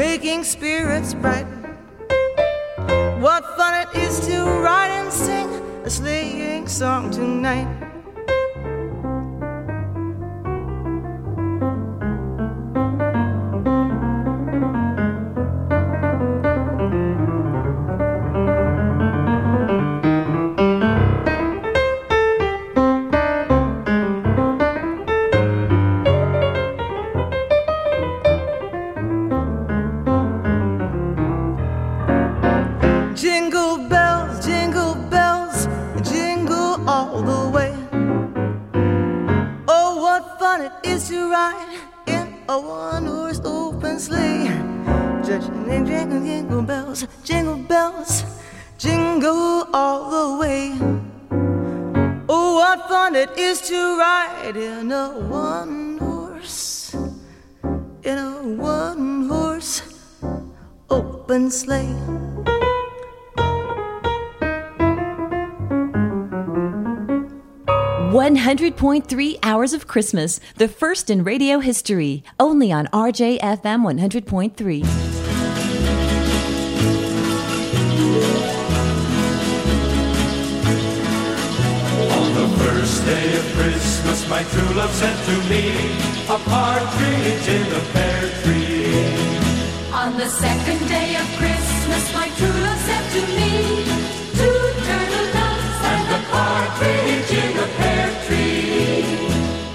making spirits bright. What fun it is to ride and sing a sleighing song tonight. 100.3 hours of Christmas, the first in radio history, only on RJFM 100.3. day of Christmas, my true love sent to me a partridge in a pear tree. On the second day of Christmas, my true love said to me, partridge in a pear tree.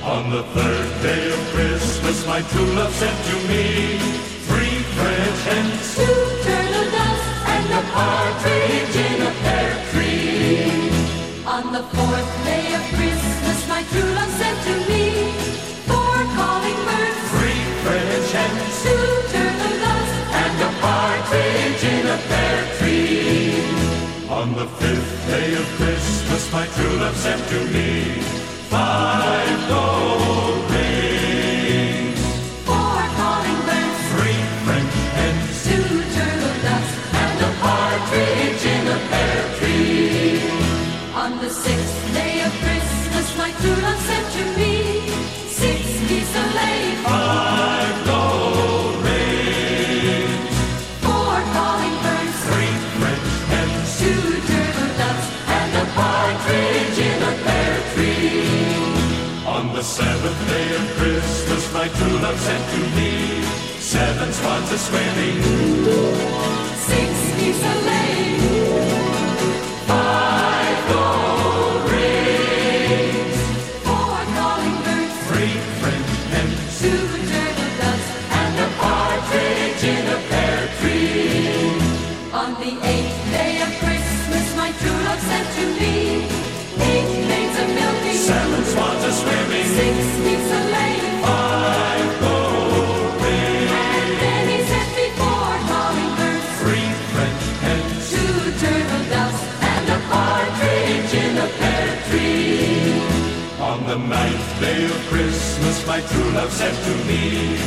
On the third day of Christmas, my true love sent to me, three French hens, two turtle doves and a partridge in a pear tree. On the fourth day of Christmas, my true love sent to me, four calling birds, three French hens, two turtle doves, and a partridge in a pear tree. On the fifth my true love sent to me. Five gold of Christmas, my true love sent to me seven swans a swimming, six geese a true love said to me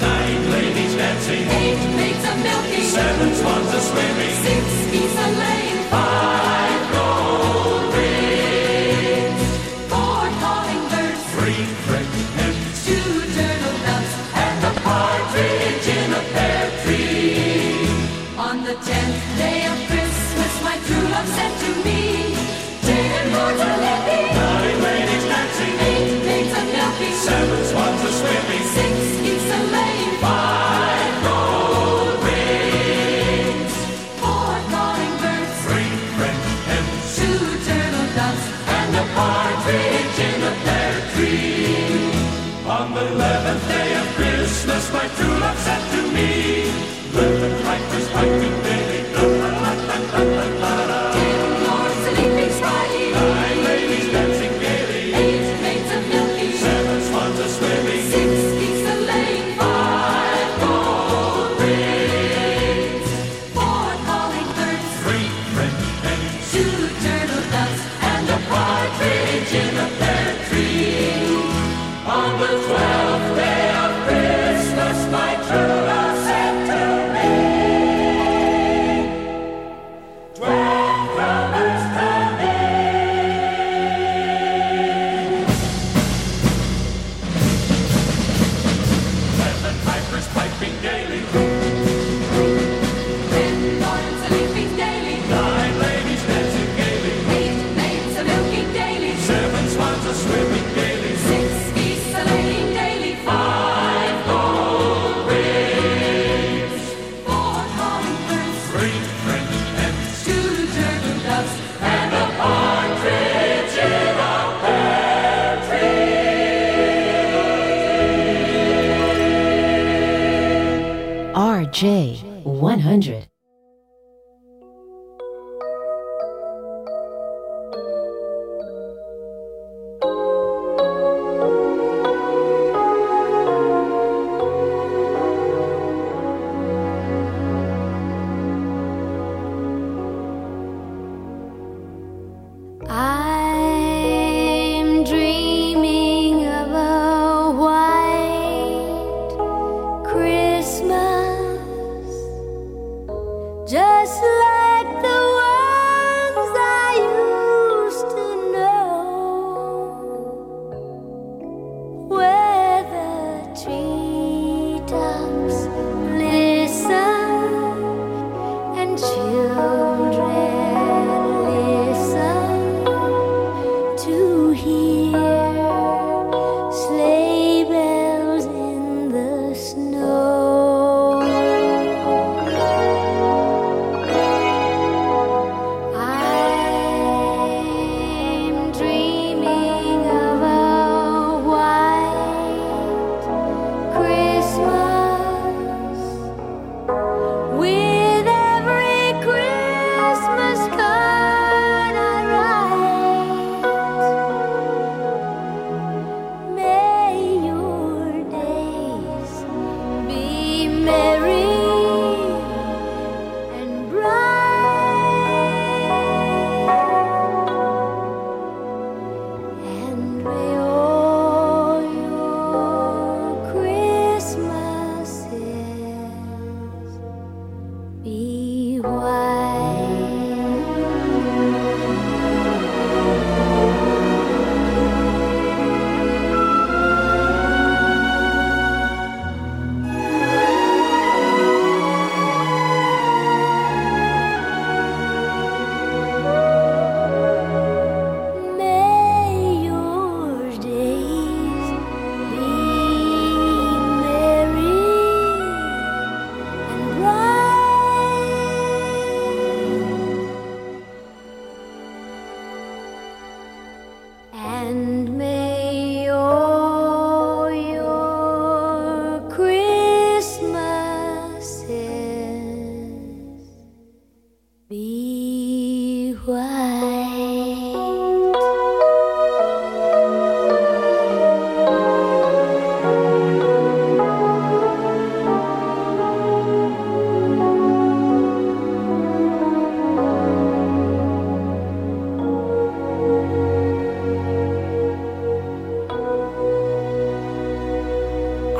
nine ladies dancing, eight maids a milking, seven swans a swimming, six geese a laying, my true love sent to me eleven pipers piping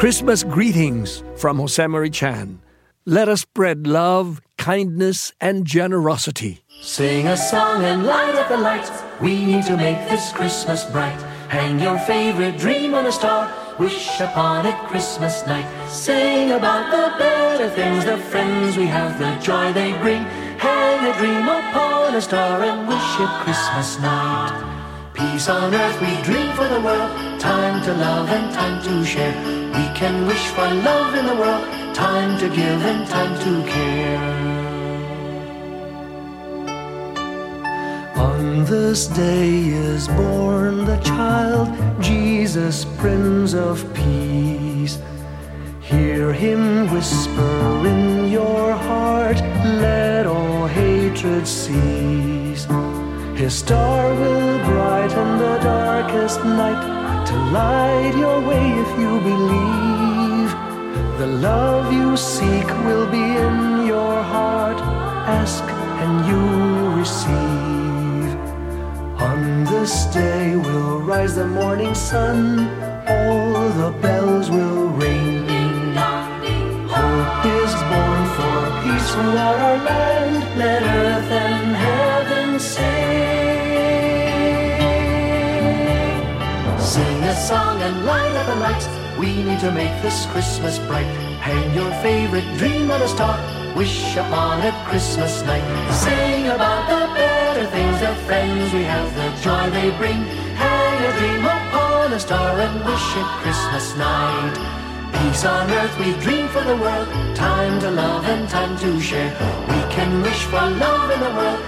Christmas greetings from Jose Chan. Let us spread love, kindness, and generosity. Sing a song and light up the lights. We need to make this Christmas bright. Hang your favorite dream on a star. Wish upon it Christmas night. Sing about the better things, the friends we have, the joy they bring. Hang a dream upon a star and wish it Christmas night. Peace on earth we dream for the world. Time to love and time to share. We can wish for love in the world, time to give and time to care. On this day is born the child, Jesus, Prince of Peace. Hear him whisper in your heart, let all hatred cease. His star will brighten the darkest night to light your way if you believe. The love you seek will be in your heart. Ask and you'll receive. On this day will rise the morning sun. All the bells will ring. Hope is born for peace throughout our land. Let earth and Sing a song and light up the lights. We need to make this Christmas bright. Hang your favorite dream on a star. Wish upon it Christmas night. Sing about the better things, the friends we have, the joy they bring. Hang a dream upon a star and wish it Christmas night. Peace on earth we dream for the world. Time to love and time to share. We can wish for love in the world.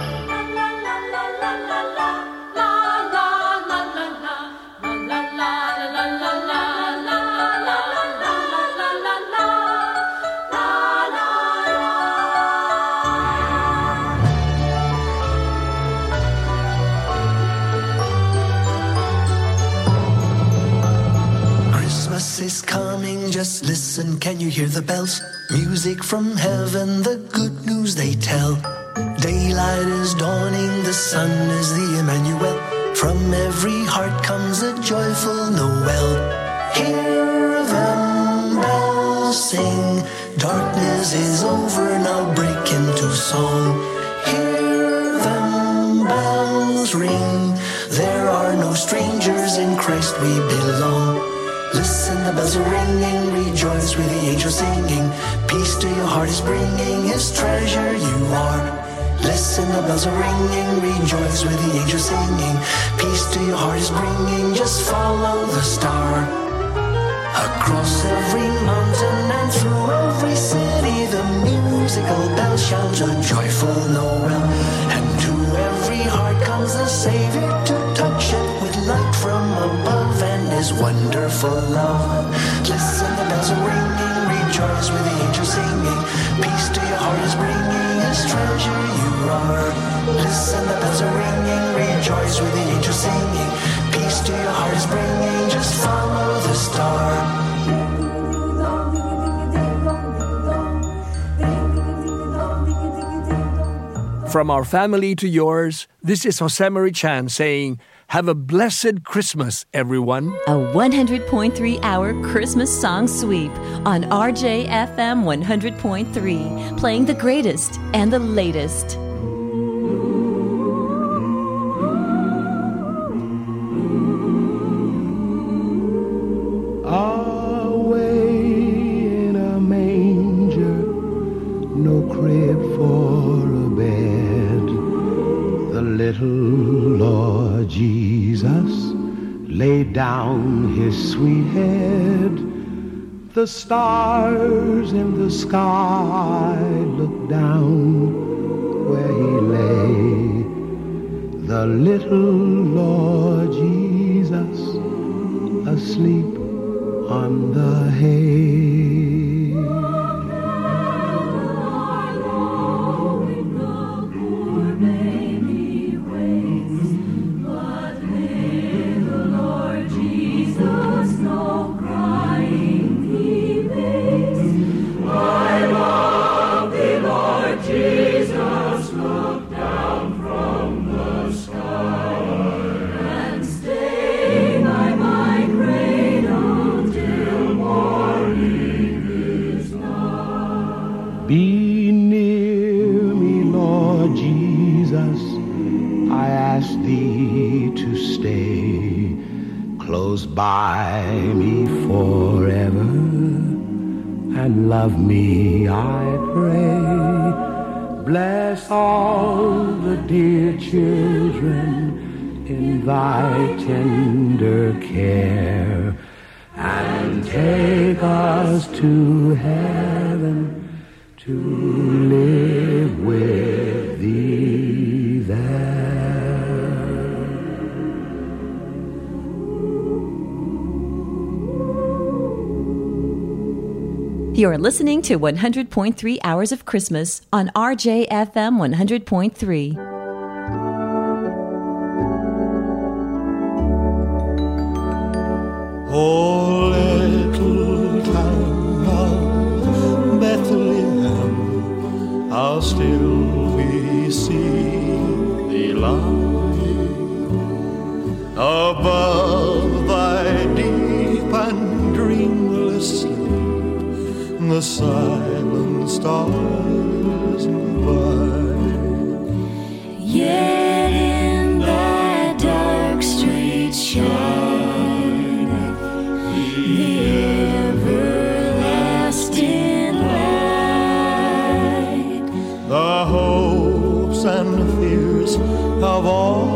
is coming, just listen, can you hear the bells? Music from heaven, the good news they tell. Daylight is dawning, the sun is the Emmanuel. From every heart comes a joyful Noel. Hear them bells sing, darkness is over, now break into song. Hear them bells ring, there are no strangers, in Christ we belong. Listen, the bells are ringing, rejoice with the angels singing. Peace to your heart is bringing, his treasure you are. Listen, the bells are ringing, rejoice with the angels singing. Peace to your heart is bringing, just follow the star. Across every mountain and through every city, the musical bell shouts a joyful Noel. And to every heart comes the Savior to touch it with light from above wonderful love. Listen, the bells are ringing, rejoice with the angels singing. Peace to your heart is bringing, his treasure you are. Listen, the bells are ringing, rejoice with the angels singing. Peace to your heart is bringing, just follow the star. From our family to yours, this is Jose Mari Chan saying, Have a blessed Christmas, everyone. A 100.3 hour Christmas song sweep on RJFM 100.3, playing the greatest and the latest. Laid down his sweet head. The stars in the sky looked down where he lay. The little Lord Jesus asleep on the hay. By me forever and love me, I pray. Bless all the dear children in thy tender care and take us to heaven to live You're listening to 100.3 Hours of Christmas on RJFM 100.3. Oh, little town of Bethlehem, how still we see thee lie above the silent stars goodbye. Yet in that dark street shine the everlasting light. The hopes and fears of all.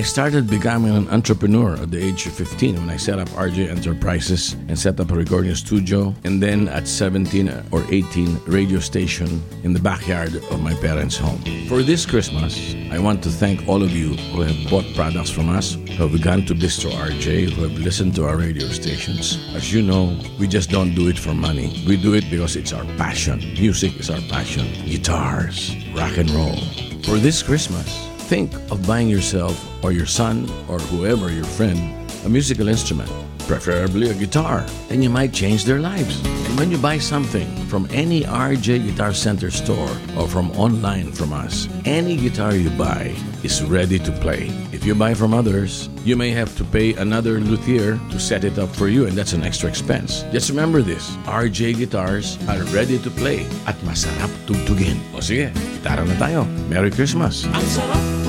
I started becoming an entrepreneur at the age of 15 when I set up RJ Enterprises and set up a recording studio, and then at 17 or 18, radio station in the backyard of my parents' home. For this Christmas, I want to thank all of you who have bought products from us, who have begun to distro RJ, who have listened to our radio stations. As you know, we just don't do it for money. We do it because it's our passion. Music is our passion. Guitars, rock and roll. For this Christmas, think of buying yourself or your son or whoever your friend a musical instrument, preferably a guitar. Then you might change their lives. And when you buy something from any RJ Guitar Center store or from online from us, any guitar you buy is ready to play. If you buy from others, you may have to pay another luthier to set it up for you and that's an extra expense. Just remember this, RJ guitars are ready to play at masarap tugtugin. O sige, gitara na tayo. Merry Christmas! Ang sarap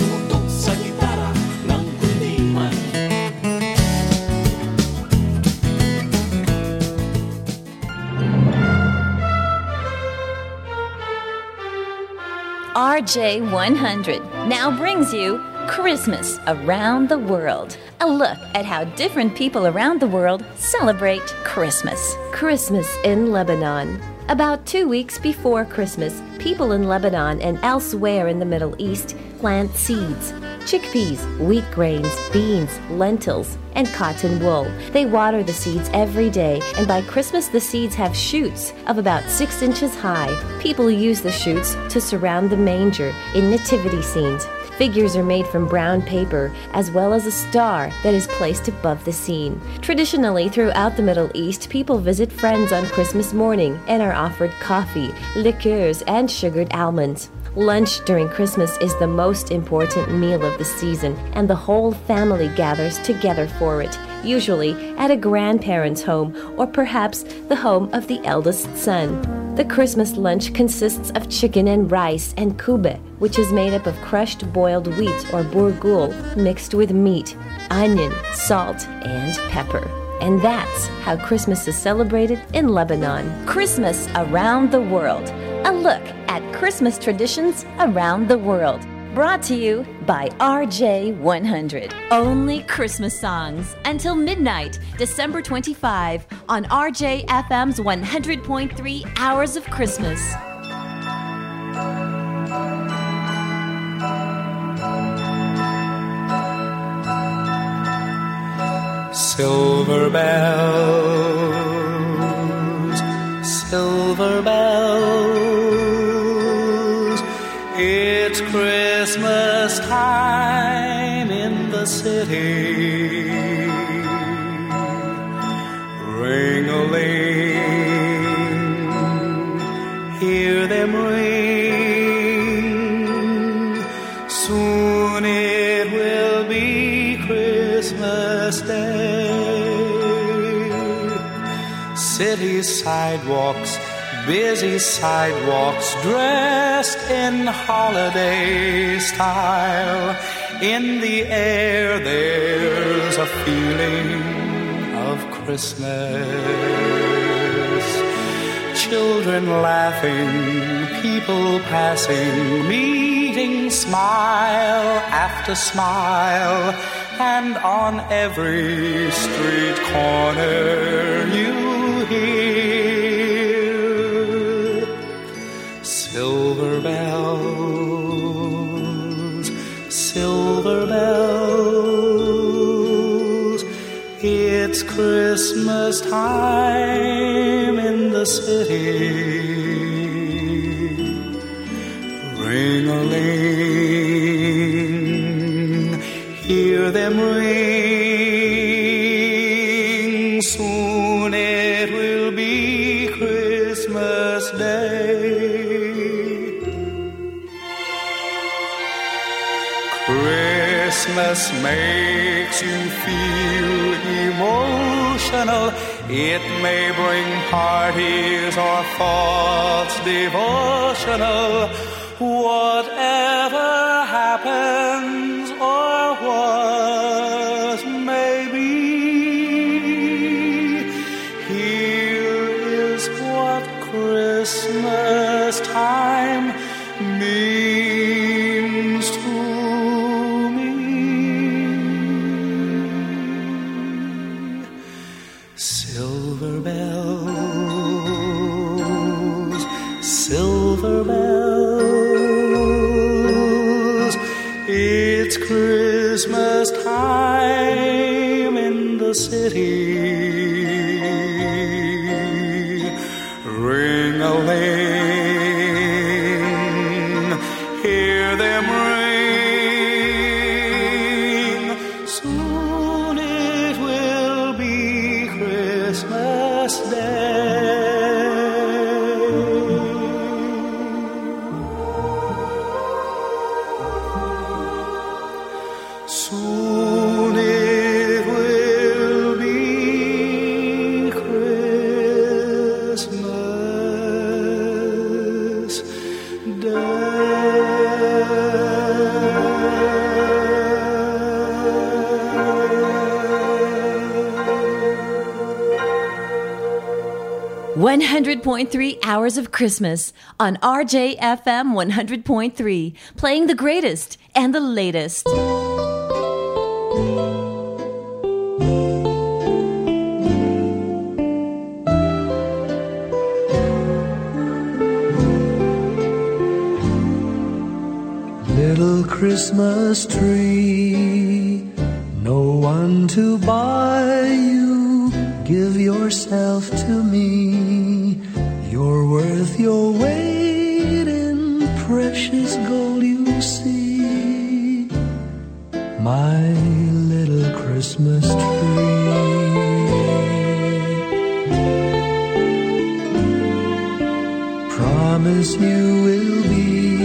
RJ100 now brings you Christmas Around the World. A look at how different people around the world celebrate Christmas. Christmas in Lebanon. About two weeks before Christmas, people in Lebanon and elsewhere in the Middle East plant seeds chickpeas, wheat grains, beans, lentils, and cotton wool. They water the seeds every day, and by Christmas, the seeds have shoots of about six inches high. People use the shoots to surround the manger in nativity scenes. Figures are made from brown paper, as well as a star that is placed above the scene. Traditionally, throughout the Middle East, people visit friends on Christmas morning and are offered coffee, liqueurs, and sugared almonds. Lunch during Christmas is the most important meal of the season, and the whole family gathers together for it, usually at a grandparent's home or perhaps the home of the eldest son. The Christmas lunch consists of chicken and rice and kube, which is made up of crushed boiled wheat or burgul mixed with meat, onion, salt, and pepper. And that's how Christmas is celebrated in Lebanon. Christmas Around the World. A look at Christmas traditions around the world. Brought to you by RJ100. Only Christmas songs until midnight, December 25 on RJFM's 100.3 Hours of Christmas. Silver bells, silver city. Ring a ling, hear them ring. Soon it will be Christmas Day. City sidewalks, busy sidewalks, dressed in holiday style. In the air, there's a feeling of Christmas. Children laughing, people passing, meeting smile after smile, and on every street corner you hear silver bells, silver bells. It's Christmas time in the city. Ring a ling, hear them ring. Christmas makes you feel emotional. It may bring parties or thoughts devotional. Whatever happens 100.3 Hours of Christmas on RJFM 100.3, playing the greatest and the latest. Little Christmas tree, no one to buy you. Give yourself to me. You're worth your weight in precious gold, you see. My little Christmas tree. Promise you will be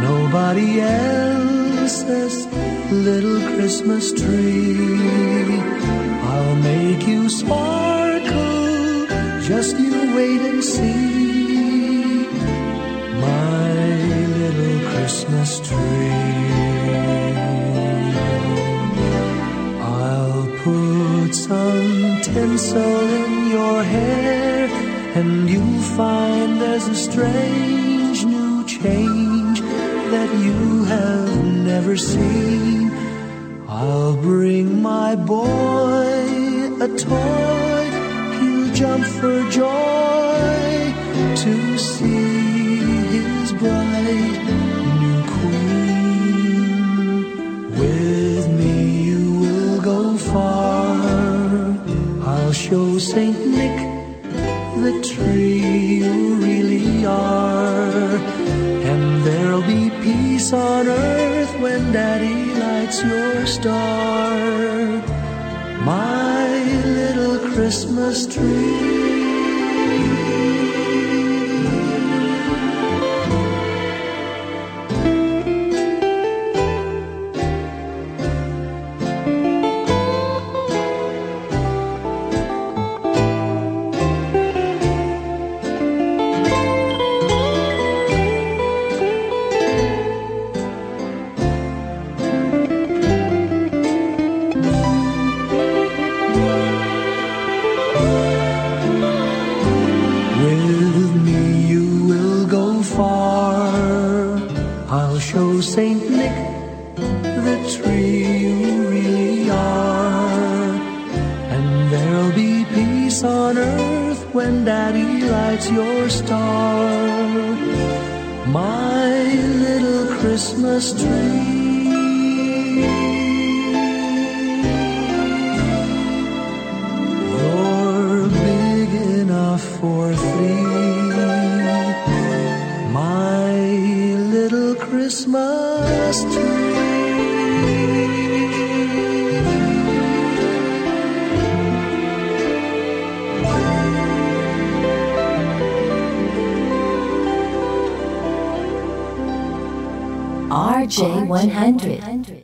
nobody else's little Christmas tree make you sparkle. Just you wait and see, my little Christmas tree. I'll put some tinsel in your hair, and you'll find there's a strange new change that you have never seen. I'll bring my boy a toy, he'll jump for joy to see his bride new queen. With me you will go far. I'll show Saint Nick the tree you really are, and there'll be peace on earth when Daddy lights your star. My Christmas tree. J100.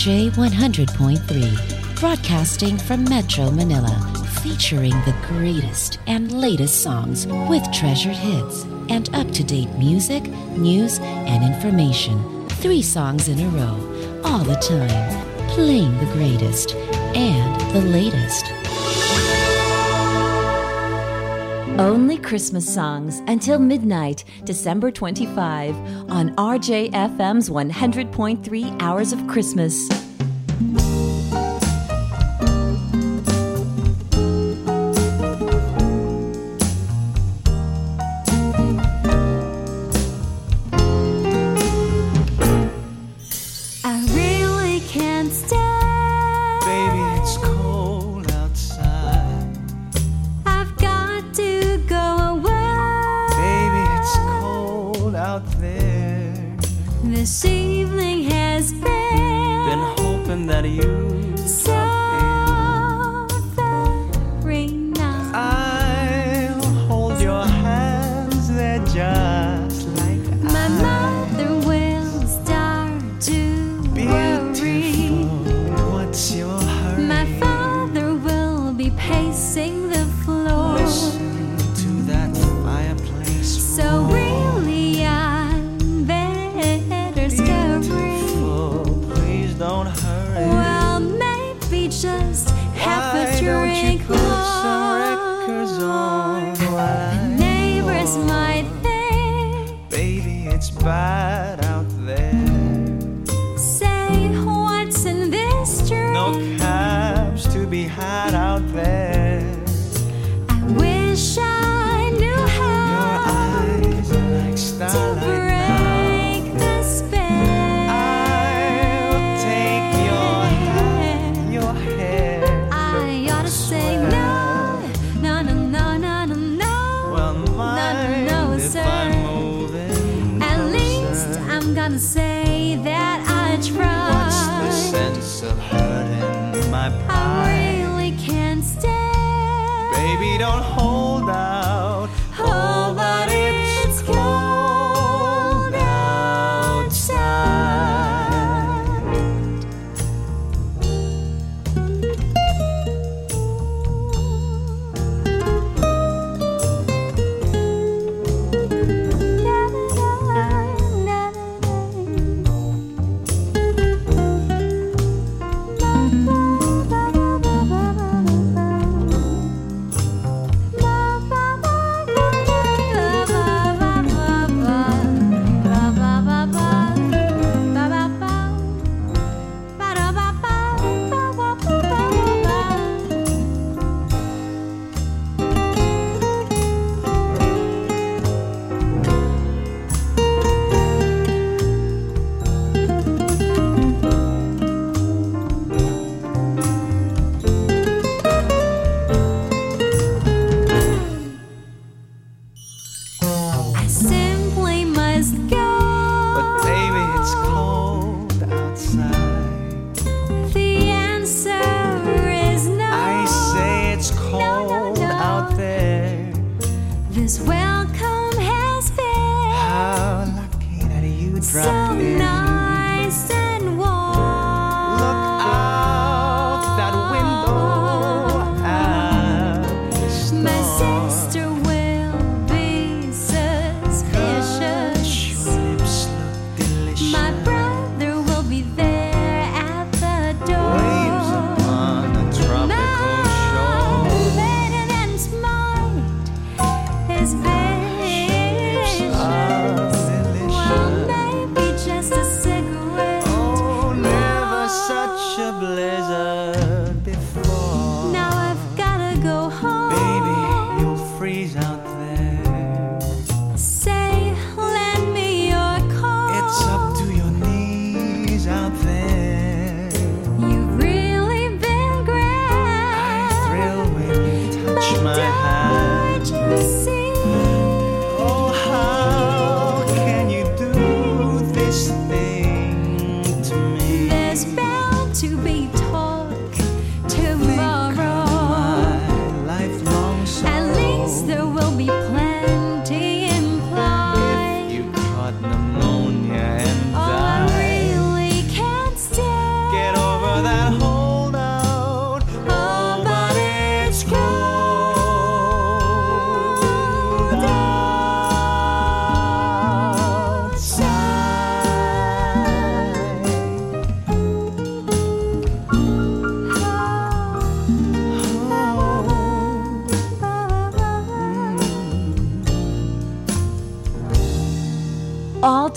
J one hundred point three, broadcasting from Metro Manila, featuring the greatest and latest songs with treasured hits and up to date music, news, and information. Three songs in a row, all the time, playing the greatest and the latest. Only Christmas songs until midnight, December 25 on RJFM's 100.3 Hours of Christmas.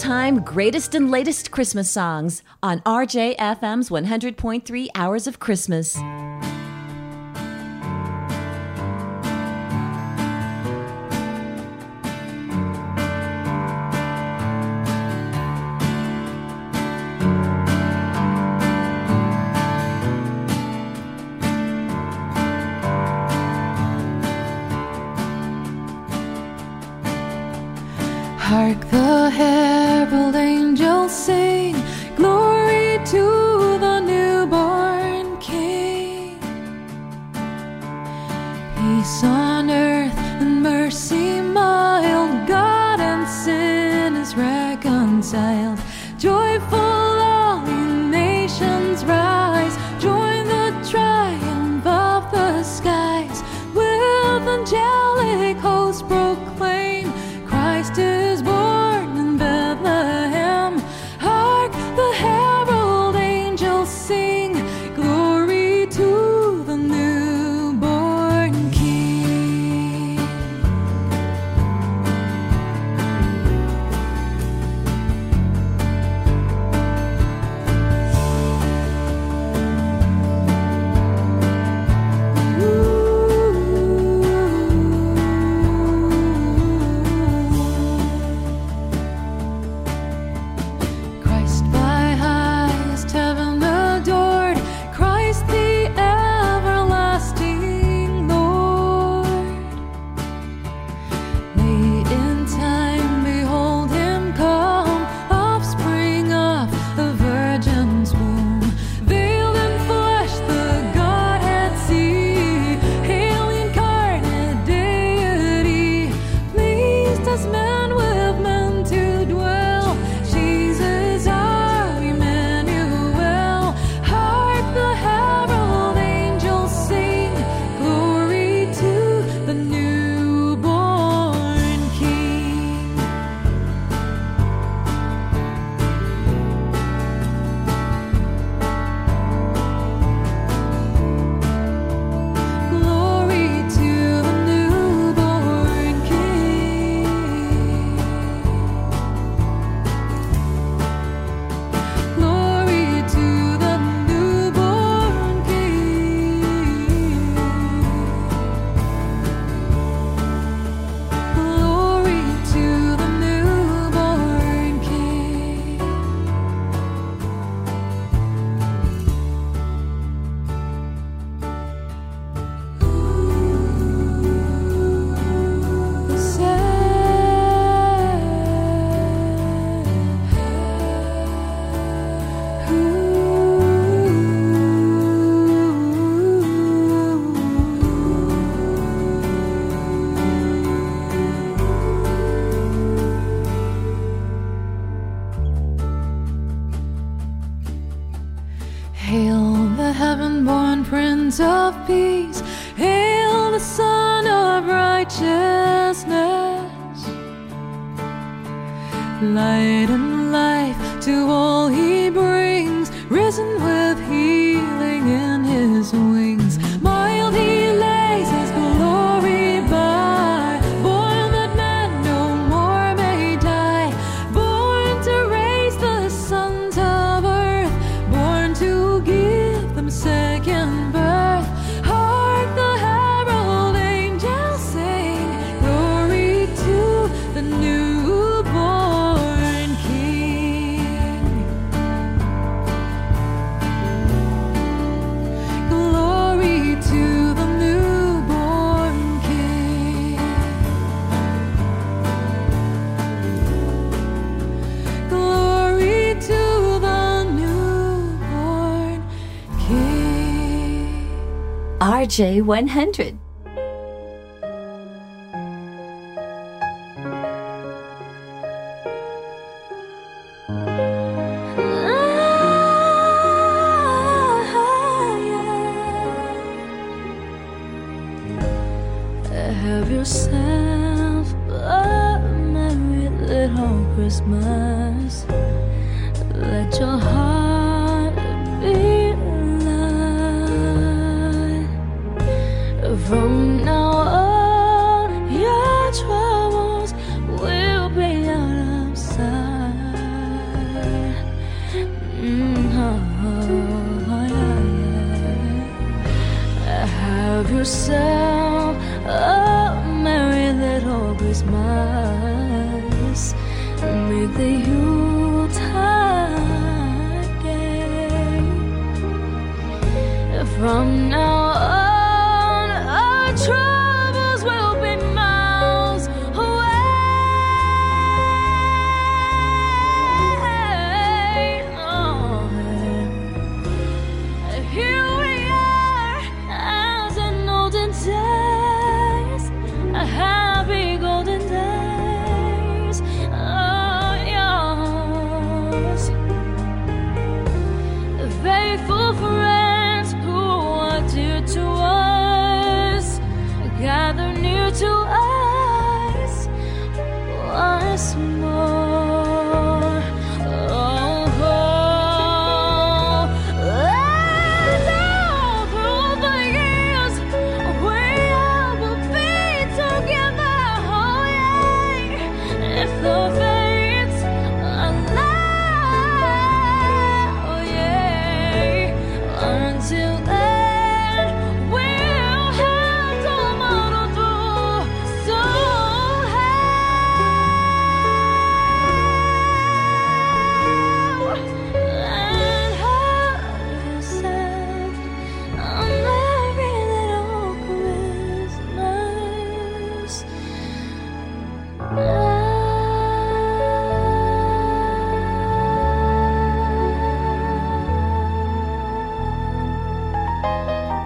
time greatest and latest Christmas songs on RJFM's 100.3 Hours of Christmas. J100.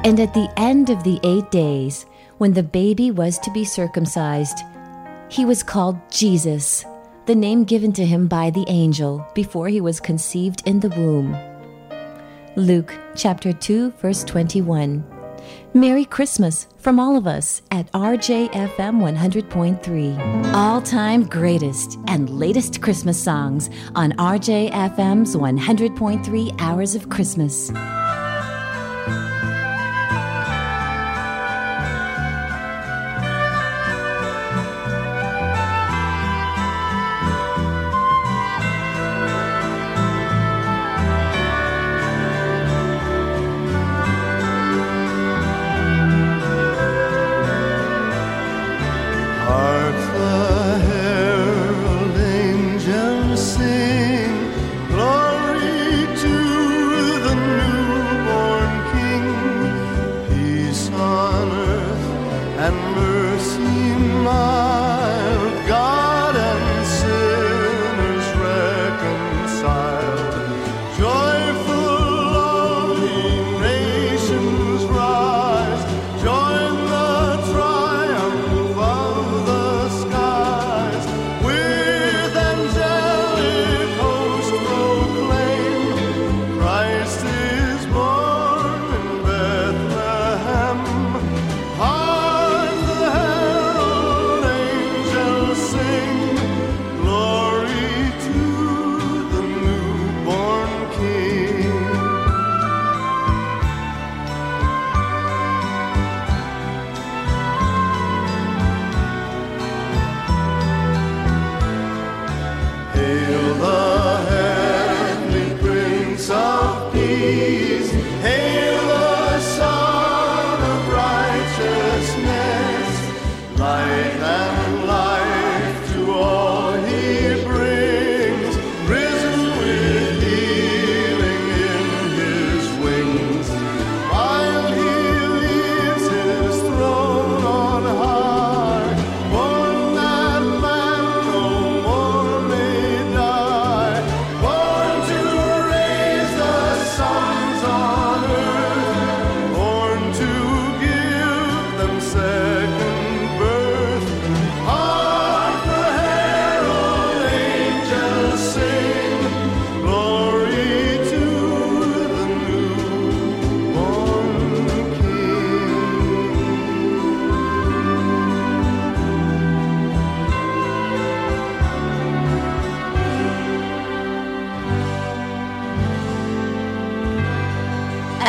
And at the end of the eight days, when the baby was to be circumcised, he was called Jesus, the name given to him by the angel before he was conceived in the womb. Luke chapter 2, verse 21. Merry Christmas from all of us at RJFM 100.3. All time greatest and latest Christmas songs on RJFM's 100.3 Hours of Christmas.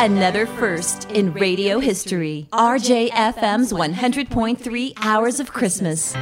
Another first in radio history. RJFM's 100.3 Hours of Christmas.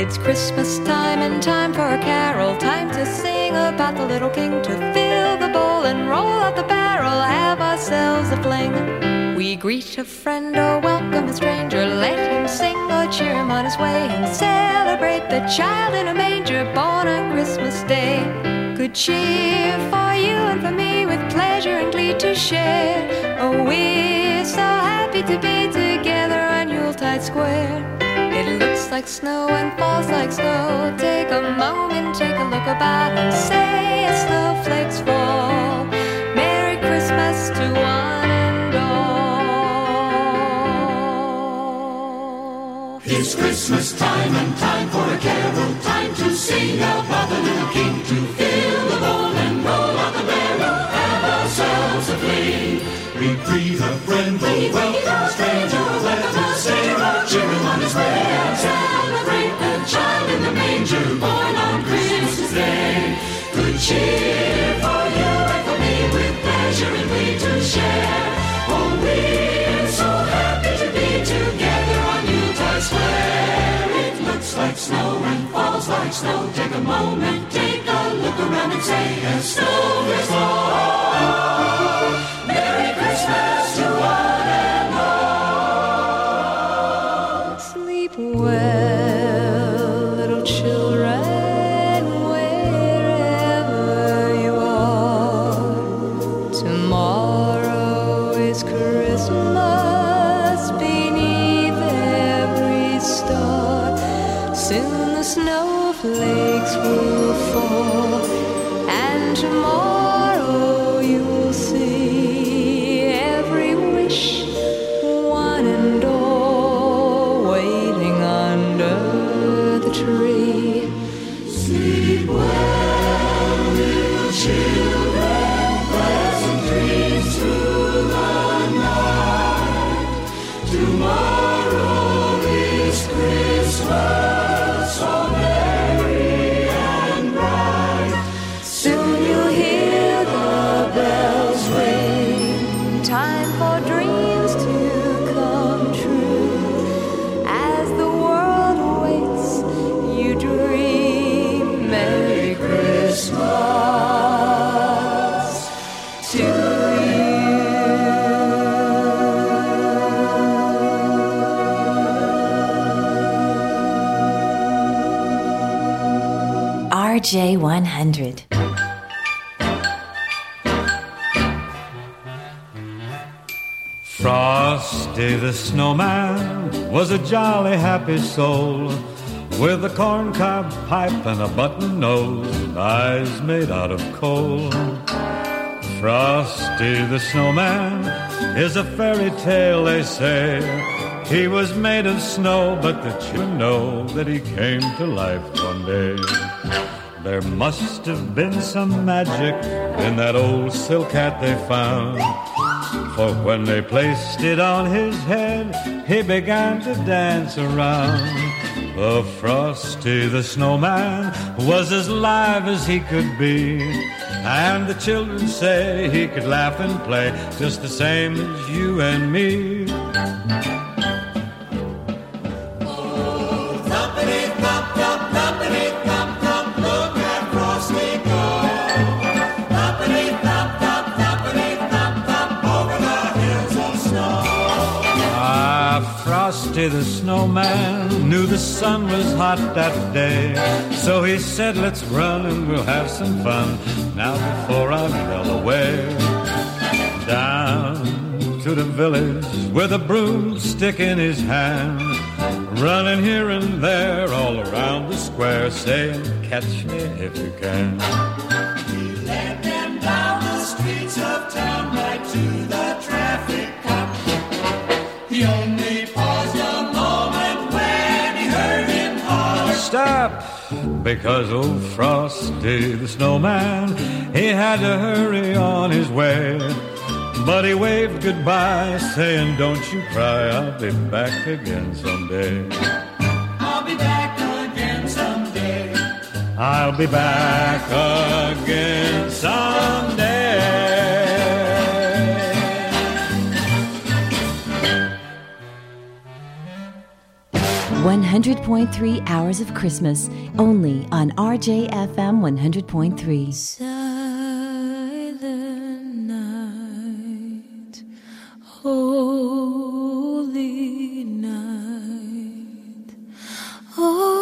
It's Christmas time and time for a carol. Time to sing about the little king, to fill the bowl and roll out the barrel. Have ourselves a fling. We greet a friend or welcome a stranger, let him sing or cheer him on his way, and celebrate the child in a manger born on Christmas Day. Cheer for you and for me, with pleasure and glee to share. Oh, we're so happy to be together on Yuletide Square. It looks like snow and falls like snow. Take a moment, take a look about and say as snowflakes fall. Merry Christmas to one and all. It's Christmas time and time for a carol, time to sing we welcome stranger, let him sing or cheer him on his way, celebrate the child in the manger, born on Christmas Day. Good cheer for you and for me, with pleasure and glee to share. Oh, we're so happy to be together on Yuletide Square. It looks like snow and falls like snow. Take a moment, take a look around and say, as snow is fall. RJ100. Frosty the snowman was a jolly happy soul with a corncob pipe and a button nose and eyes made out of coal. Frosty the snowman is a fairy tale, they say. He was made of snow, but the children know that he came to life one day. There must have been some magic in that old silk hat they found. For when they placed it on his head, he began to dance around. The Frosty the Snowman was as live as he could be. And the children say he could laugh and play just the same as you and me. Frosty the snowman knew the sun was hot that day. So he said, Let's run and we'll have some fun now before I melt away. Down to the village with a broomstick in his hand, running here and there all around the square, saying, Catch me if you can. He led them down the streets of town right to the traffic Stop! Because old Frosty the snowman, he had to hurry on his way. But he waved goodbye, saying, Don't you cry, I'll be back again someday. I'll be back again someday. I'll be back again someday. 100.3 Hours of Christmas, only on RJFM 100.3. Silent night, holy night. Oh.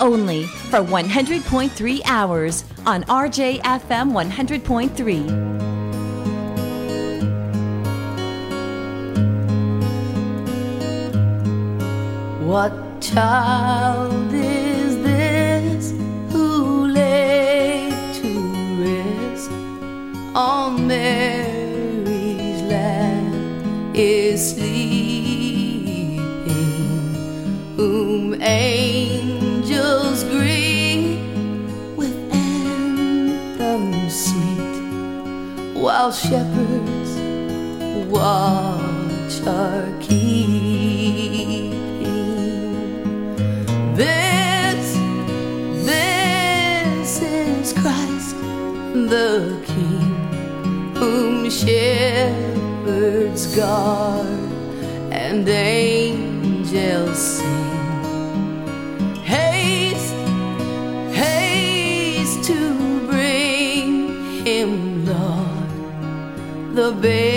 only for 100.3 hours on RJFM 100.3. What time? while shepherds watch our keeping. This, this is Christ the King, whom shepherds guard and they. a baby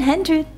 100.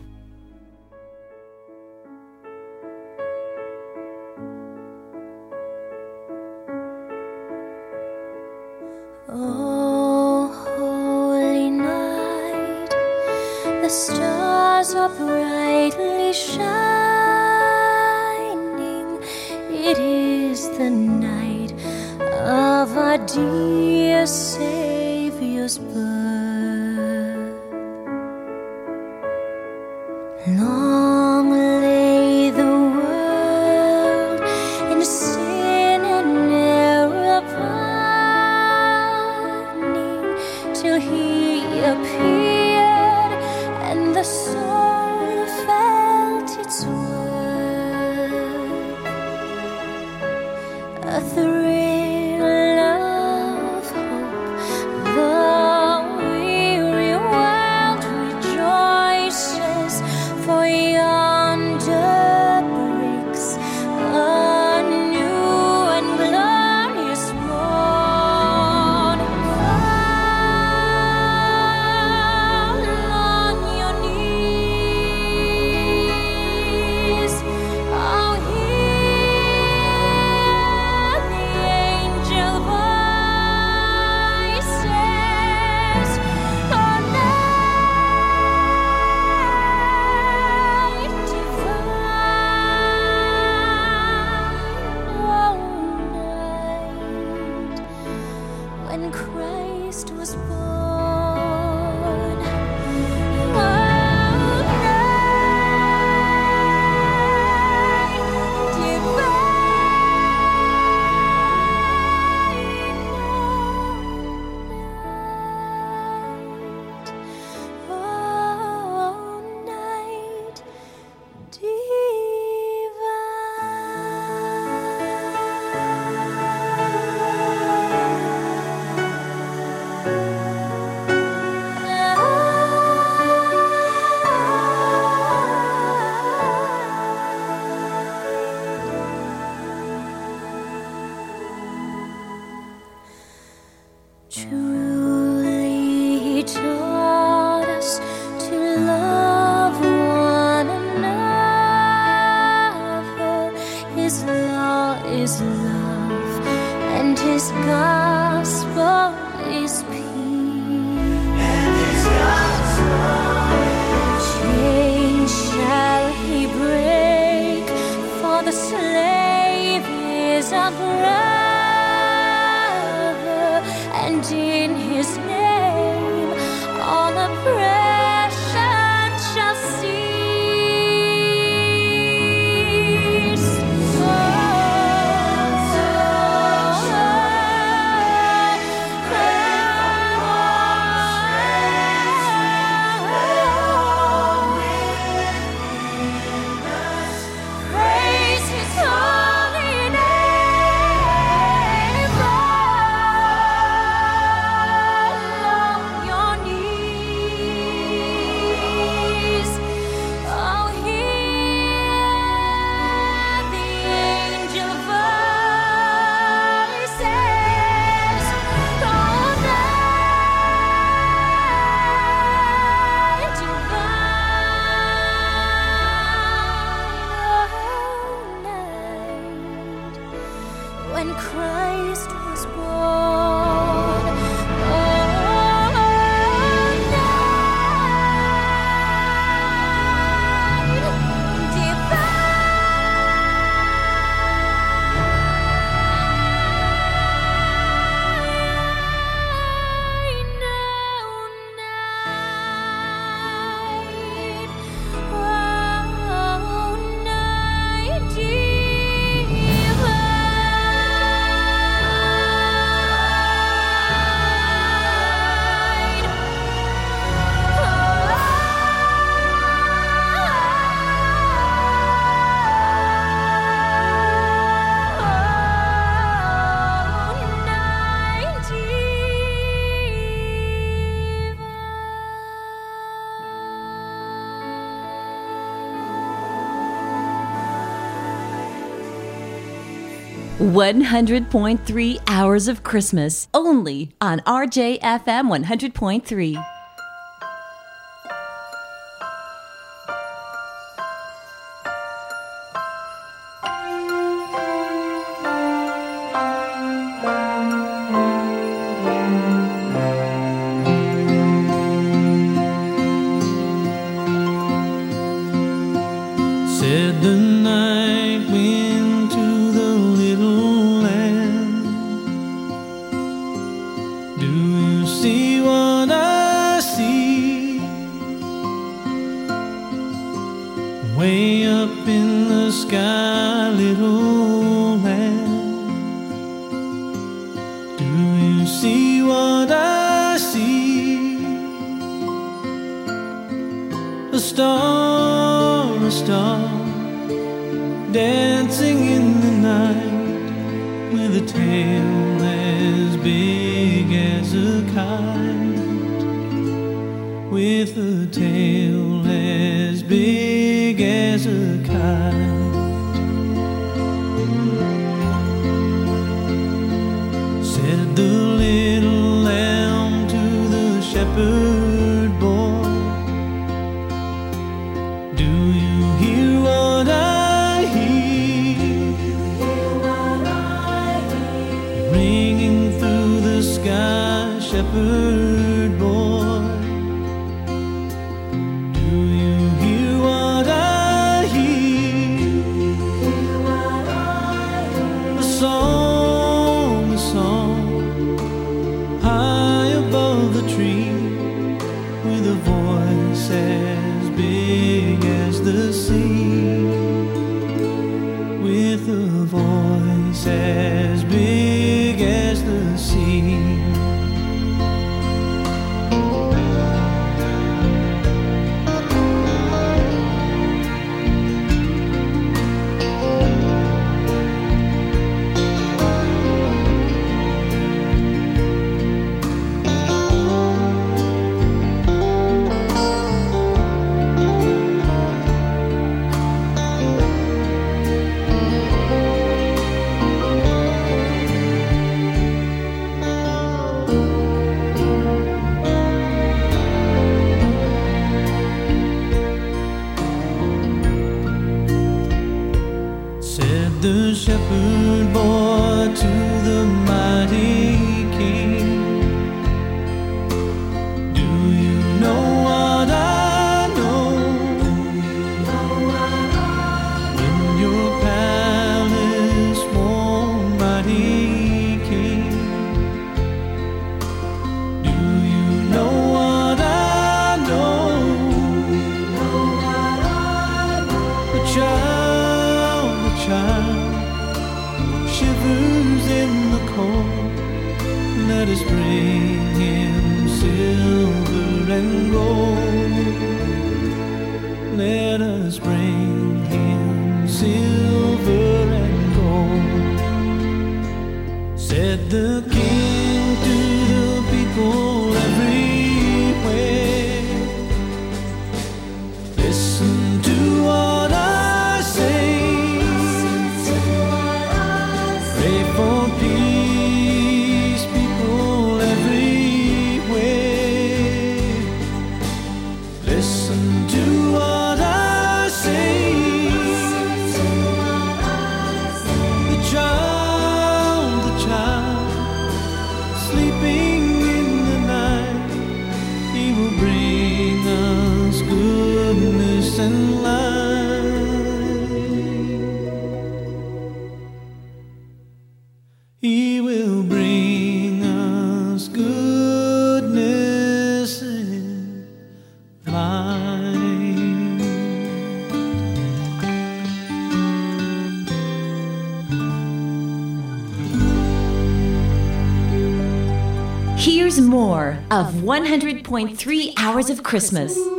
100.3 Hours of Christmas, only on RJFM 100.3. of 100.3 Hours of Christmas.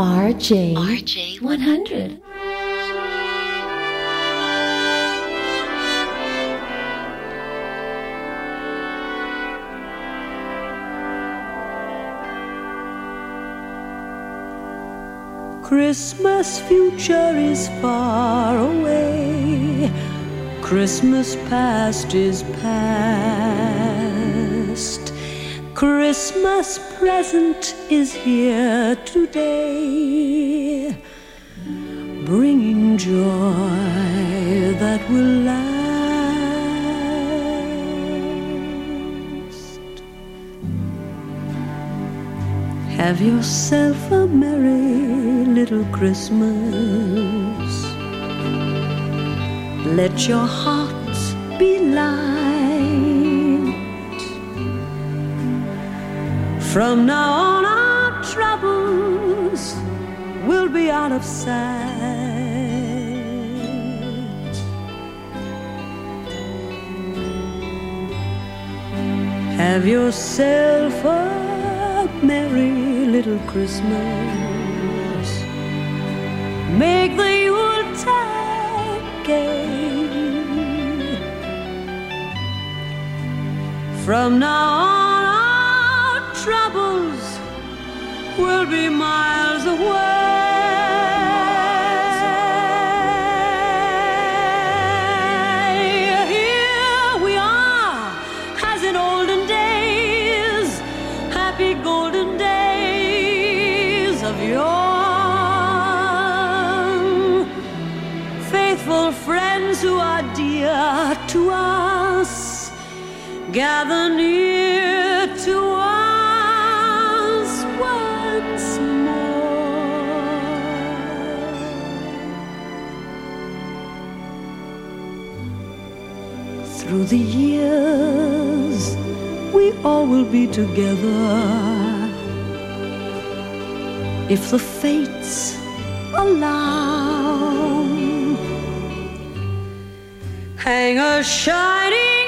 RJ. RJ 100. Christmas future is far away. Christmas past is past. Christmas present is here today, bringing joy that will last. Have yourself a merry little Christmas. Let your heart be light. From now on, our troubles will be out of sight. Have yourself a merry little Christmas. Make the Yuletide gay. From now on, troubles will be miles away. Here we are, as in olden days, happy golden days of yore. Faithful friends who are dear to us, gather near the years, we all will be together if the fates allow. Hang a shining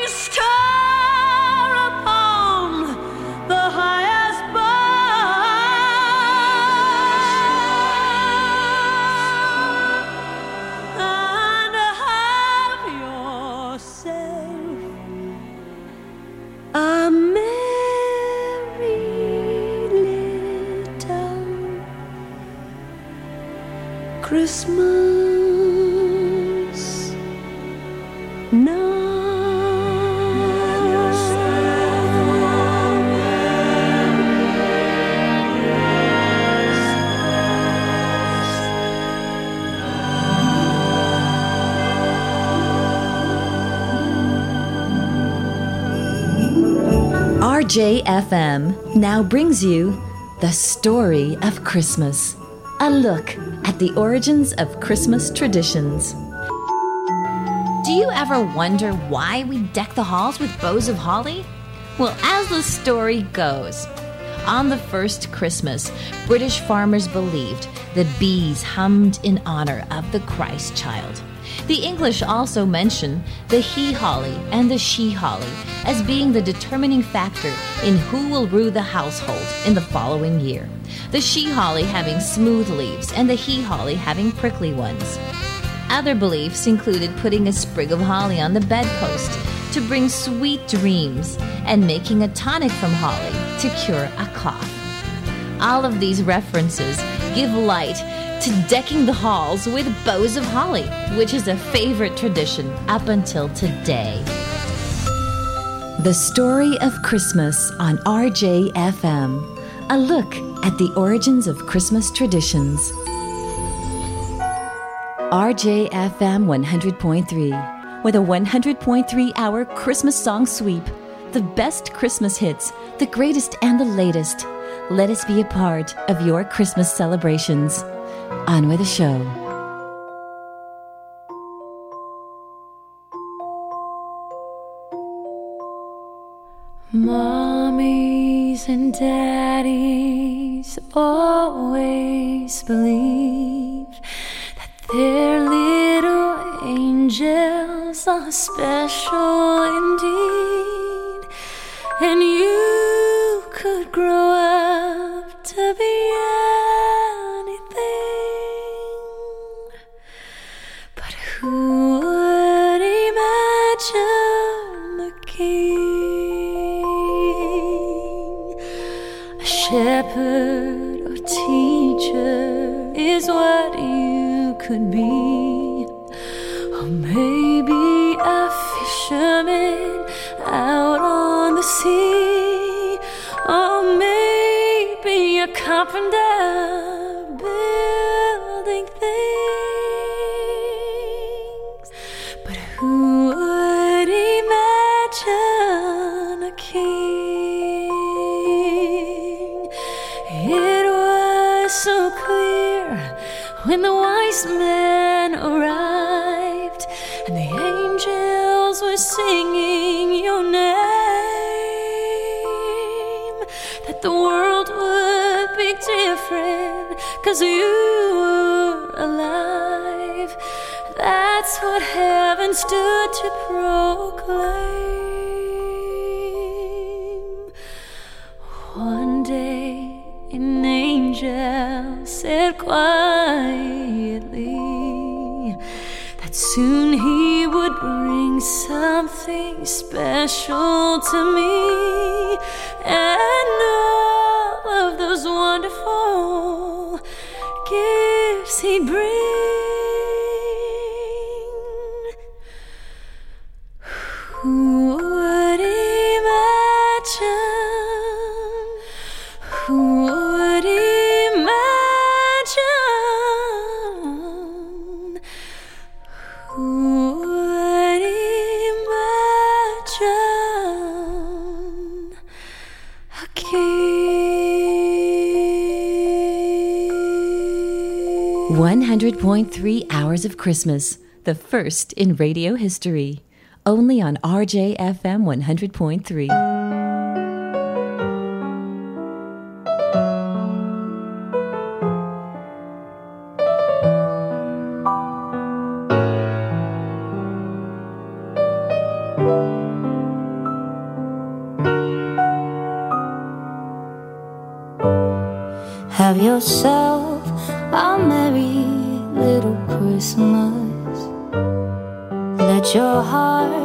RJFM now brings you The Story of Christmas, a look at the origins of Christmas traditions. Do you ever wonder why we deck the halls with boughs of holly? Well, as the story goes, on the first Christmas, British farmers believed that bees hummed in honor of the Christ child. The English also mention the he holly and the she holly as being the determining factor in who will rule the household in the following year. The she holly having smooth leaves and the he holly having prickly ones. Other beliefs included putting a sprig of holly on the bedpost to bring sweet dreams and making a tonic from holly to cure a cough. All of these references give light to decking the halls with boughs of holly, which is a favorite tradition up until today. The Story of Christmas on RJFM. A look at the origins of Christmas traditions. RJFM 100.3 with a 100.3 hour Christmas song sweep. The best Christmas hits, the greatest and the latest. Let us be a part of your Christmas celebrations. On with the show. Mommies and daddies always believe that their little angels are special indeed, and you could grow up to be anything. But who would imagine the king? Shepherd or teacher is what you could be. Or maybe a fisherman out on the sea. Or maybe a carpenter men arrived and the angels were singing your name that the world would be different cause you were alive. That's what heaven stood to proclaim. An angel said quietly that soon he would bring something special to me, and all of those wonderful gifts he'd bring. Who would 100.3 Hours of Christmas, the first in radio history. Only on RJFM 100.3. Have yourself your heart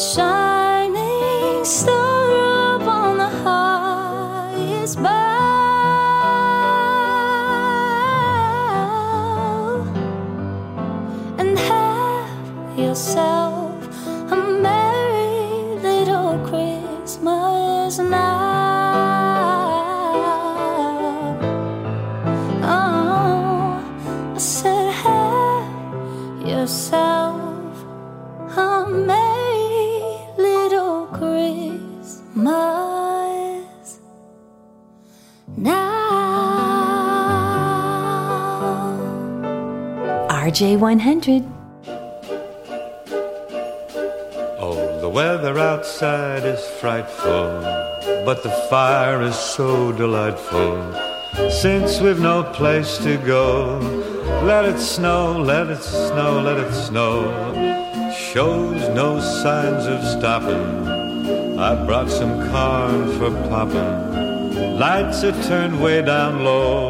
a J100. Oh, the weather outside is frightful, but the fire is so delightful. Since we've no place to go, let it snow, let it snow, let it snow. Shows no signs of stopping. I brought some corn for popping. Lights are turned way down low.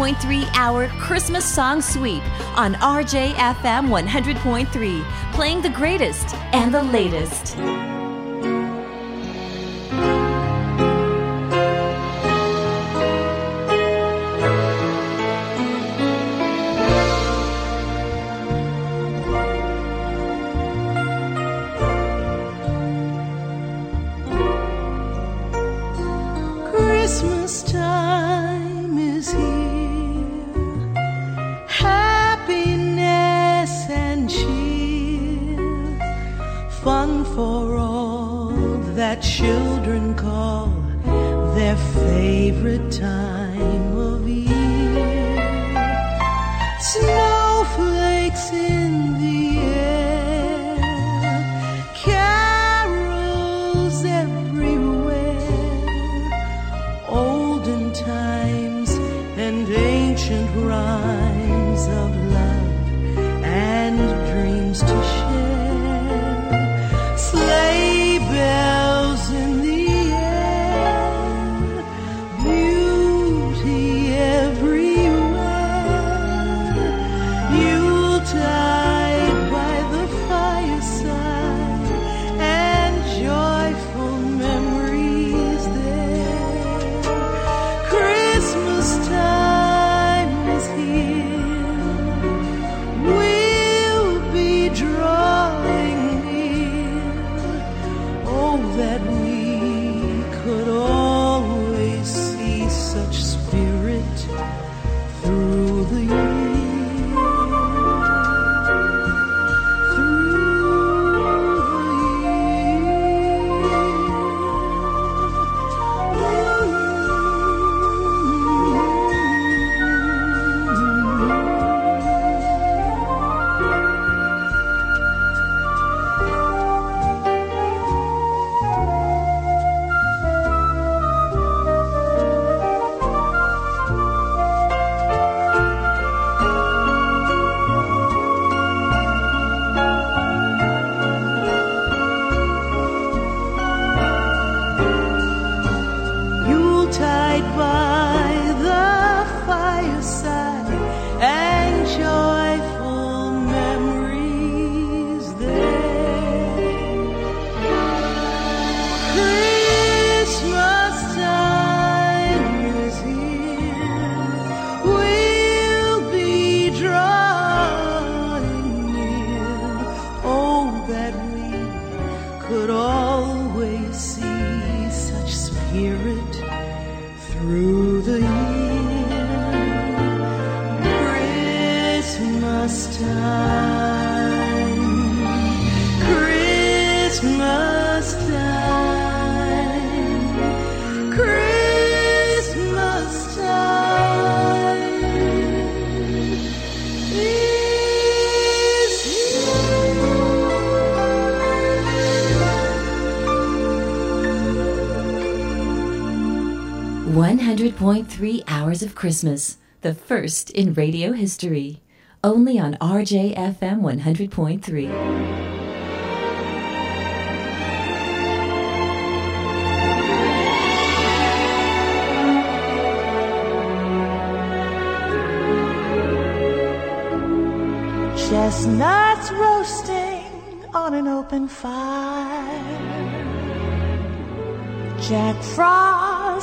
100.3 hour Christmas song sweep on RJFM 100.3, playing the greatest and the latest. 100.3 hours of Christmas, the first in radio history. Only on RJFM 100.3. Chestnuts roasting on an open fire. Jack Frost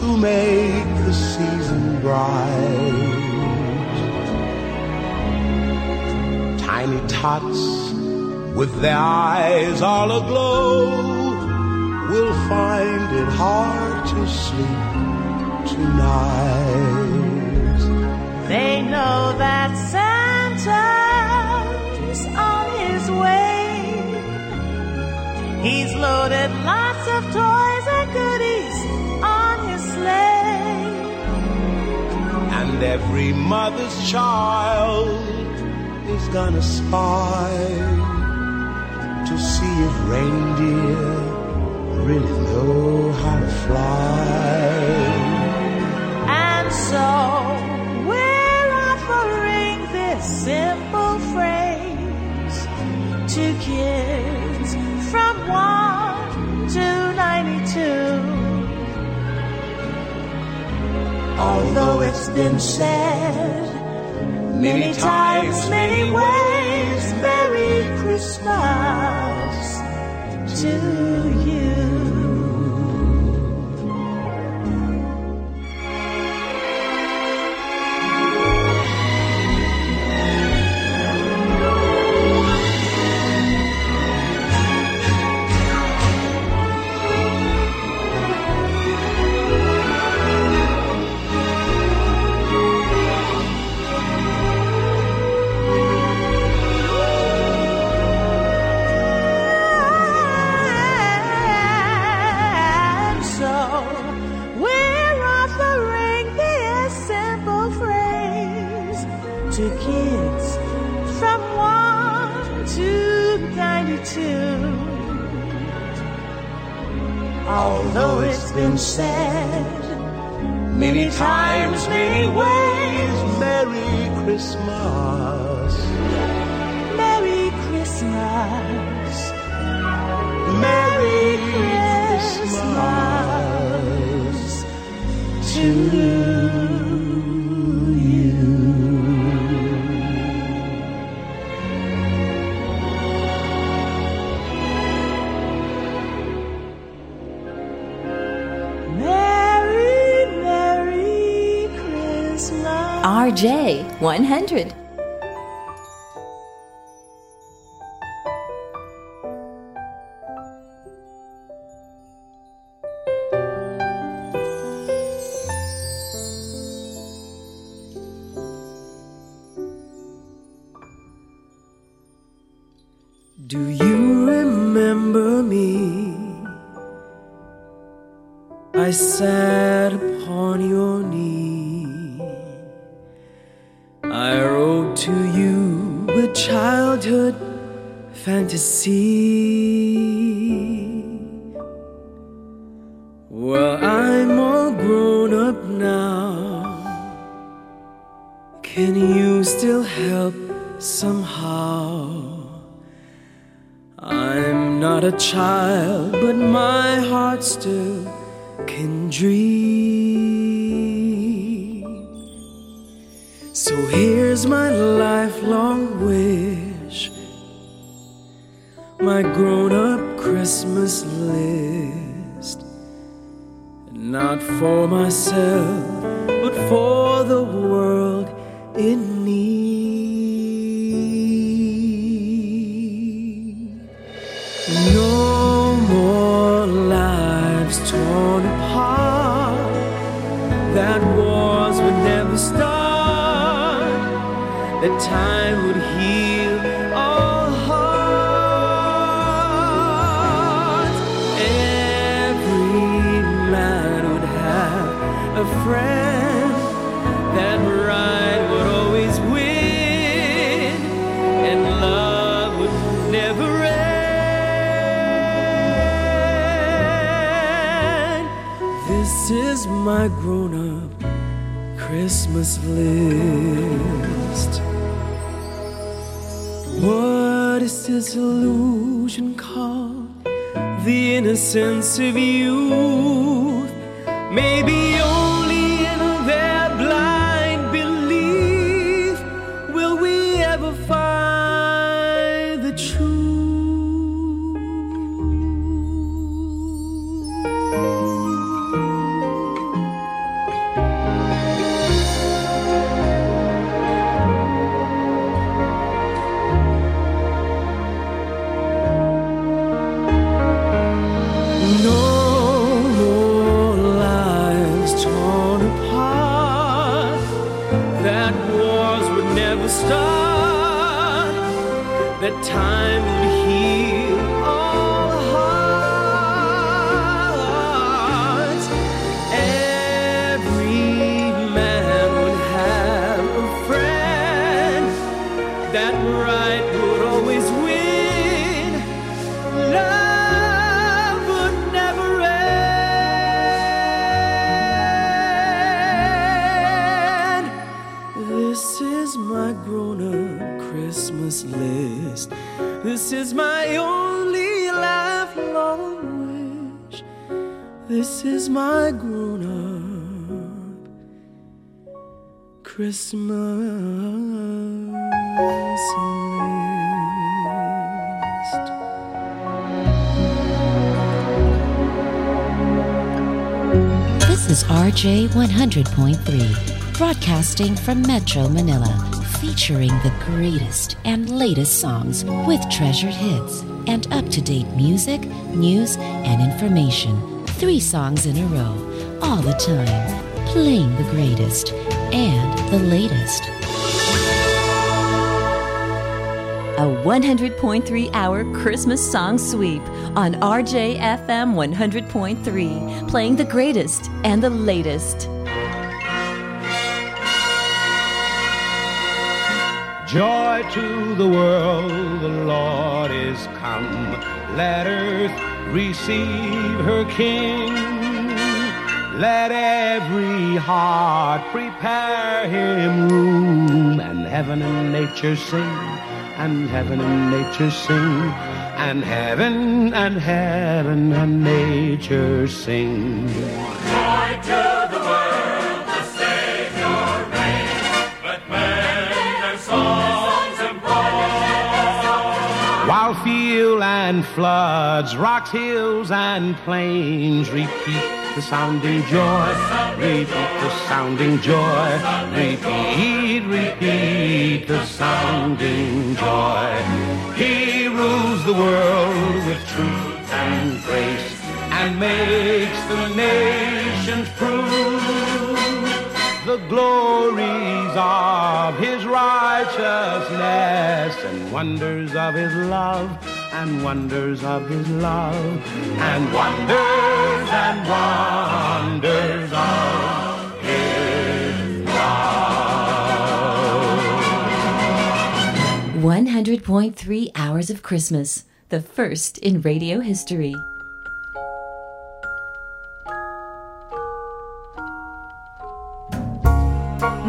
to make the season bright. Tiny tots with their eyes all aglow will find it hard to sleep tonight. They know that Santa's on his way. He's loaded lots And every mother's child is gonna spy to see if reindeer really know how to fly. And so we're offering this simple phrase to kids from 1 to 92. Although it's been said many times, many ways, Merry Christmas said many times, many ways, Merry Christmas. Merry Christmas. Merry Christmas to Merry, 100. Do you remember me? I sat upon your knee. Childhood fantasy. Well, I'm all grown up now. Can you still help somehow? I'm not a child, but my heart still can dream. So here's my lifelong my grown up Christmas list. Not for myself, but for the world in need. No more lives torn apart. That wars would never start. That time would heal my grown up Christmas list. What is this illusion called? The innocence of youth. Maybe J100.3, broadcasting from Metro Manila, featuring the greatest and latest songs with treasured hits and up to date music, news, and information. Three songs in a row, all the time, playing the greatest and the latest. A 100.3 hour Christmas song sweep on RJFM 100.3, playing the greatest and the latest. Joy to the world, the Lord is come. Let earth receive her King. Let every heart prepare him room, and heaven and nature sing, and heaven and nature sing, and heaven and heaven and nature sing. Joy to the world, the Savior reigns. Let men their songs employ. While field and floods, rocks, hills, and plains repeat the sounding joy, repeat the sounding joy, repeat, repeat the sounding joy. He rules the world with truth and grace and makes the nations prove the glories of his righteousness and wonders of his love and wonders of his love and wonders and wonders of 100.3 hours of Christmas, the first in radio history.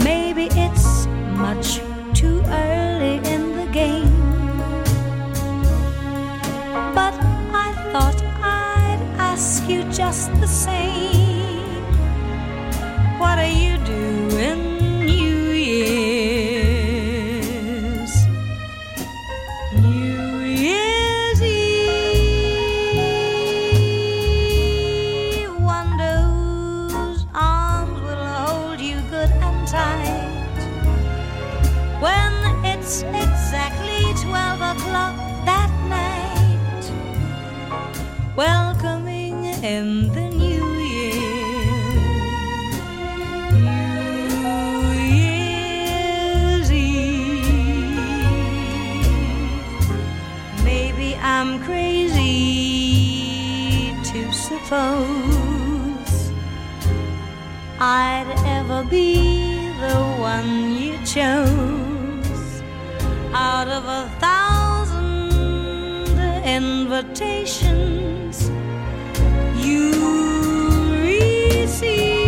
Maybe it's much too early in the game. But I thought I'd ask you just the same. What are you doing o'clock that night, welcoming in the new year. New Year's Eve. Maybe I'm crazy to suppose I'd ever be the one you chose out of a thousand invitations you receive.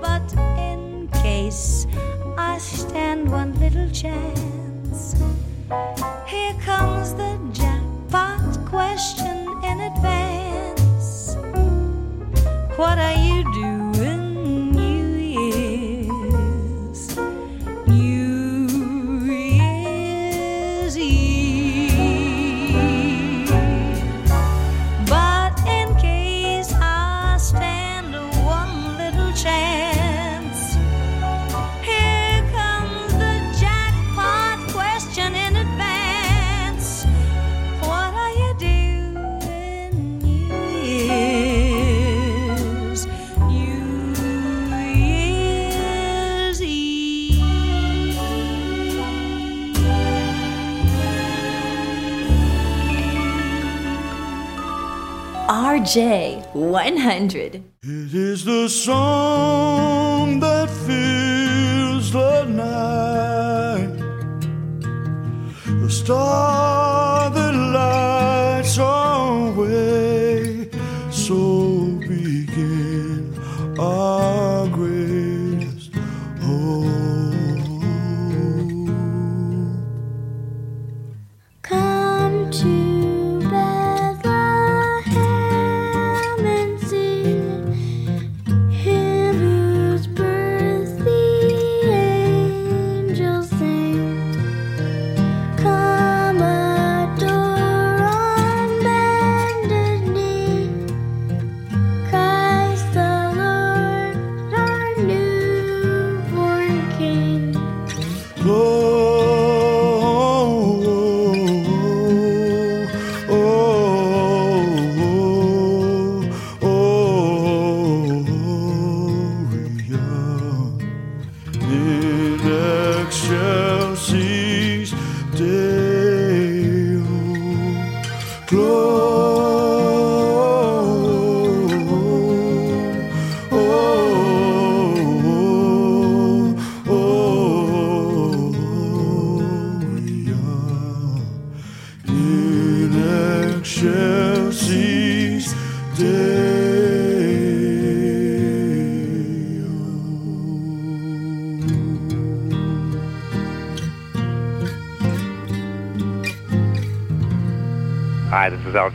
But in case I stand one little chance, here comes the jackpot question in advance. What are you doing RJ 100. It is the song that fills the night, the star that lights our way.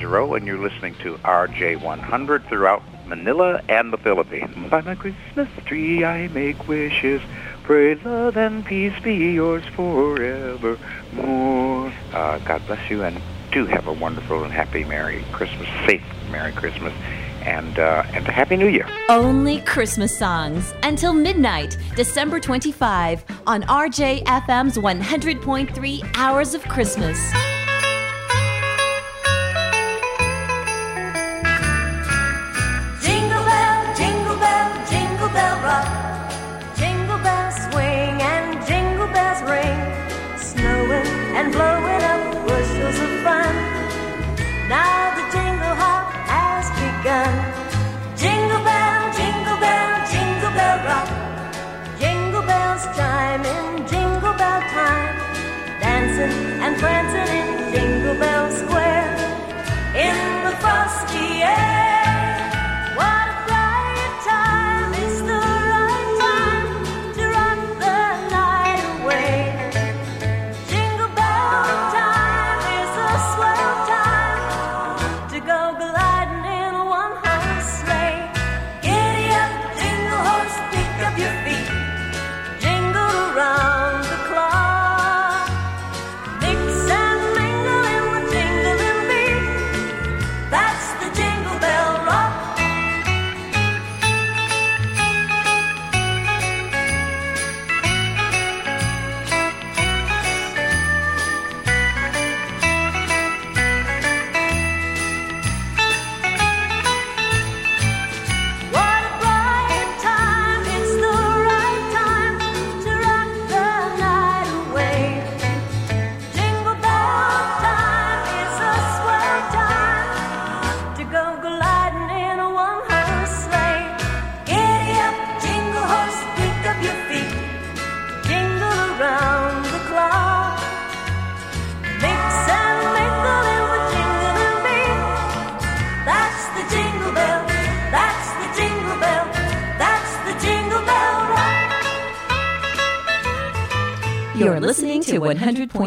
And you're listening to RJ100 throughout Manila and the Philippines. By my Christmas tree, I make wishes. Pray love and peace be yours forevermore. Uh, God bless you, and do have a wonderful and happy Merry Christmas, safe Merry Christmas, and uh, and a Happy New Year. Only Christmas songs until midnight, December 25 on RJFM's 100.3 Hours of Christmas. Now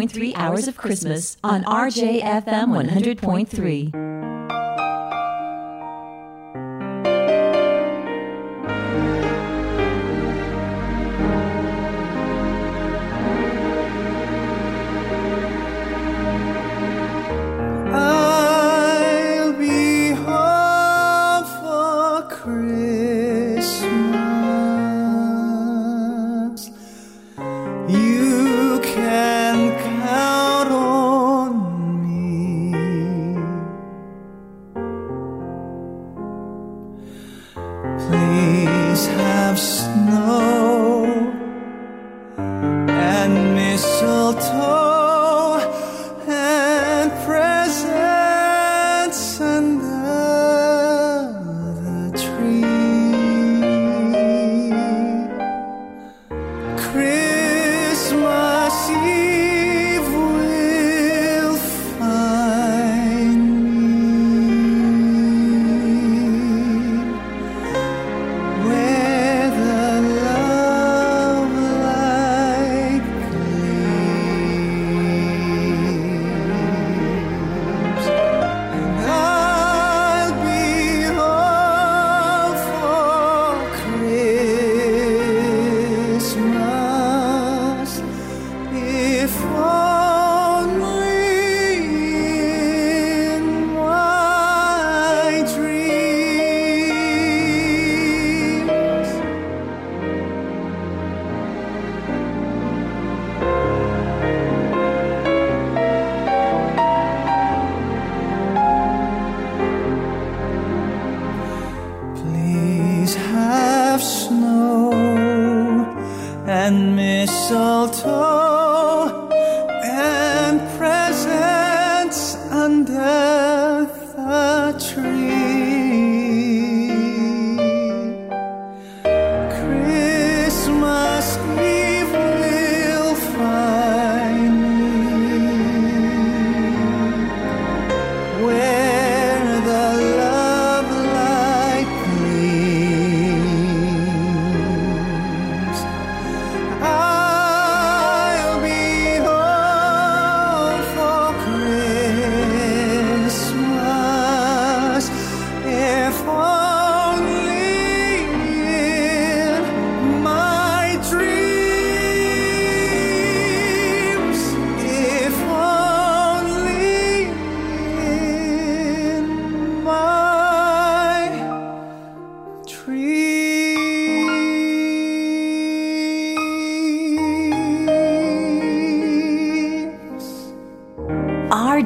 100.3 Hours of Christmas on RJFM 100.3.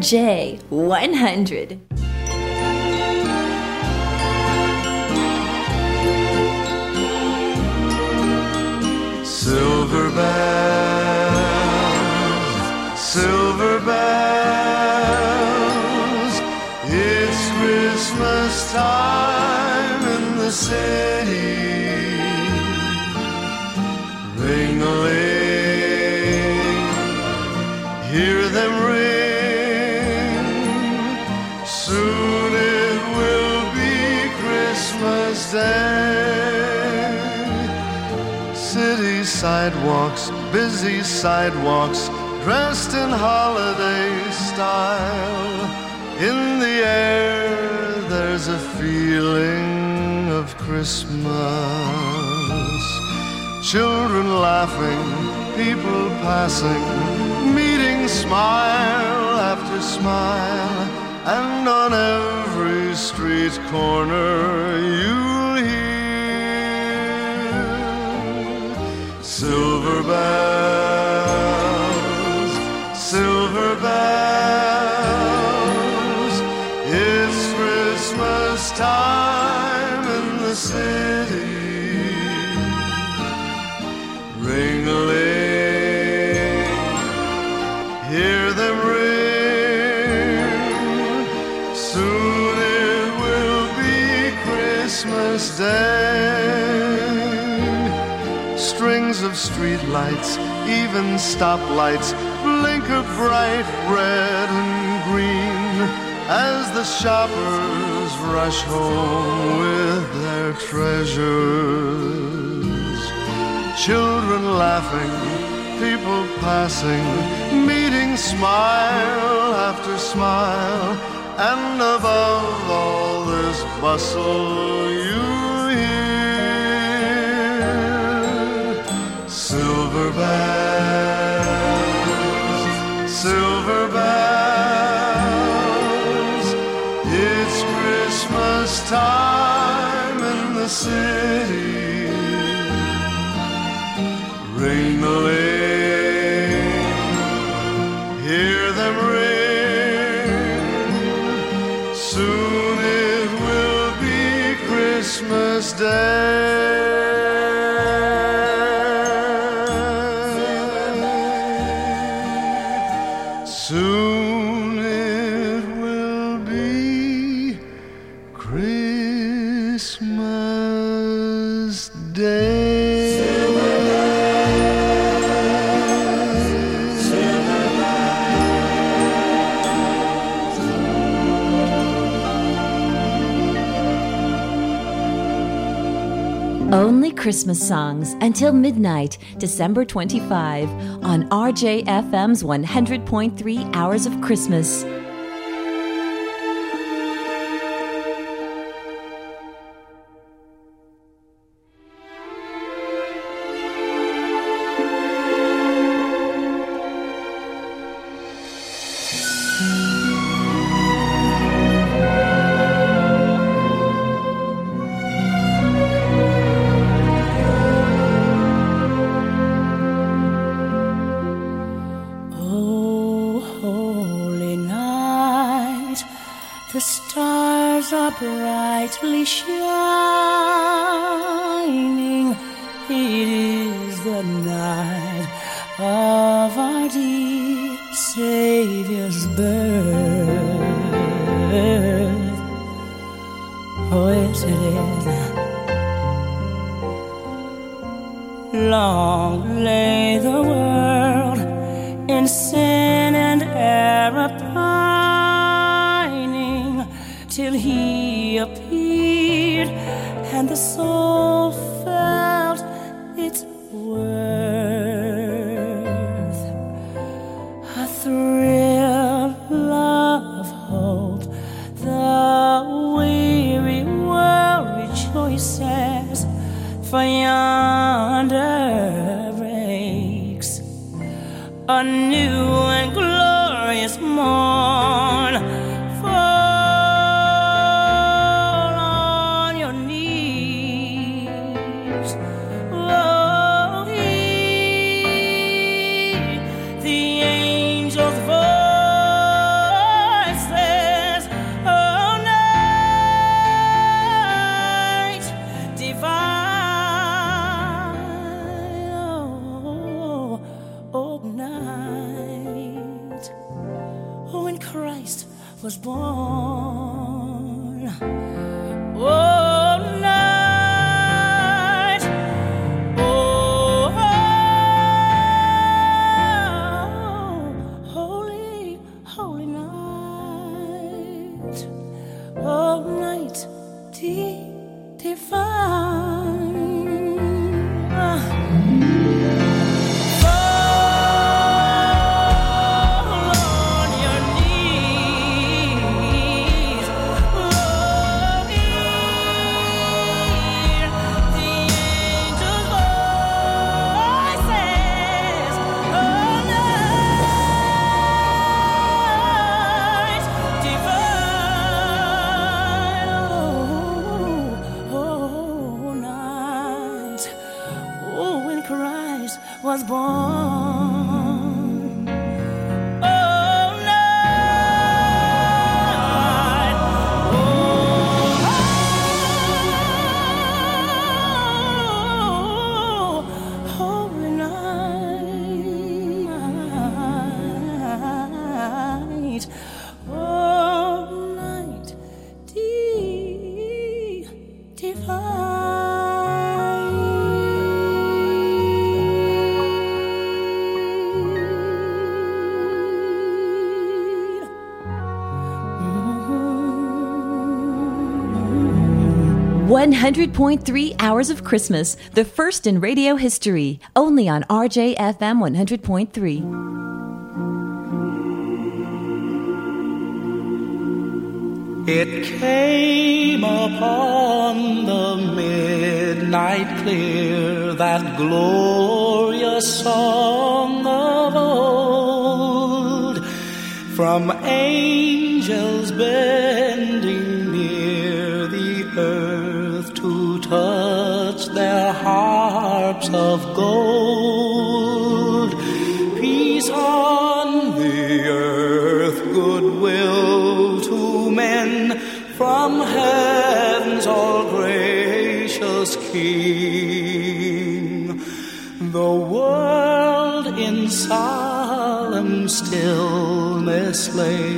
J one hundred. Sidewalks, dressed in holiday style. In the air, there's a feeling of Christmas. Children laughing, people passing, meeting smile after smile. And on every street corner, you'll hear silver bells, Time in the city. Ring a hear them ring. Soon it will be Christmas Day. Strings of streetlights, even stoplights, blink a bright red and green as the shoppers rush home with their treasures. Children laughing, people passing, meeting smile after smile, and above all this bustle you hear silver bells, silver bells. Time in the city. Ring the lane, hear them ring. Soon it will be Christmas Day. Christmas songs until midnight, December 25, on RJFM's 100.3 Hours of Christmas. 100.3 Hours of Christmas, the first in radio history, only on RJFM 100.3. It came upon the midnight clear that glorious song of old from angels' bed gold. Peace on the earth, goodwill to men from heaven's all gracious King. The world in solemn stillness lay.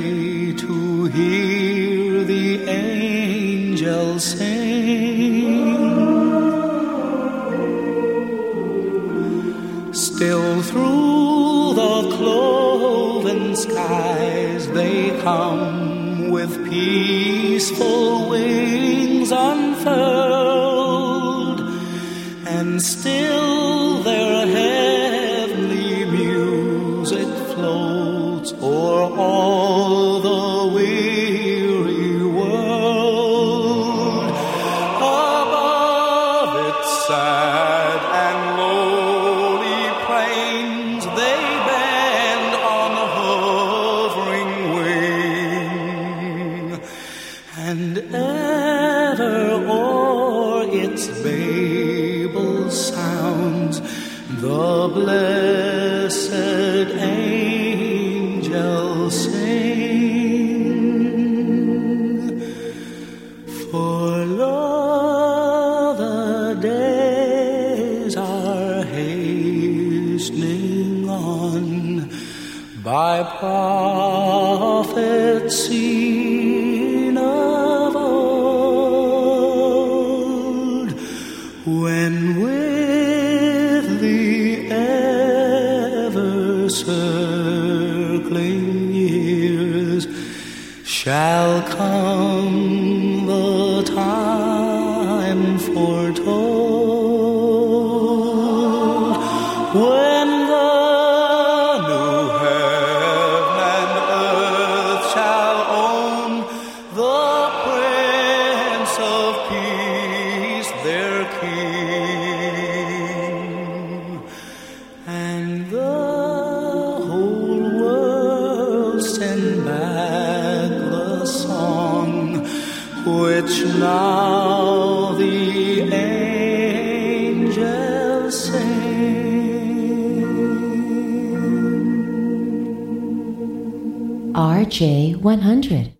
peaceful 100.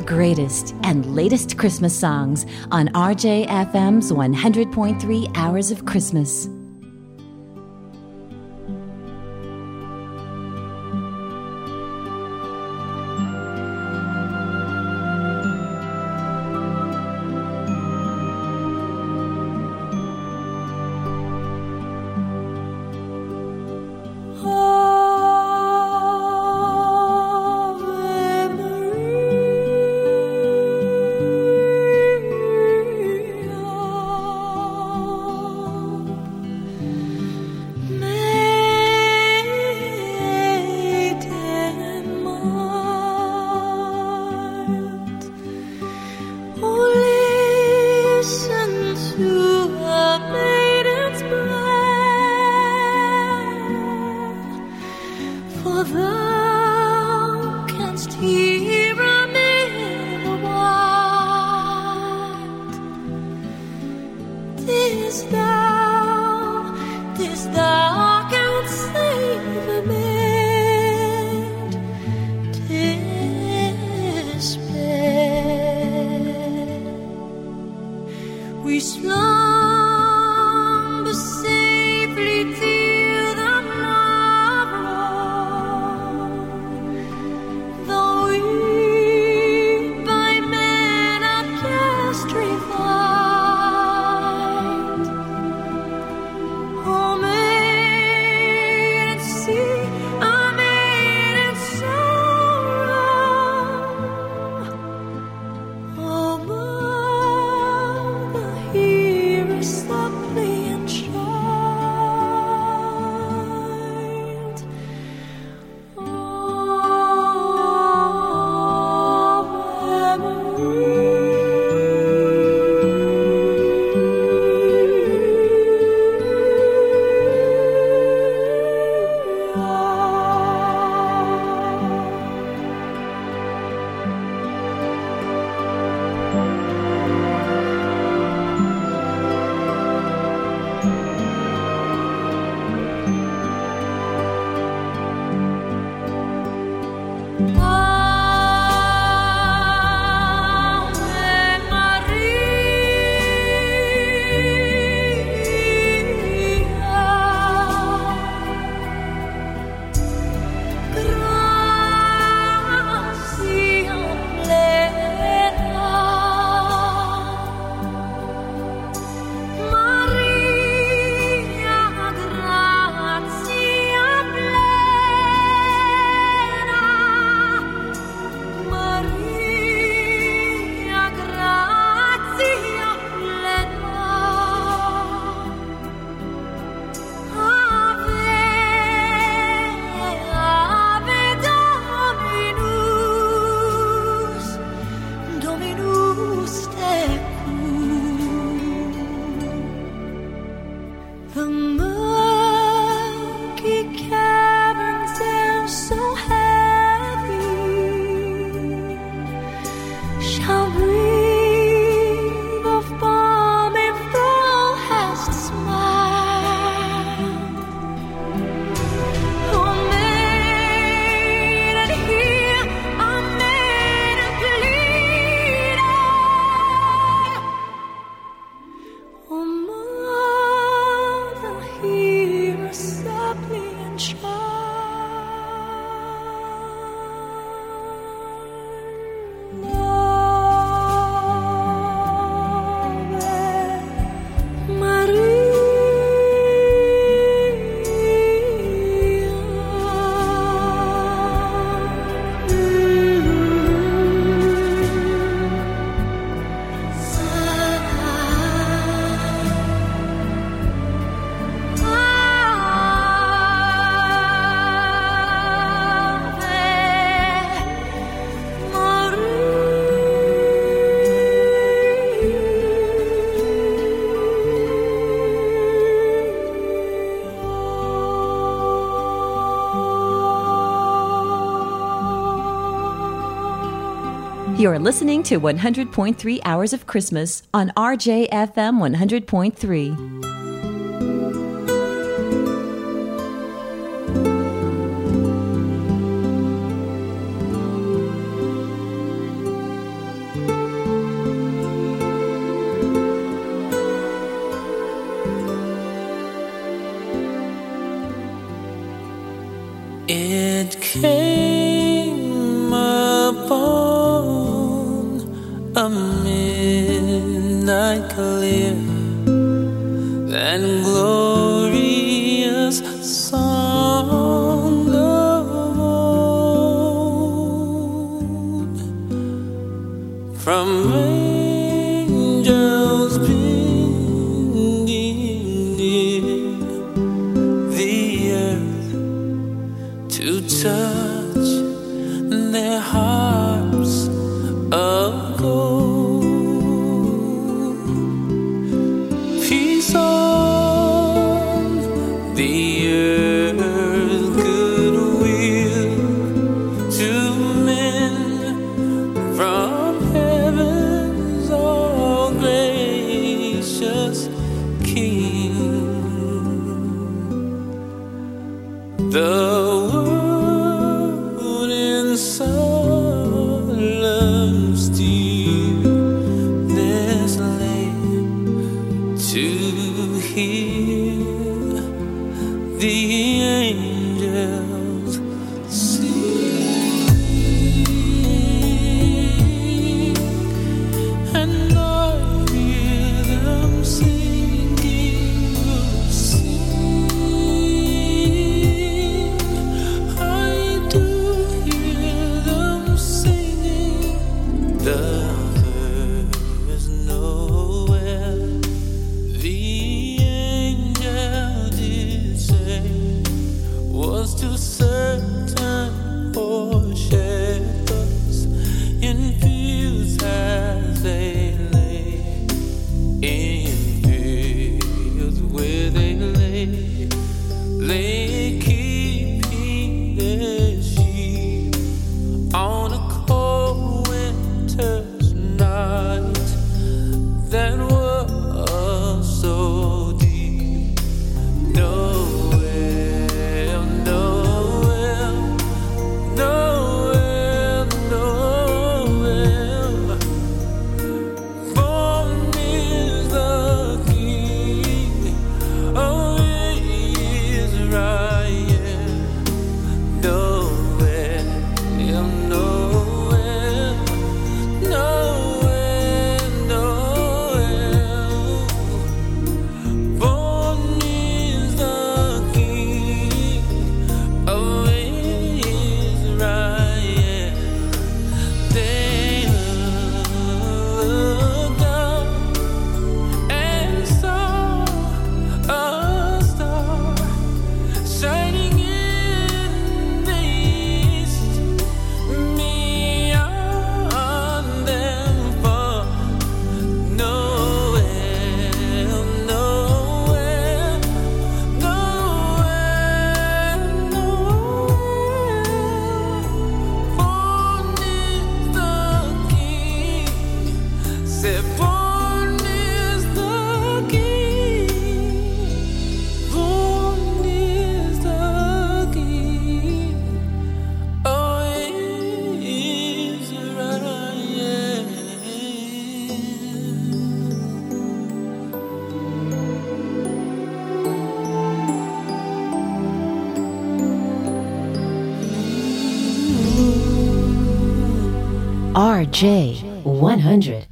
greatest and latest Christmas songs on RJFM's 100.3 Hours of Christmas. You're listening to 100.3 Hours of Christmas on RJFM 100.3. J100.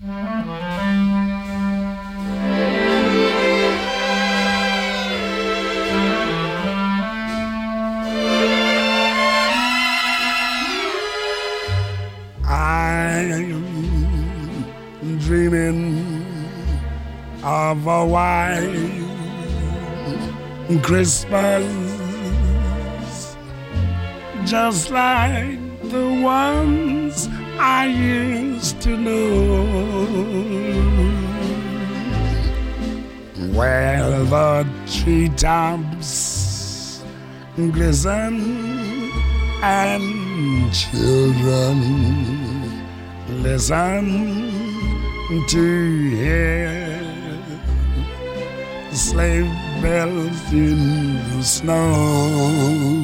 I'm dreaming of a white Christmas just like the one I used to know where the treetops glisten and children listen to hear sleigh bells in the snow.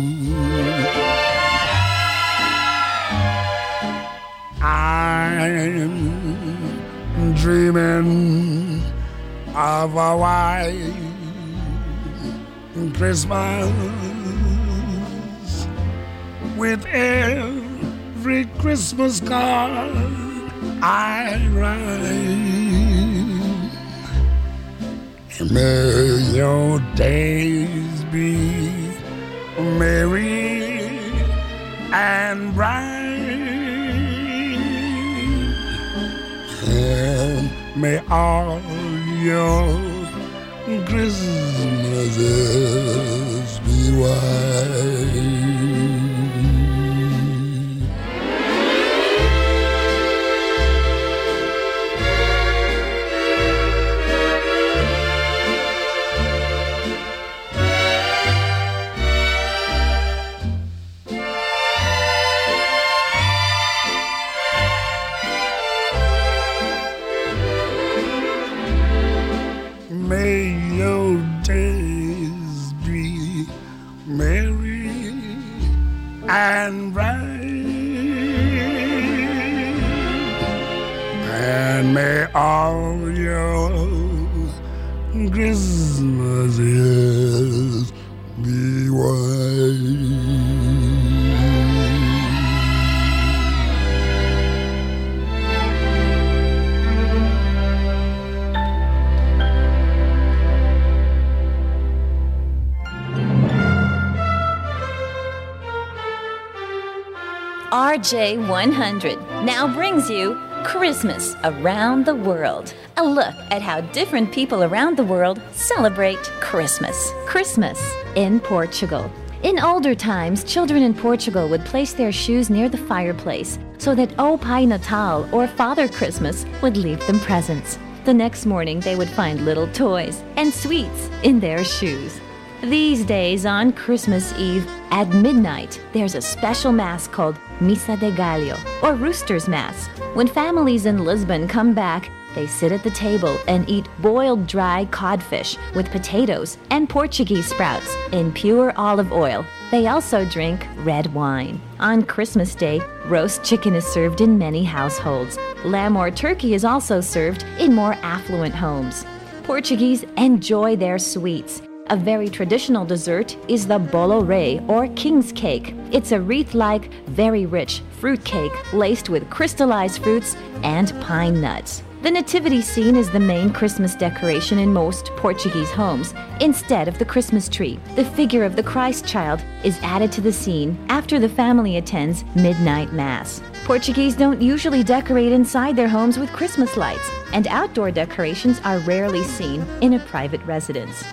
Christmas with every Christmas card I write. May your days RJ100 now brings you Christmas Around the World. A look at how different people around the world celebrate Christmas. Christmas in Portugal. In older times, children in Portugal would place their shoes near the fireplace so that O Pai Natal or Father Christmas would leave them presents. The next morning, they would find little toys and sweets in their shoes. These days, on Christmas Eve, at midnight, there's a special mass called Missa de Gallo, or Rooster's Mass. When families in Lisbon come back, they sit at the table and eat boiled dry codfish with potatoes and Portuguese sprouts in pure olive oil. They also drink red wine. On Christmas Day, roast chicken is served in many households. Lamb or turkey is also served in more affluent homes. Portuguese enjoy their sweets. A very traditional dessert is the bolo rei or king's cake. It's a wreath-like, very rich fruit cake laced with crystallized fruits and pine nuts. The nativity scene is the main Christmas decoration in most Portuguese homes. Instead of the Christmas tree, the figure of the Christ child is added to the scene after the family attends midnight mass. Portuguese don't usually decorate inside their homes with Christmas lights, and outdoor decorations are rarely seen in a private residence.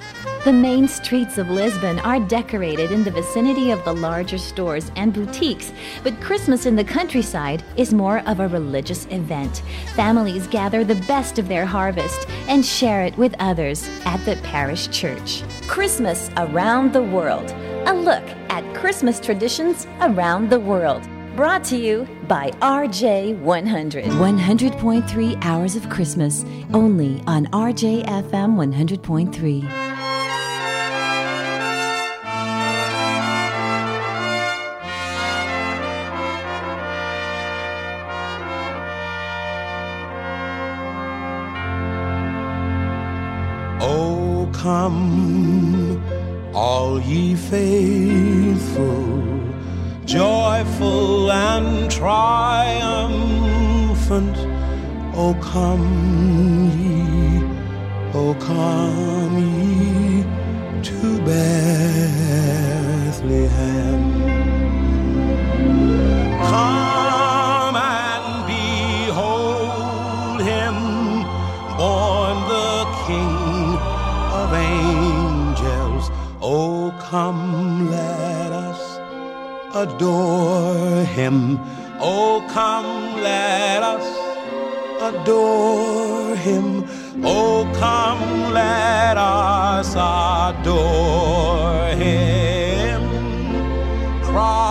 The main streets of Lisbon are decorated in the vicinity of the larger stores and boutiques, but Christmas in the countryside is more of a religious event. Families gather the best of their harvest and share it with others at the parish church. Christmas around the world. A look at Christmas traditions around the world. Brought to you by RJ100. 100.3 hours of Christmas, only on RJFM 100.3. come, all ye faithful, joyful and triumphant. Oh, come ye, oh, come ye to Bethlehem. Come, let us adore him. Oh, come, let us adore him. Oh, come, let us adore him. Christ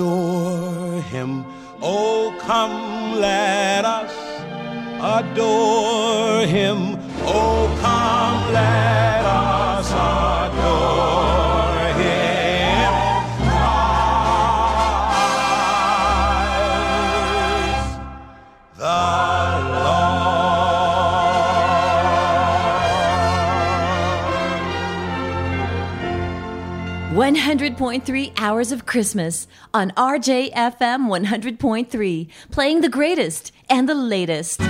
adore him. Oh, come, let us adore him. Oh, come, let us. 100.3 Hours of Christmas on RJFM 100.3, playing the greatest and the latest.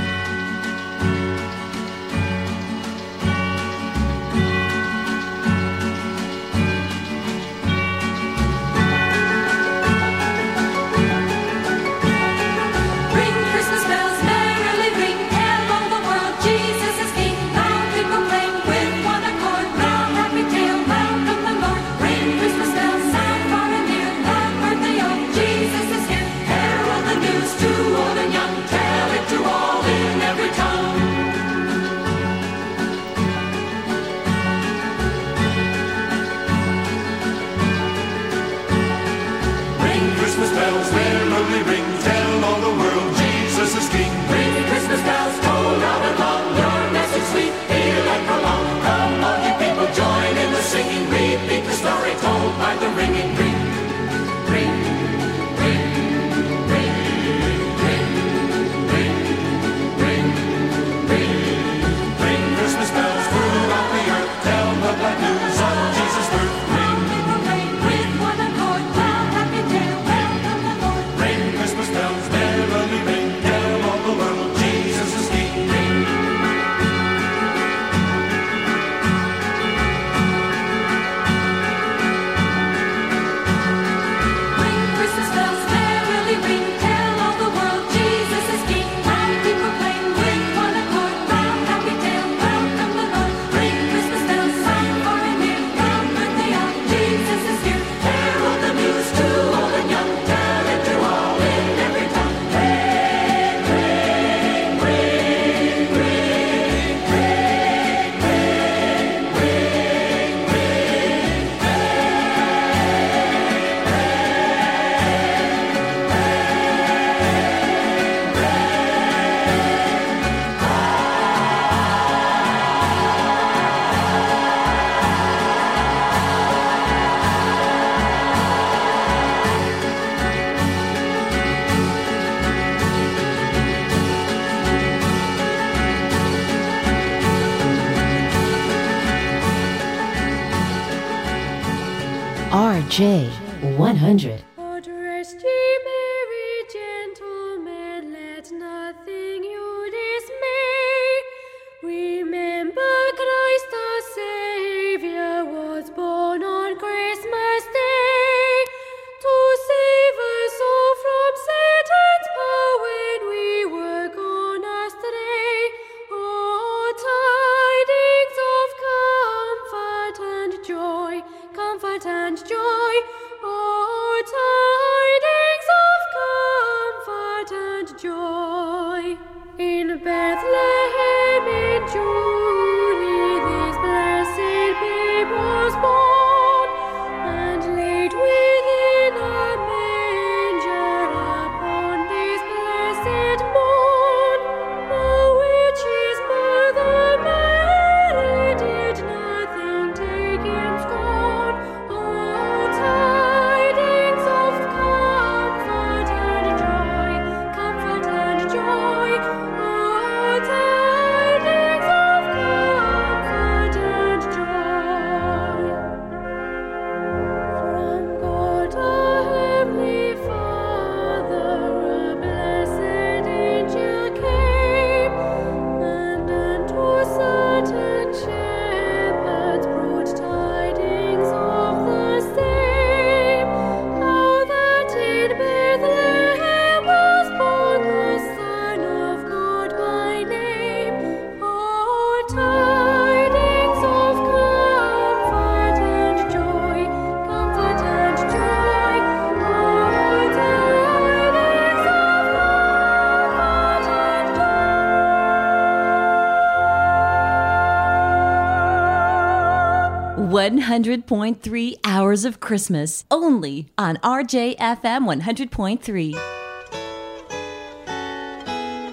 100.3 hours of Christmas only on RJFM 100.3.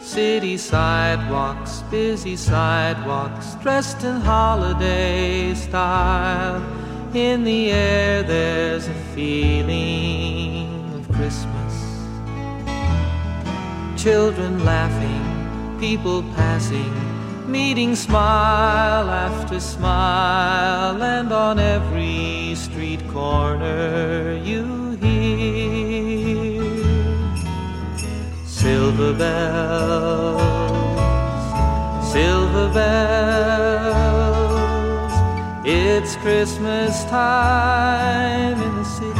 City sidewalks, busy sidewalks, dressed in holiday style. In the air, there's a feeling of Christmas. Children laughing, people passing, meeting smile after smile, and on every street corner you hear silver bells, silver bells. It's Christmas time in the city.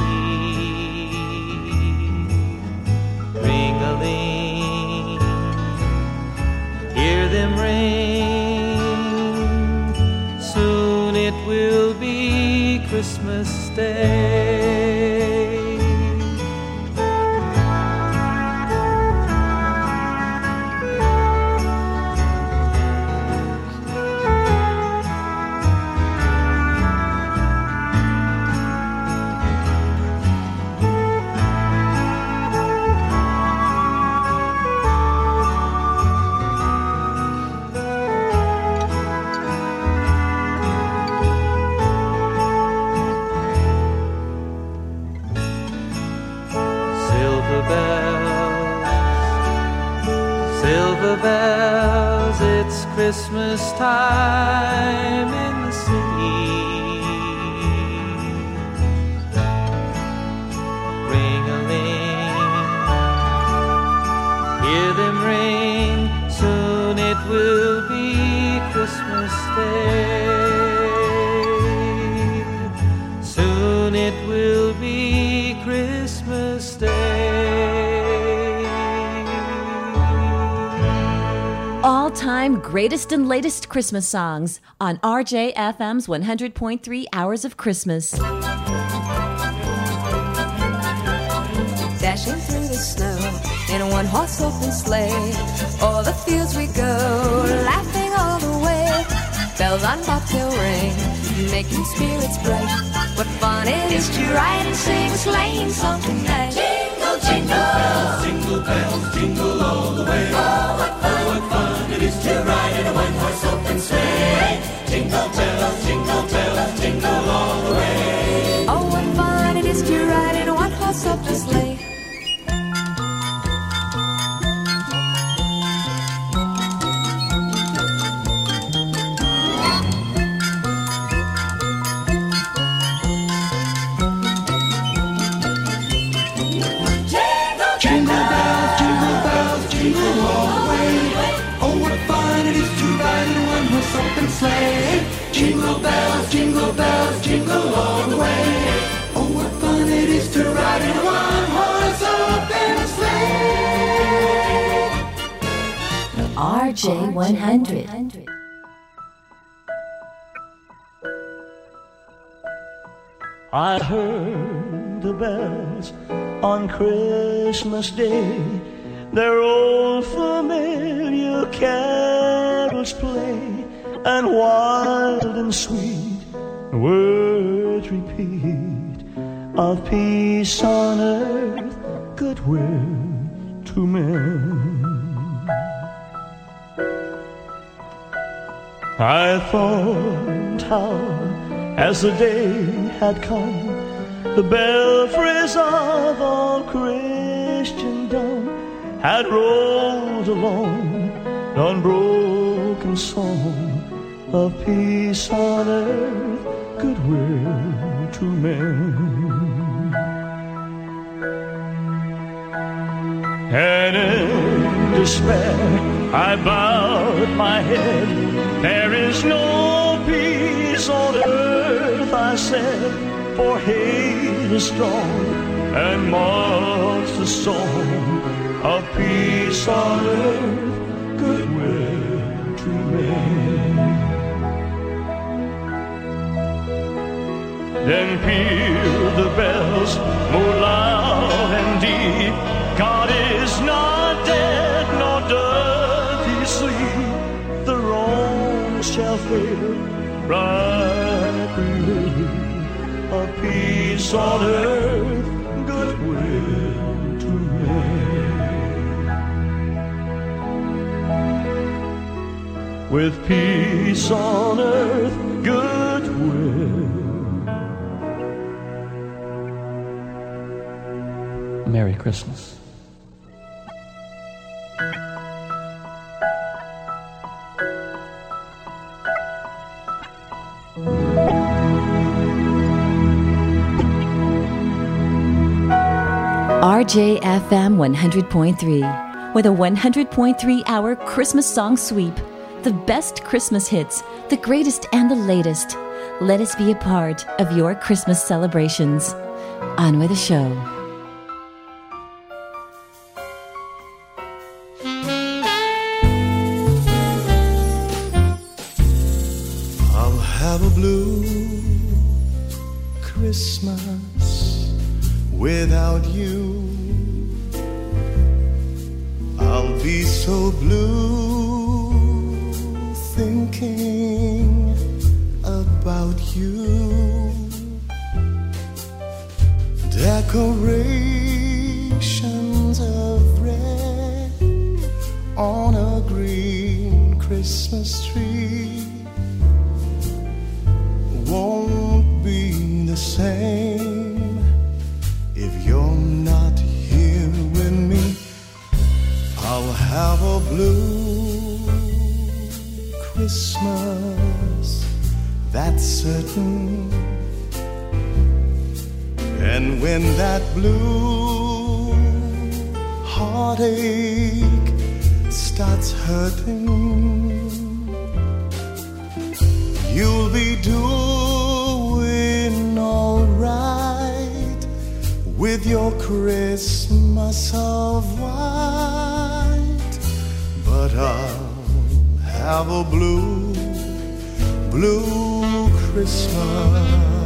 Hear them ring. Soon it will be Christmas Day. Bells, it's Christmas time time greatest and latest Christmas songs on RJFM's 100.3 Hours of Christmas. Dashing through the snow in a one horse open sleigh. O'er the fields we go, laughing all the way. Bells on bobtail ring, making spirits bright. What fun it is to ride and sing a sleighing song tonight. Jingle, jingle bells, jingle bells, jingle all the way. 100. I heard the bells on Christmas Day, their old familiar carols play, and wild and sweet words repeat of peace on earth, goodwill to men. I thought how, as the day had come, the belfries of all Christendom had rolled along an unbroken song of peace on earth, goodwill to men. And in despair, I bowed my head. There is no peace on earth, I said, for hate is strong and marks the song of peace on earth, goodwill to men. Then peal the bells more loud and deep. Right a peace on earth, goodwill to men. With peace on earth. Merry Christmas. RJFM 100.3 with a 100.3 hour Christmas song sweep. The best Christmas hits, the greatest and the latest. Let us be a part of your Christmas celebrations. On with the show. I'll have a blue Christmas without you. I'll be so blue thinking about you. Decorations of red on a green Christmas tree won't be the same Christmas, that's certain. And when that blue heartache starts hurting, You'll be doing alright with your Christmas of white. But I'll have a blue, blue Christmas.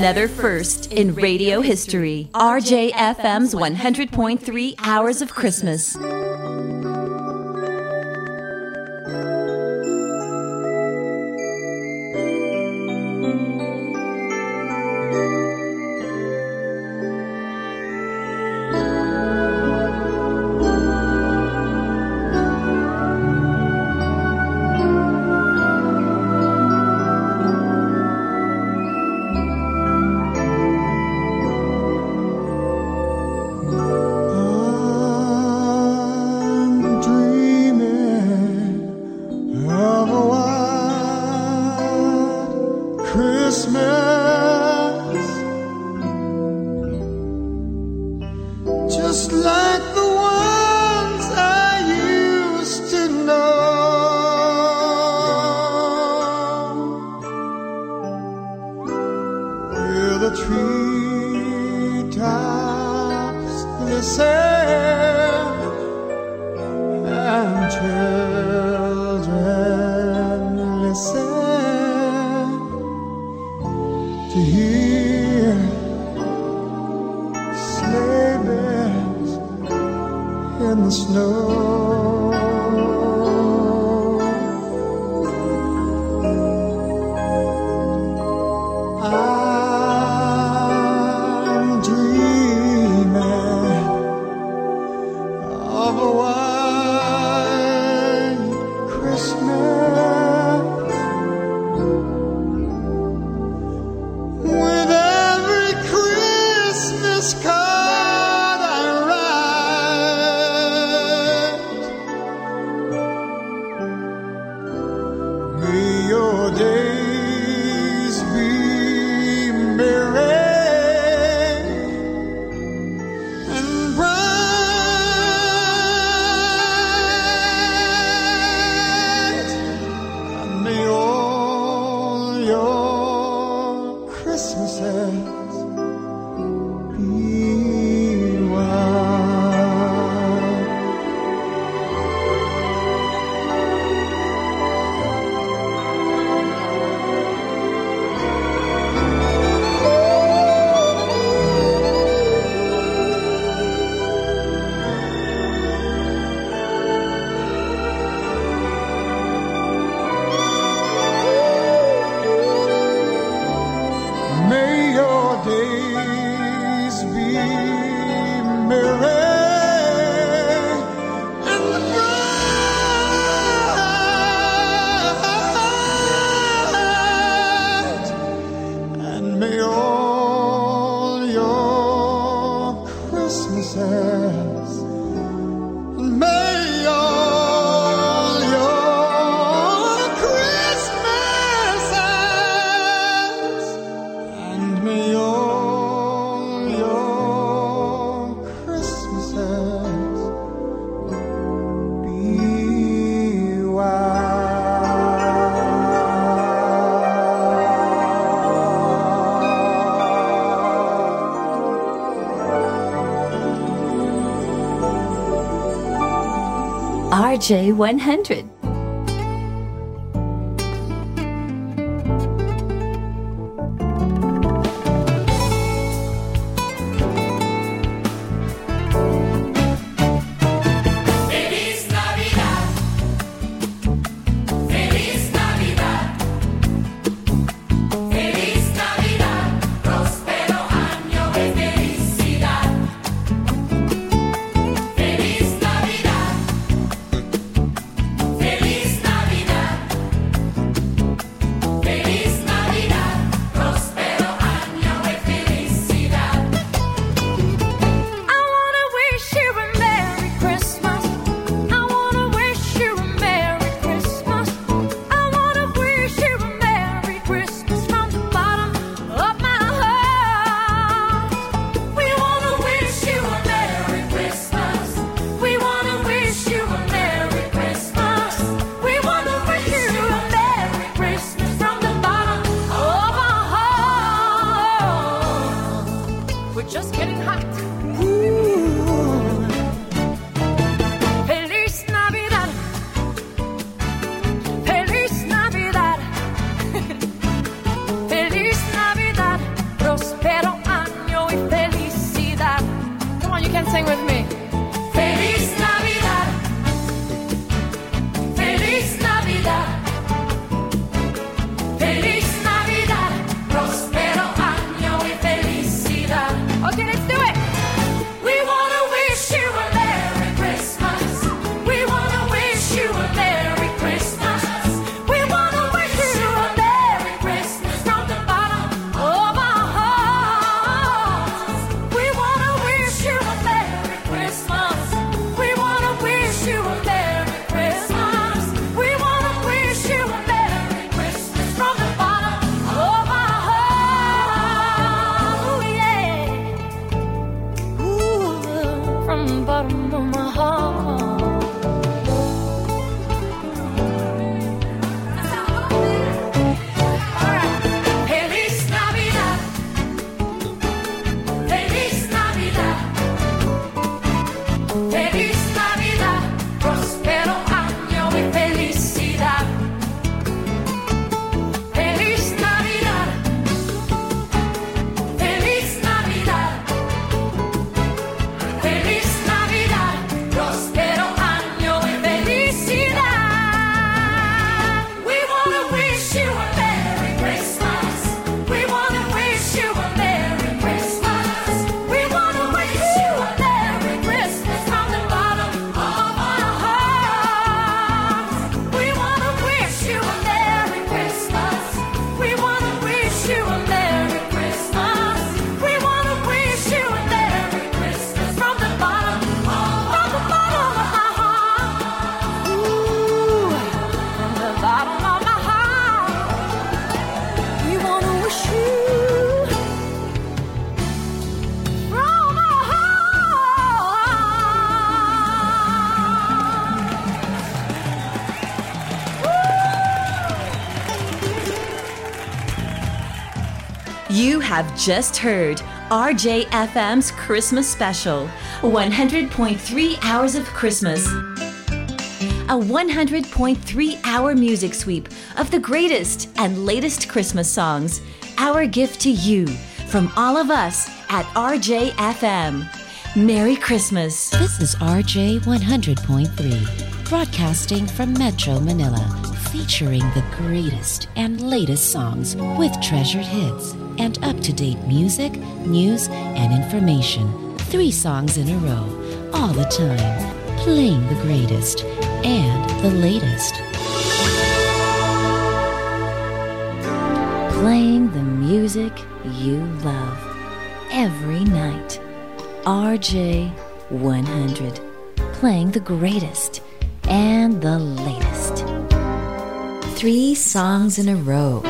Another first in radio history. RJFM's 100.3 Hours of Christmas. RJ100. have just heard RJFM's Christmas special 100.3 Hours of Christmas. A 100.3 hour music sweep of the greatest and latest Christmas songs. Our gift to you from all of us at RJFM. Merry Christmas. This is RJ 100.3, broadcasting from Metro Manila featuring the greatest and latest songs with treasured hits and up to date music, news, and information. Three songs in a row, all the time, playing the greatest and the latest. Playing the music you love every night. RJ 100, playing the greatest and the latest. Three songs in a row.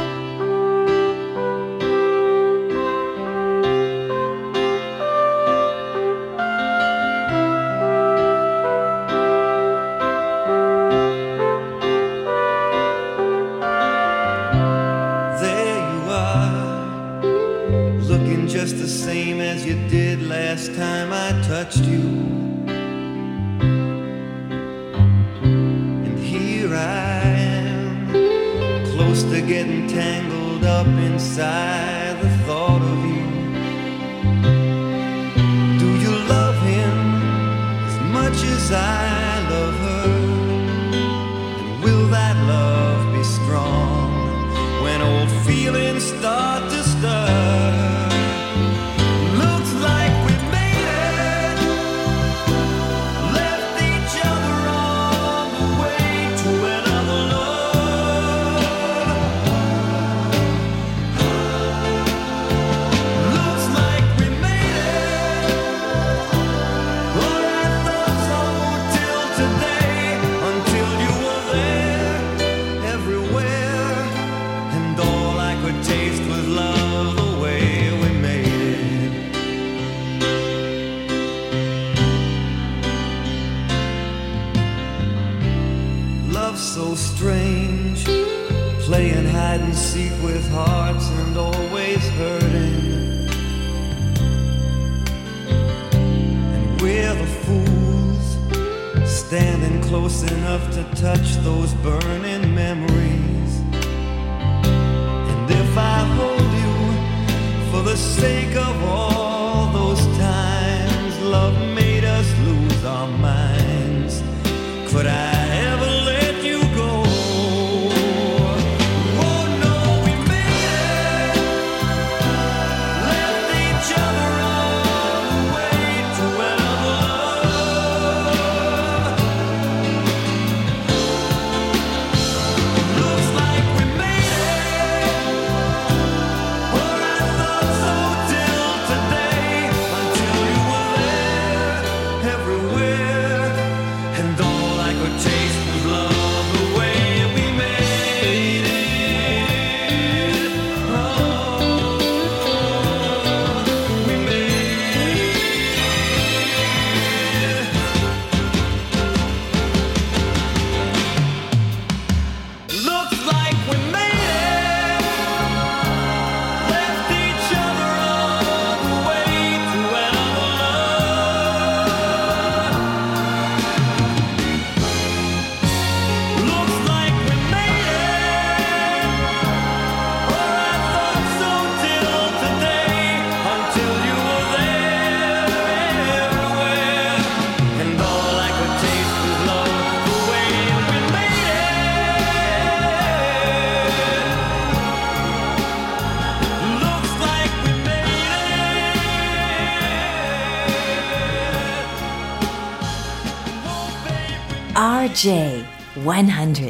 J one hundred.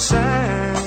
everyone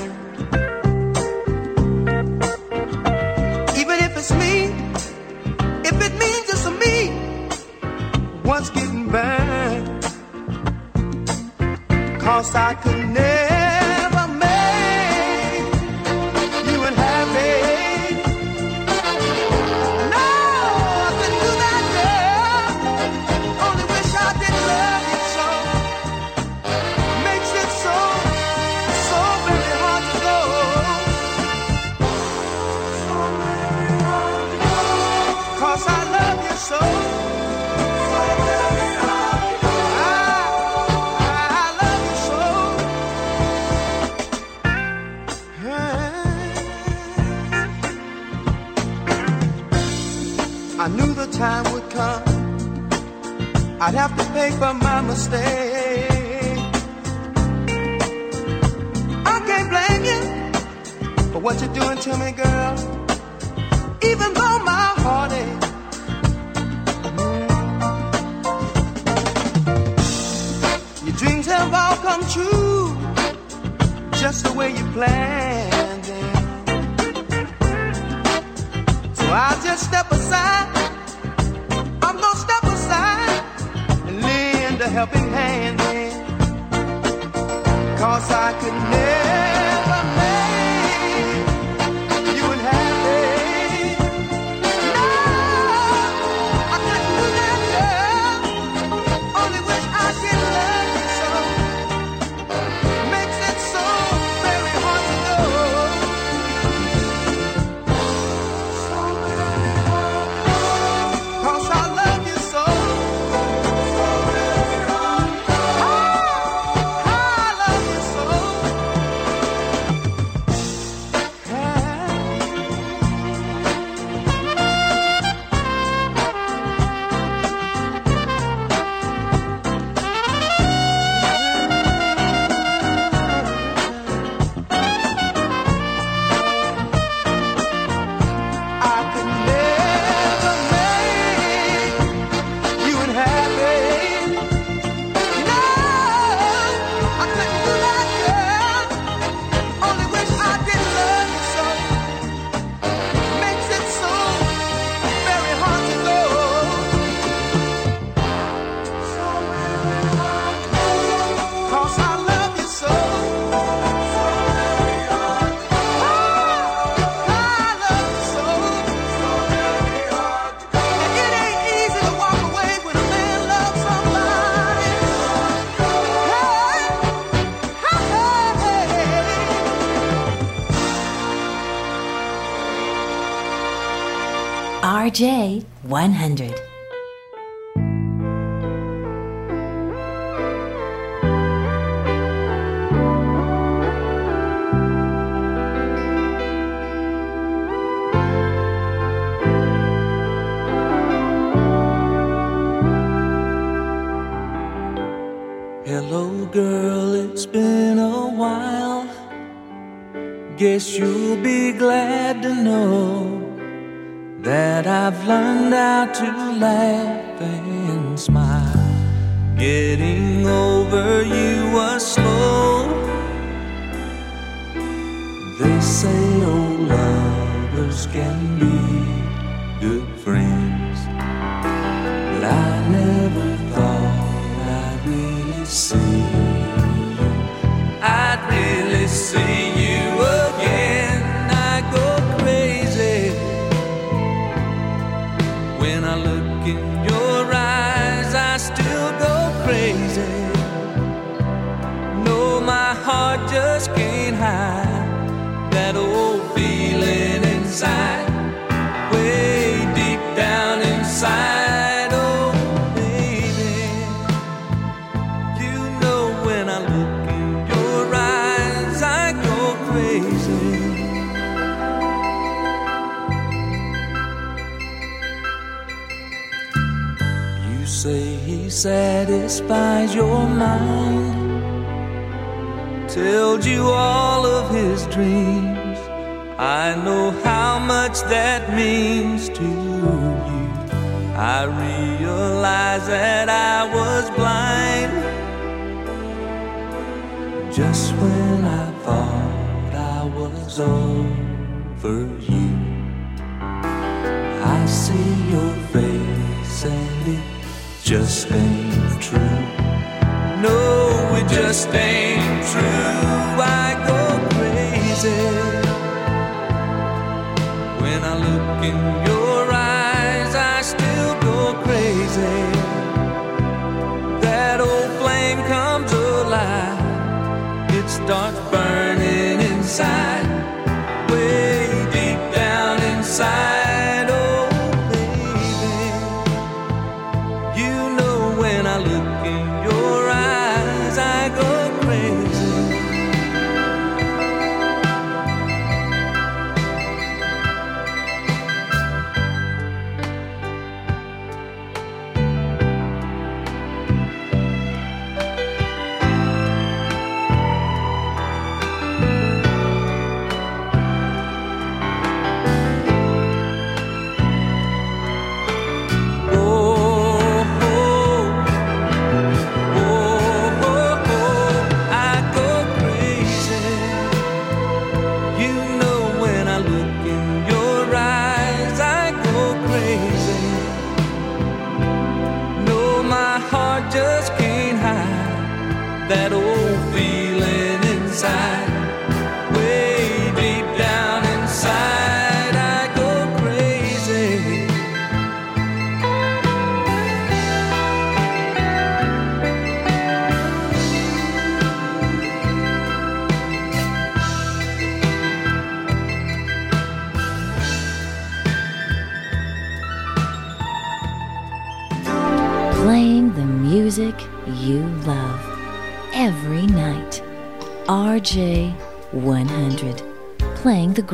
100.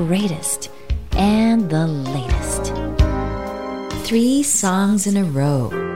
greatest and the latest. Three songs in a row.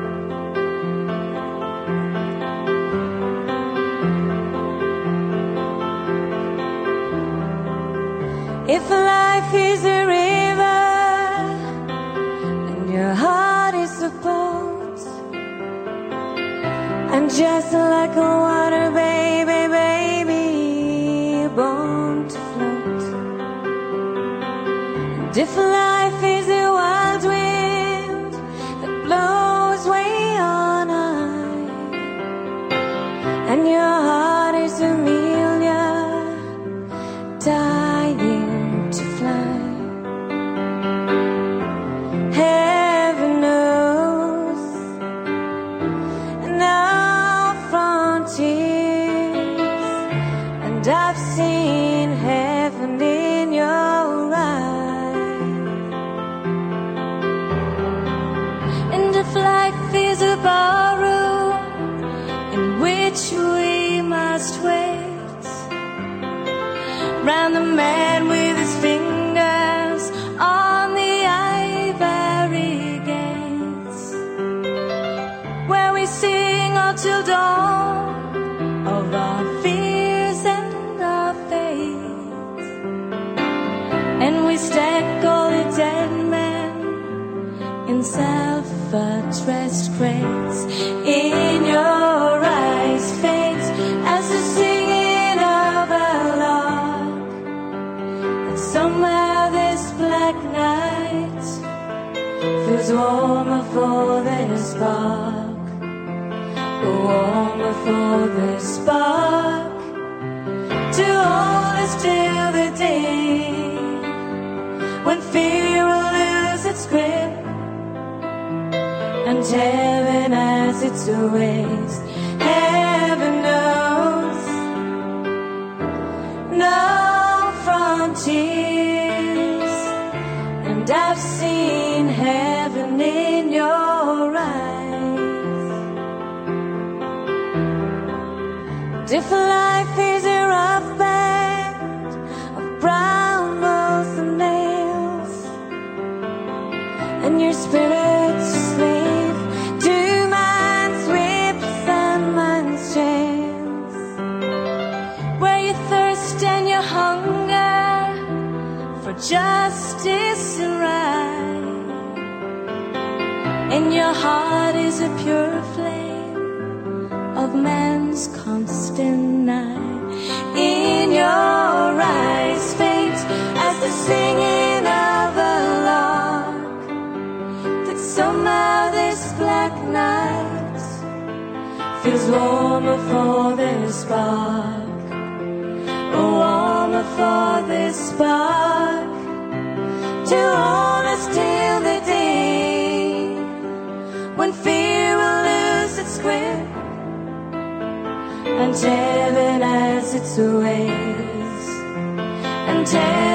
is warmer for this spark. Warmer for this spark. To honest till the day when fear will lose its grip and heaven has its ways. And heaven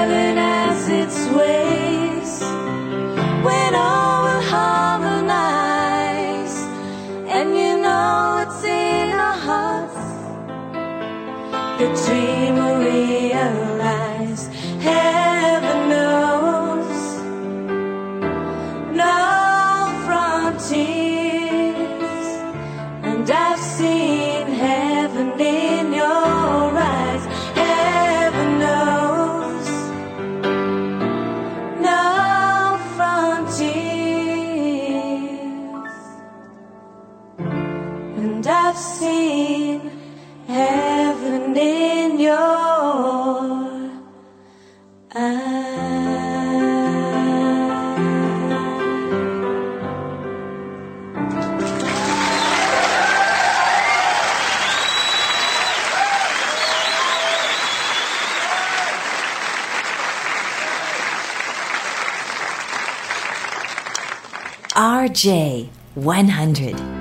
J one hundred.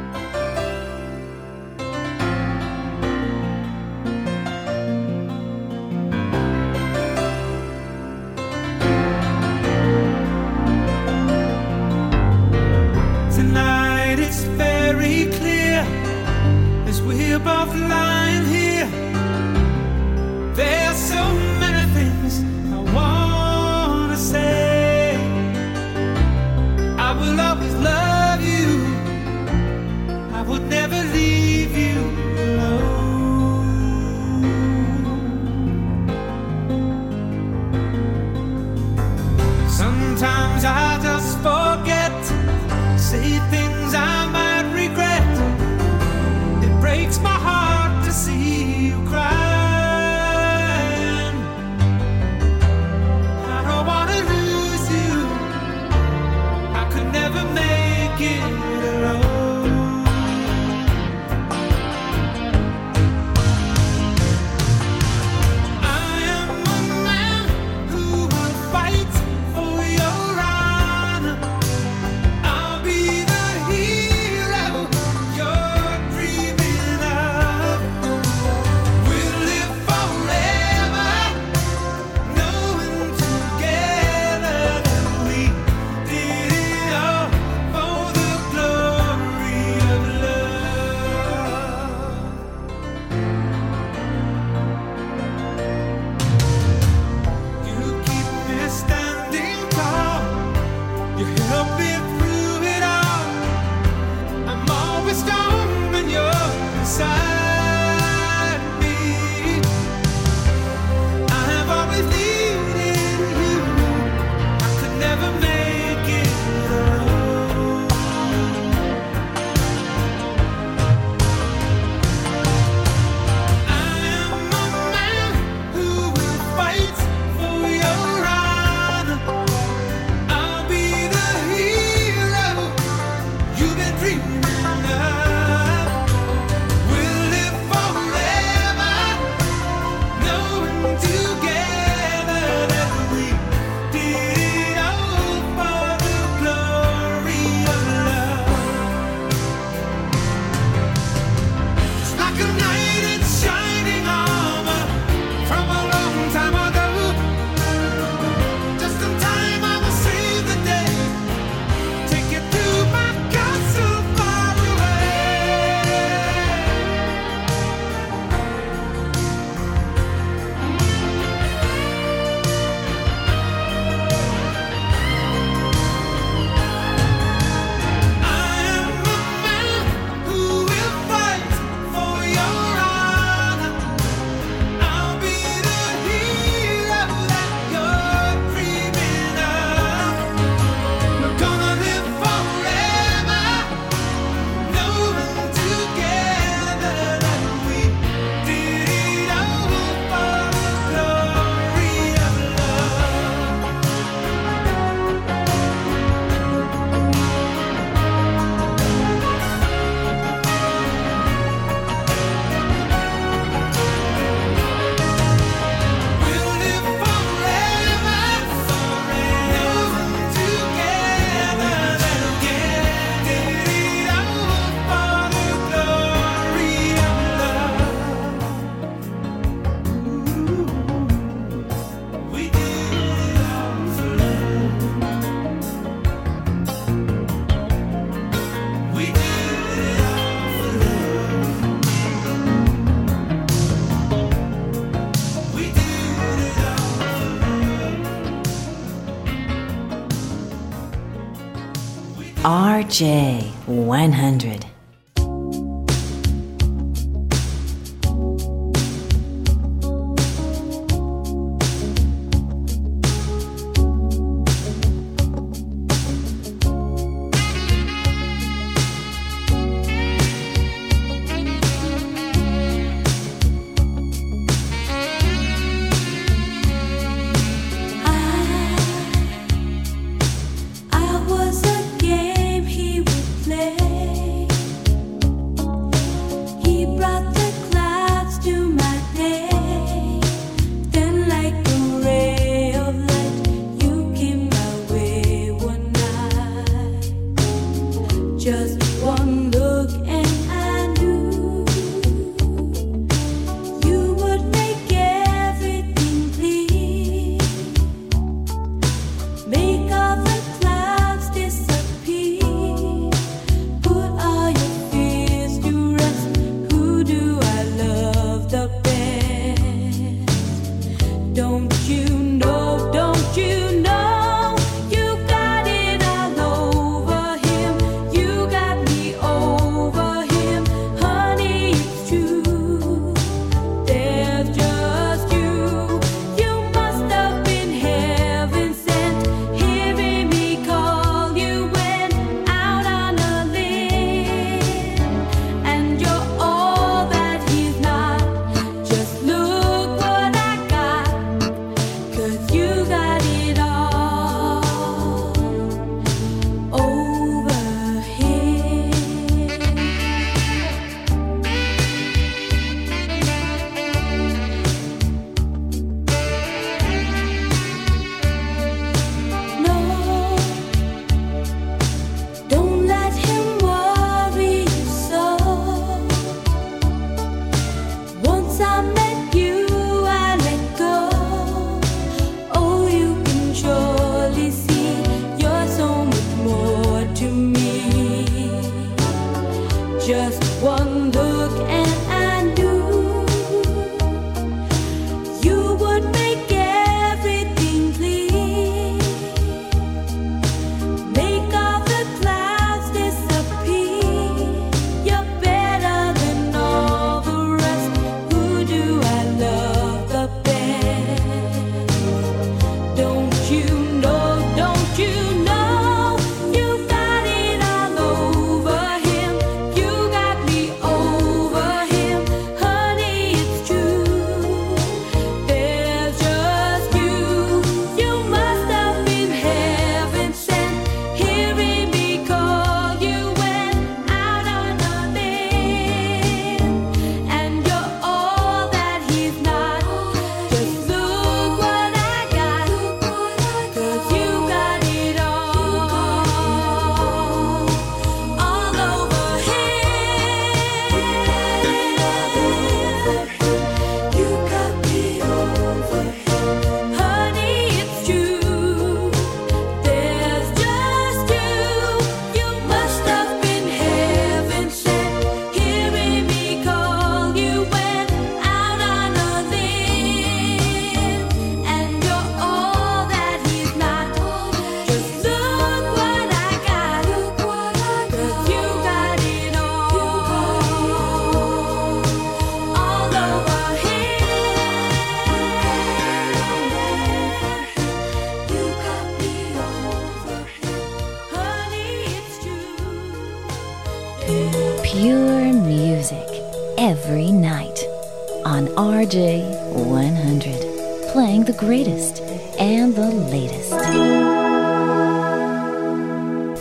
RJ 100.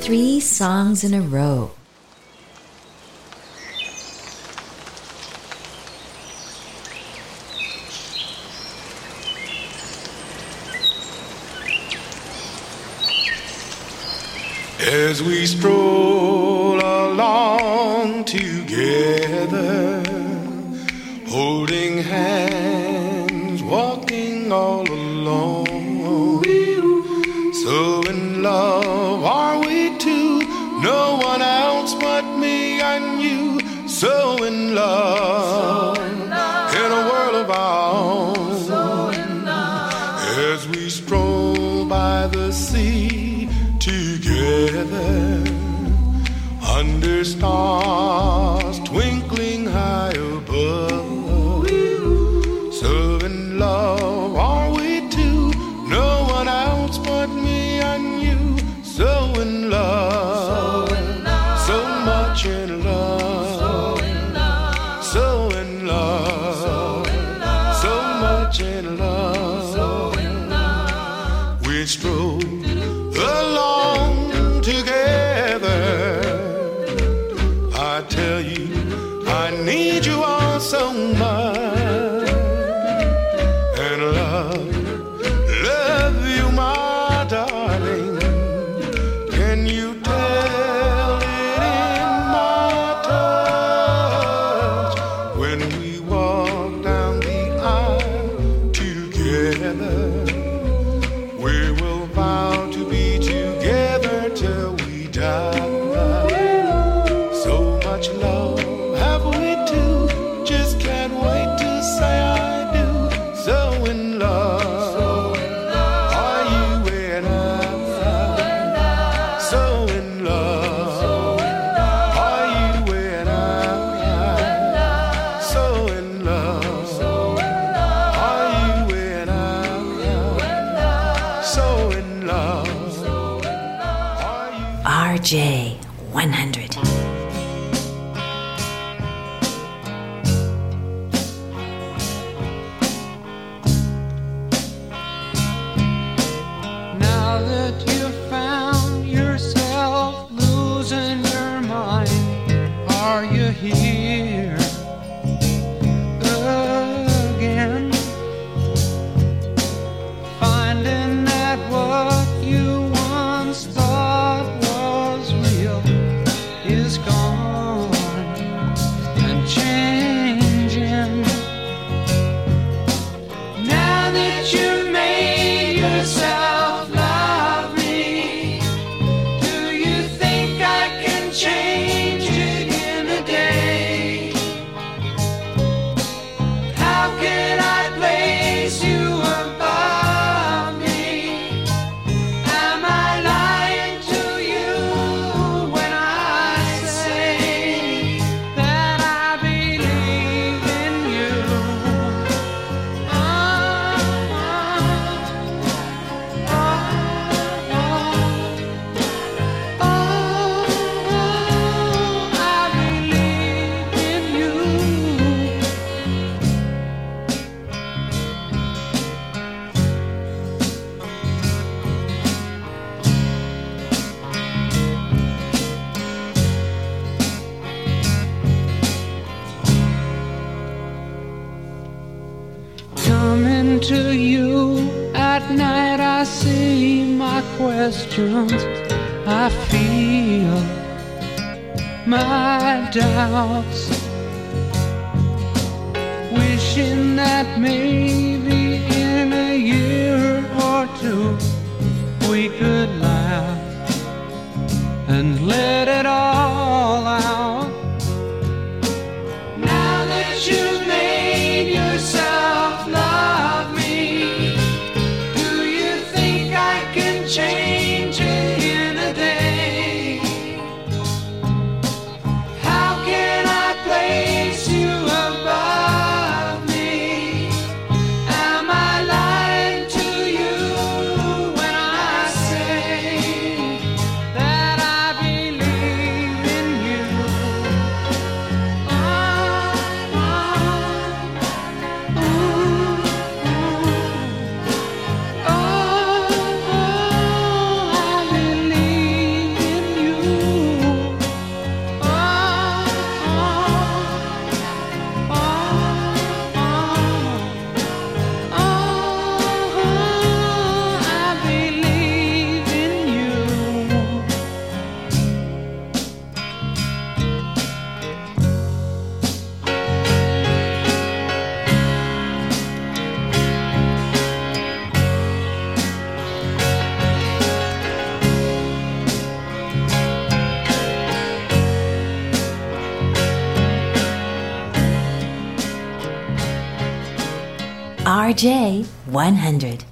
three songs in a row. As we stroll along together. star. RJ 100.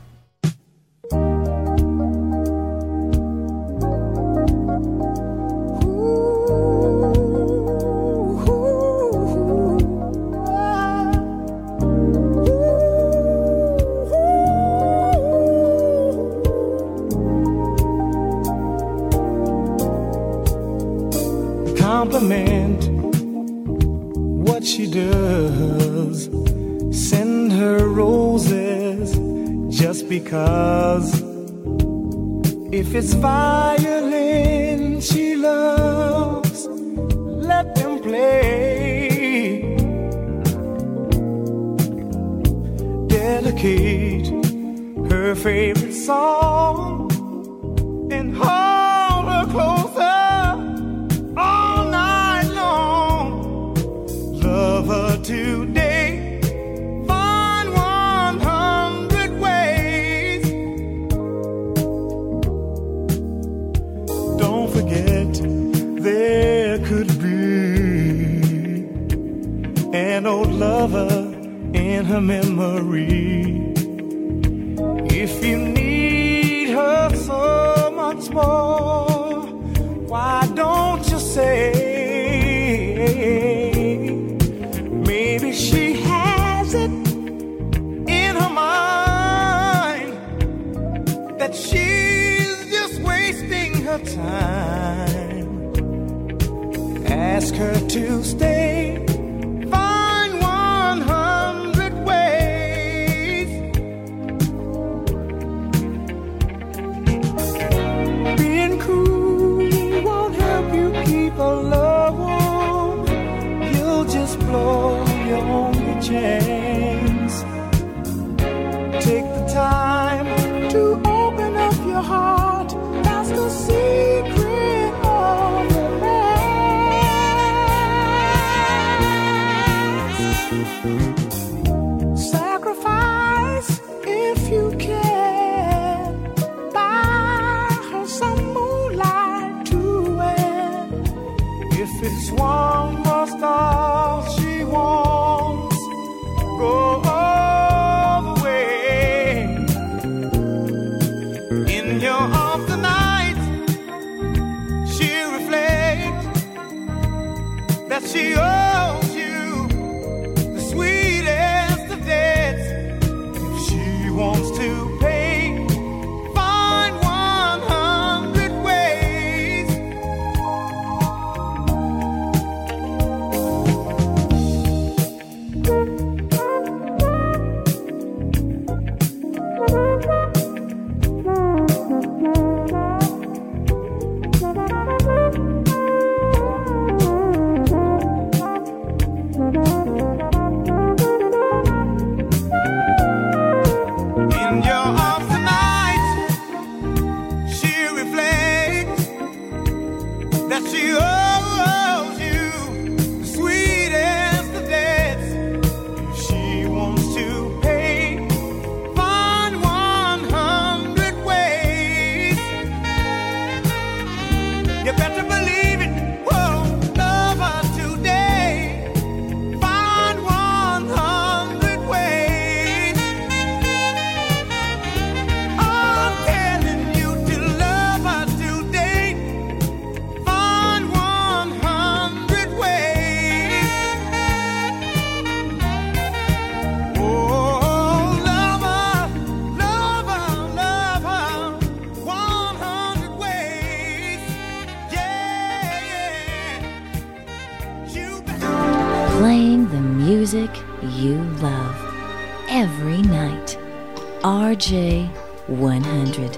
RJ100,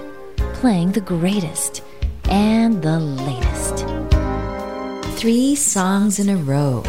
playing the greatest and the latest. Three songs in a row.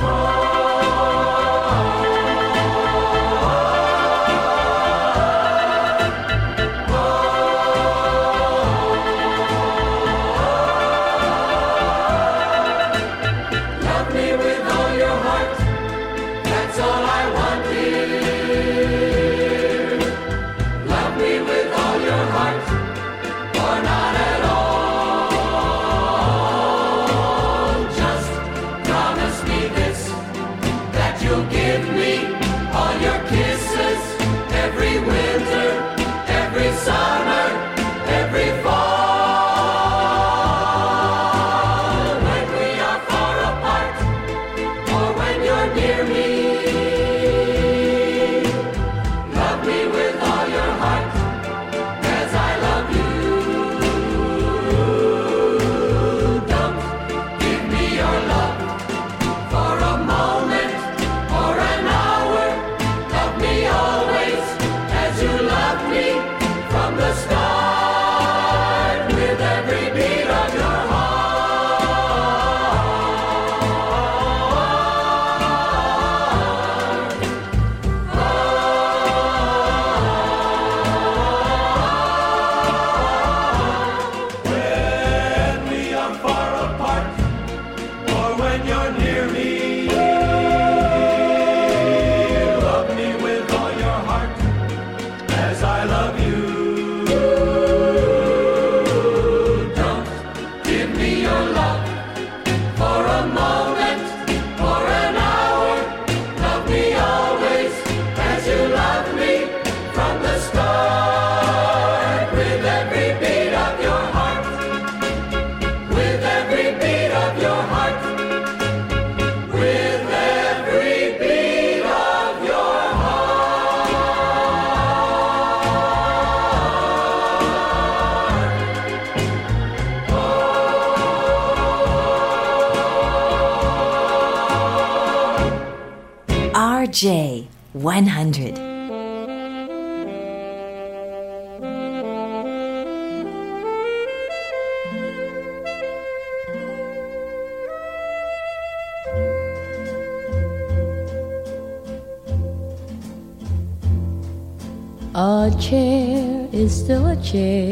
noche.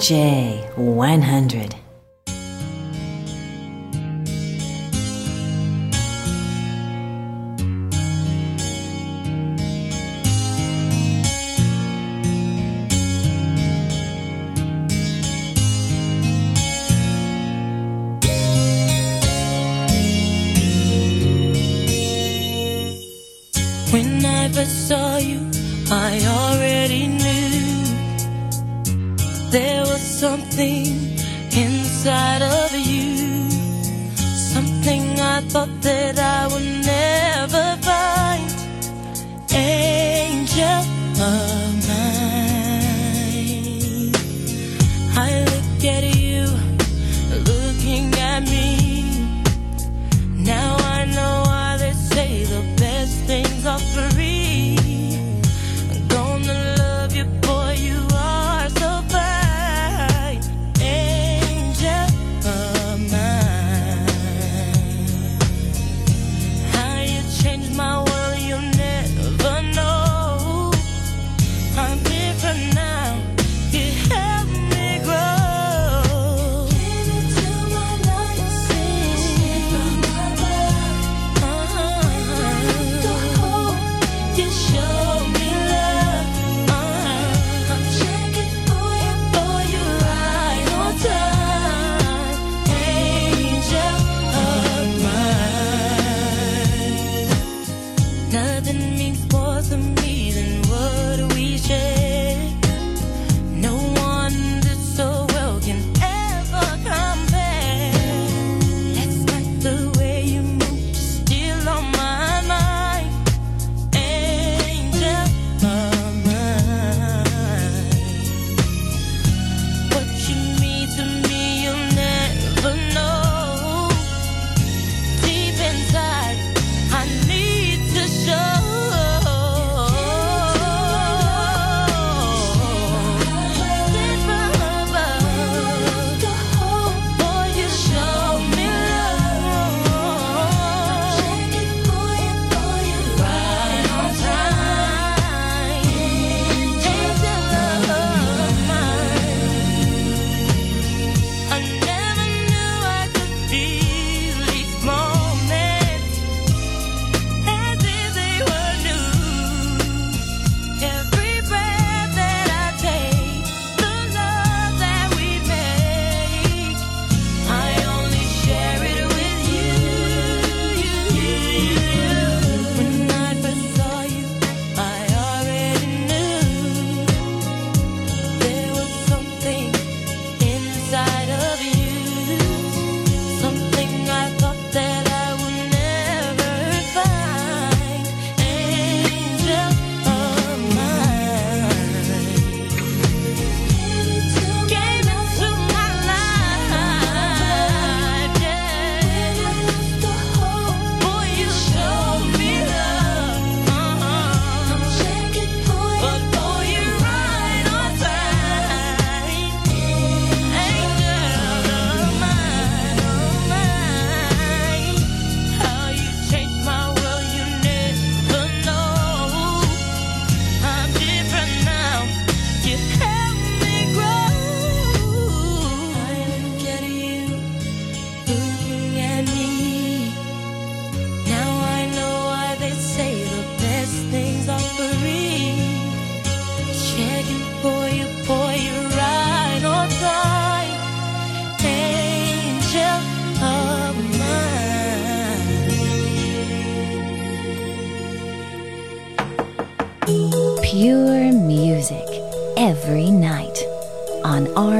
J.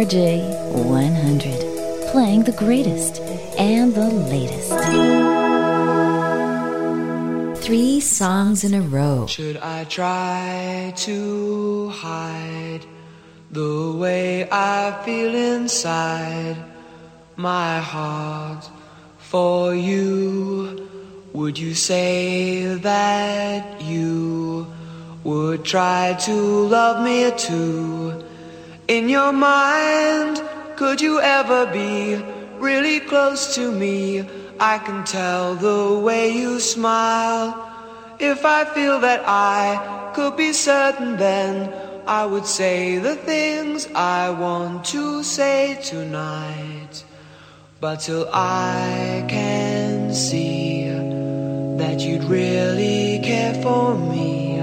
RJ 100, playing the greatest and the latest. Three songs in a row. Should I try to hide the way I feel inside my heart for you? Would you say that you would try to love me too? In your mind could you ever be really close to me? I can tell the way you smile. If I feel that I could be certain, then I would say the things I want to say tonight. But till I can see that you'd really care for me,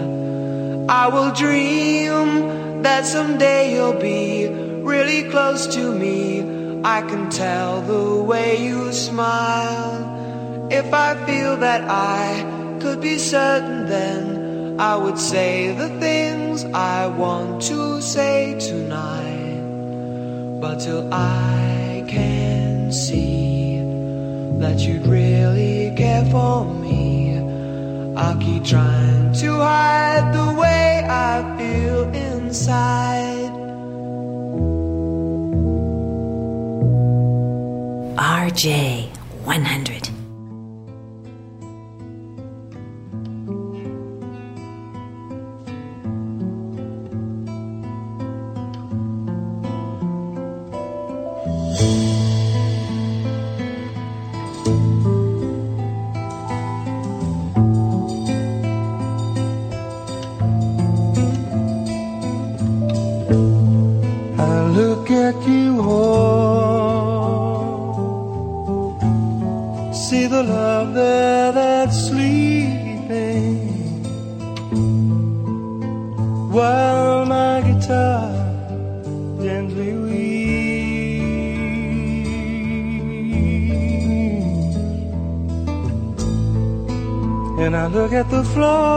I will dream that someday you'll be really close to me. I can tell the way you smile. If I feel that I could be certain, then I would say the things I want to say tonight. But till I can see that you'd really care for me, I'll keep trying to hide the way I feel inside. RJ100. Floor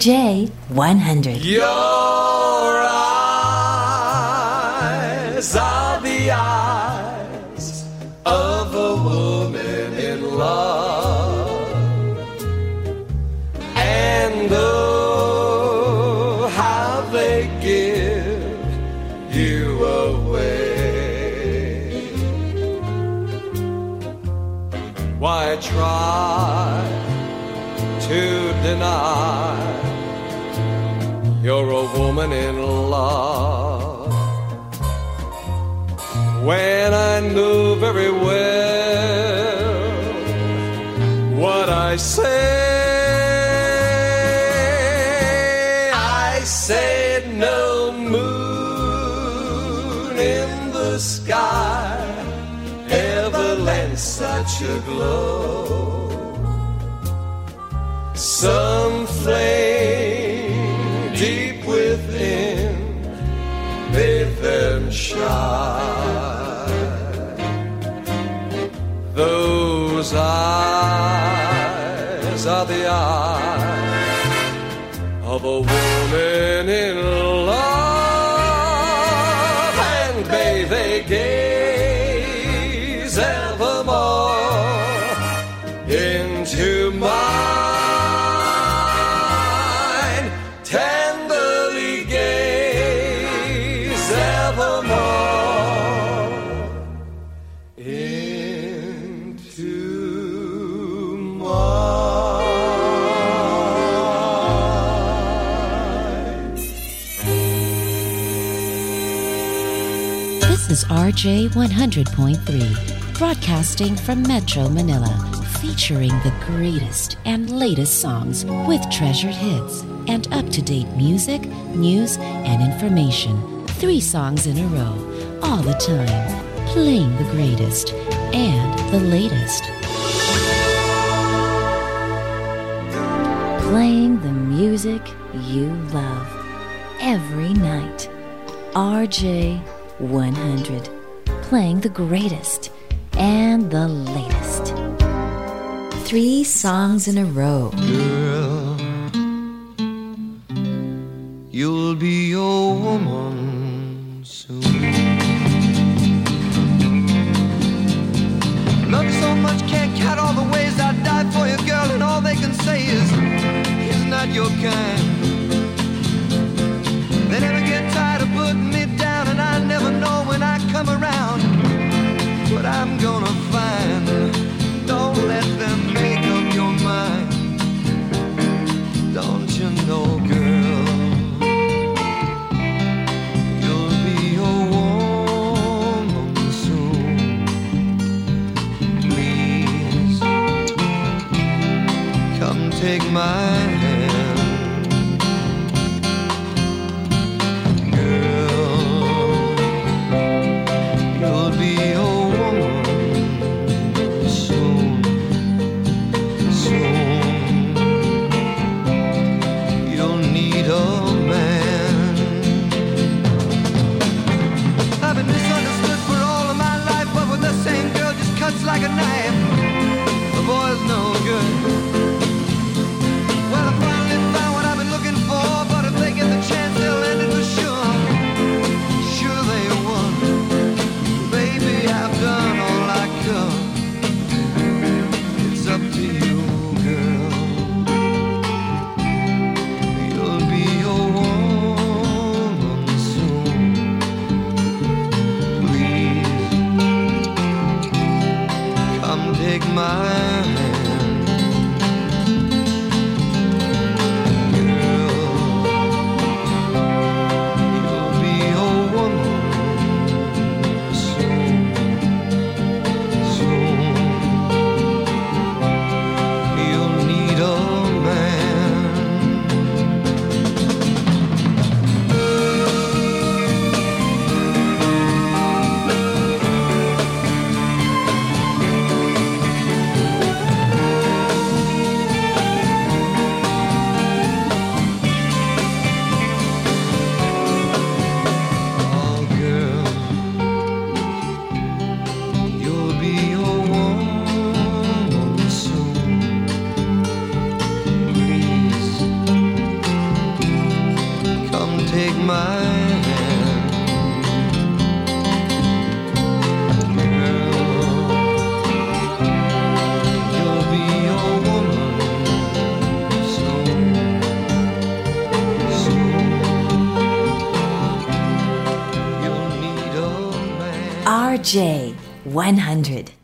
J 100. Yo! future glow. Some flame deep within made them shine. Those eyes are the eyes of a woman KRJ 100.3, broadcasting from Metro Manila, featuring the greatest and latest songs with treasured hits and up to date music, news, and information. Three songs in a row, all the time, playing the greatest and the latest. Playing the music you love every night. RJ 100 playing the greatest and the latest. Three songs in a row. 100.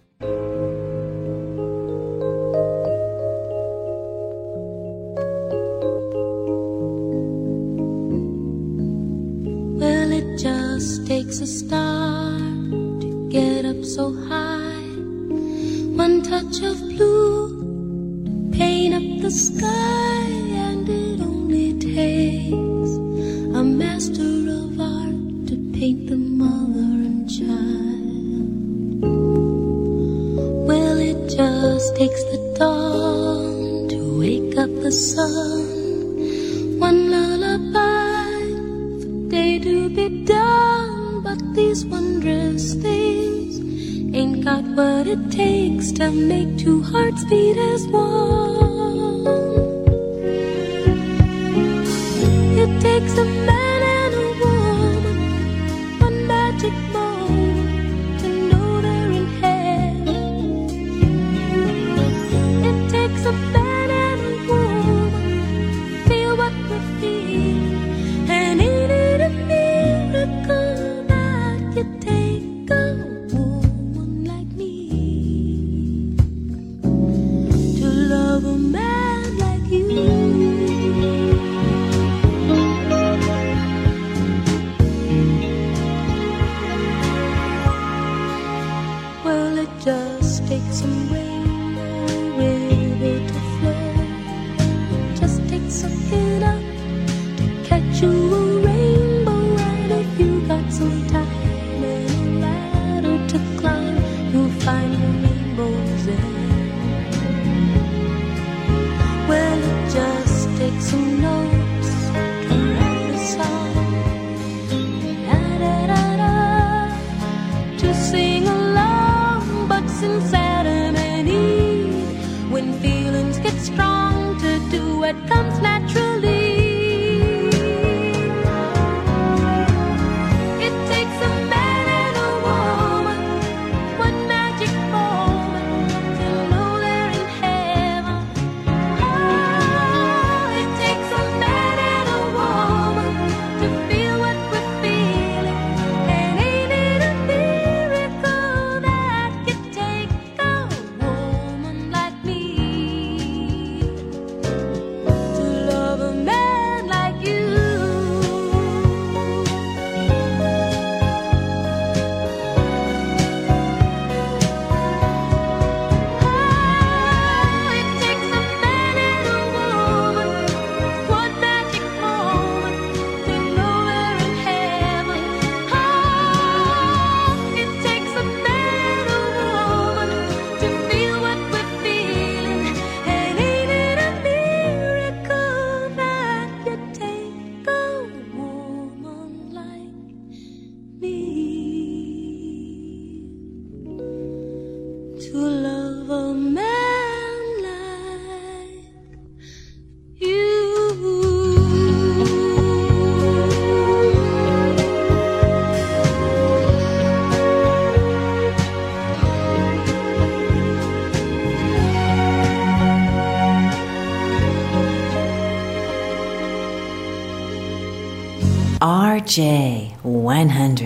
RJ 100.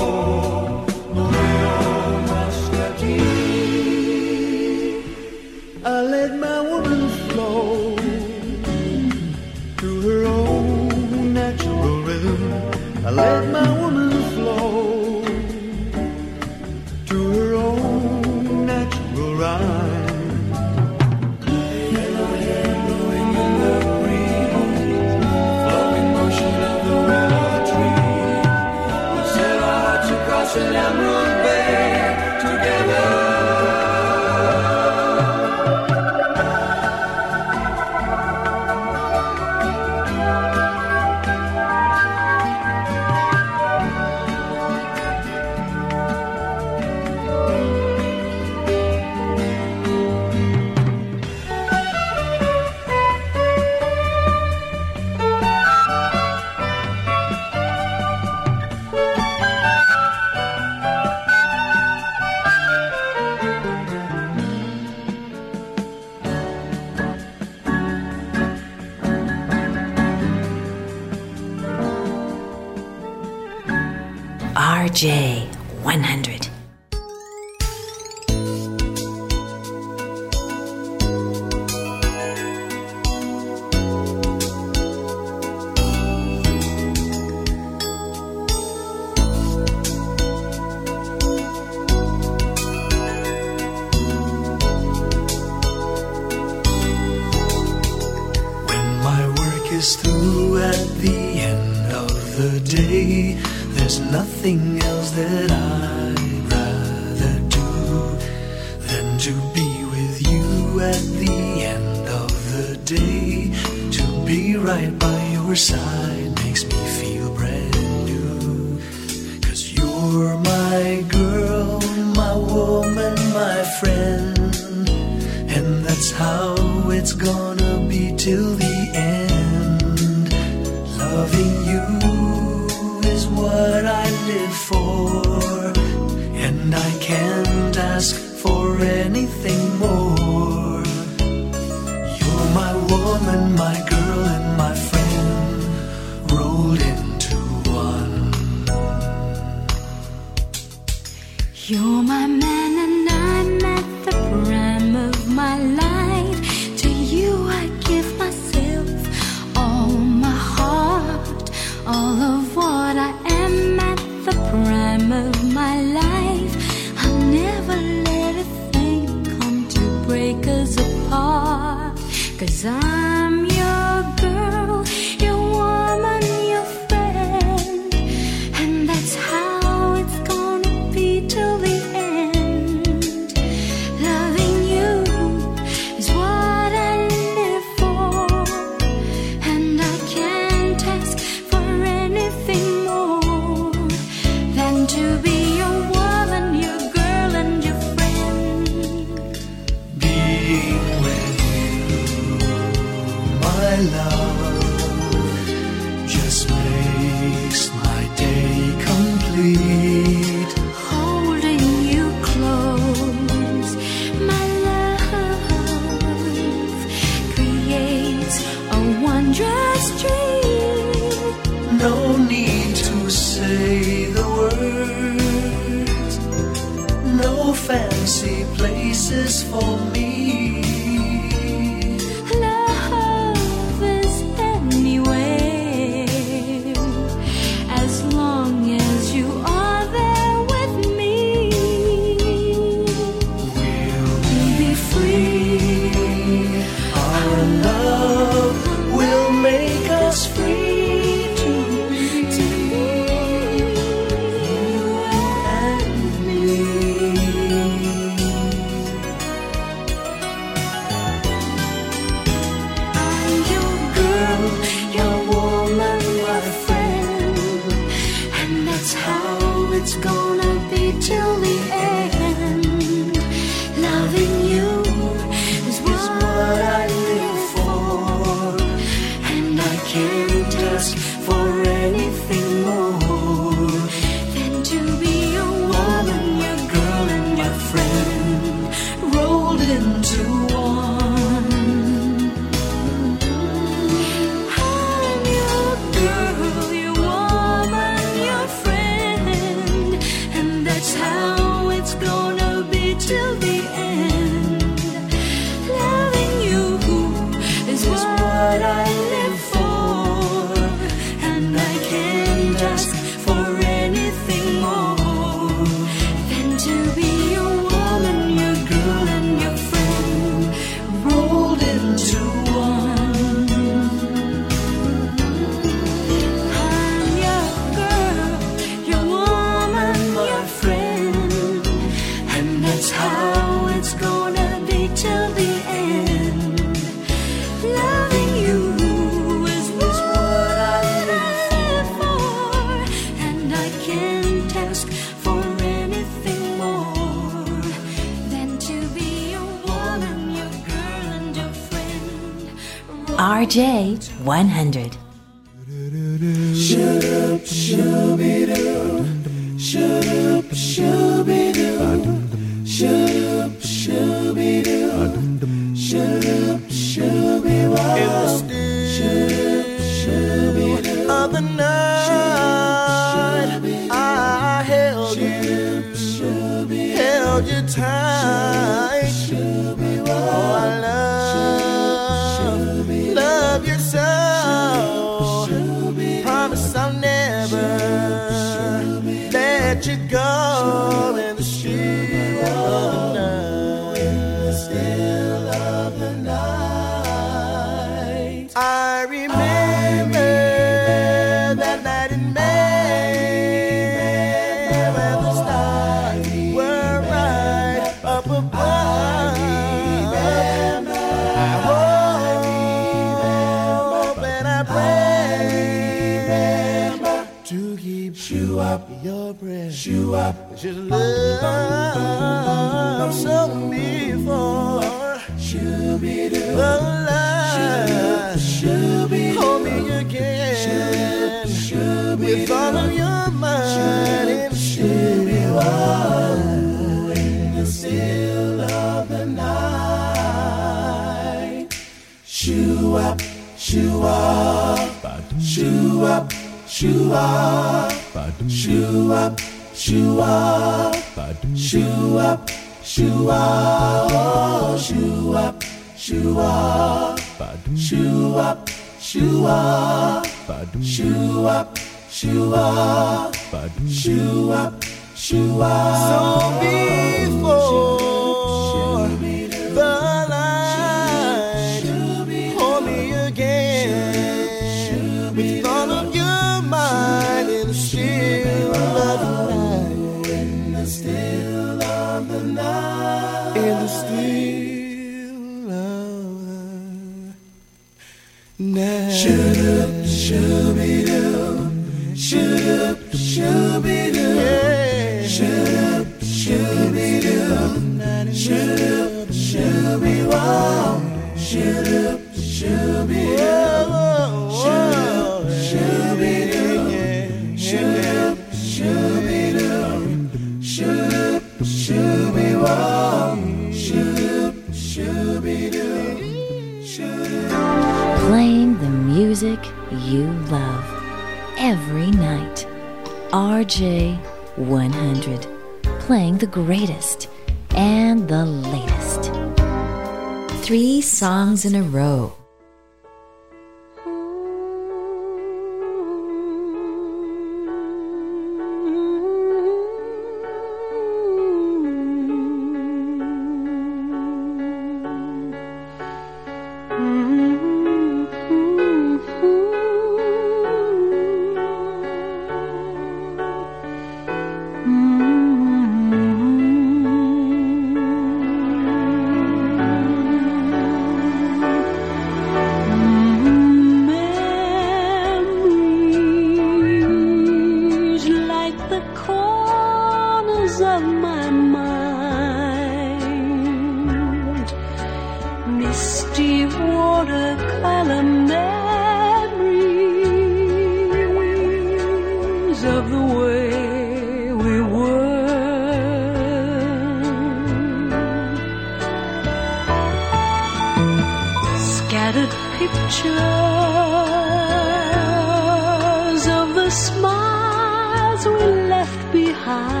behind.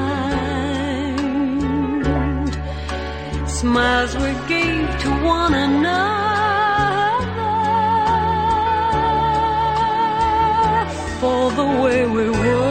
Smiles we gave to one another for the way we were.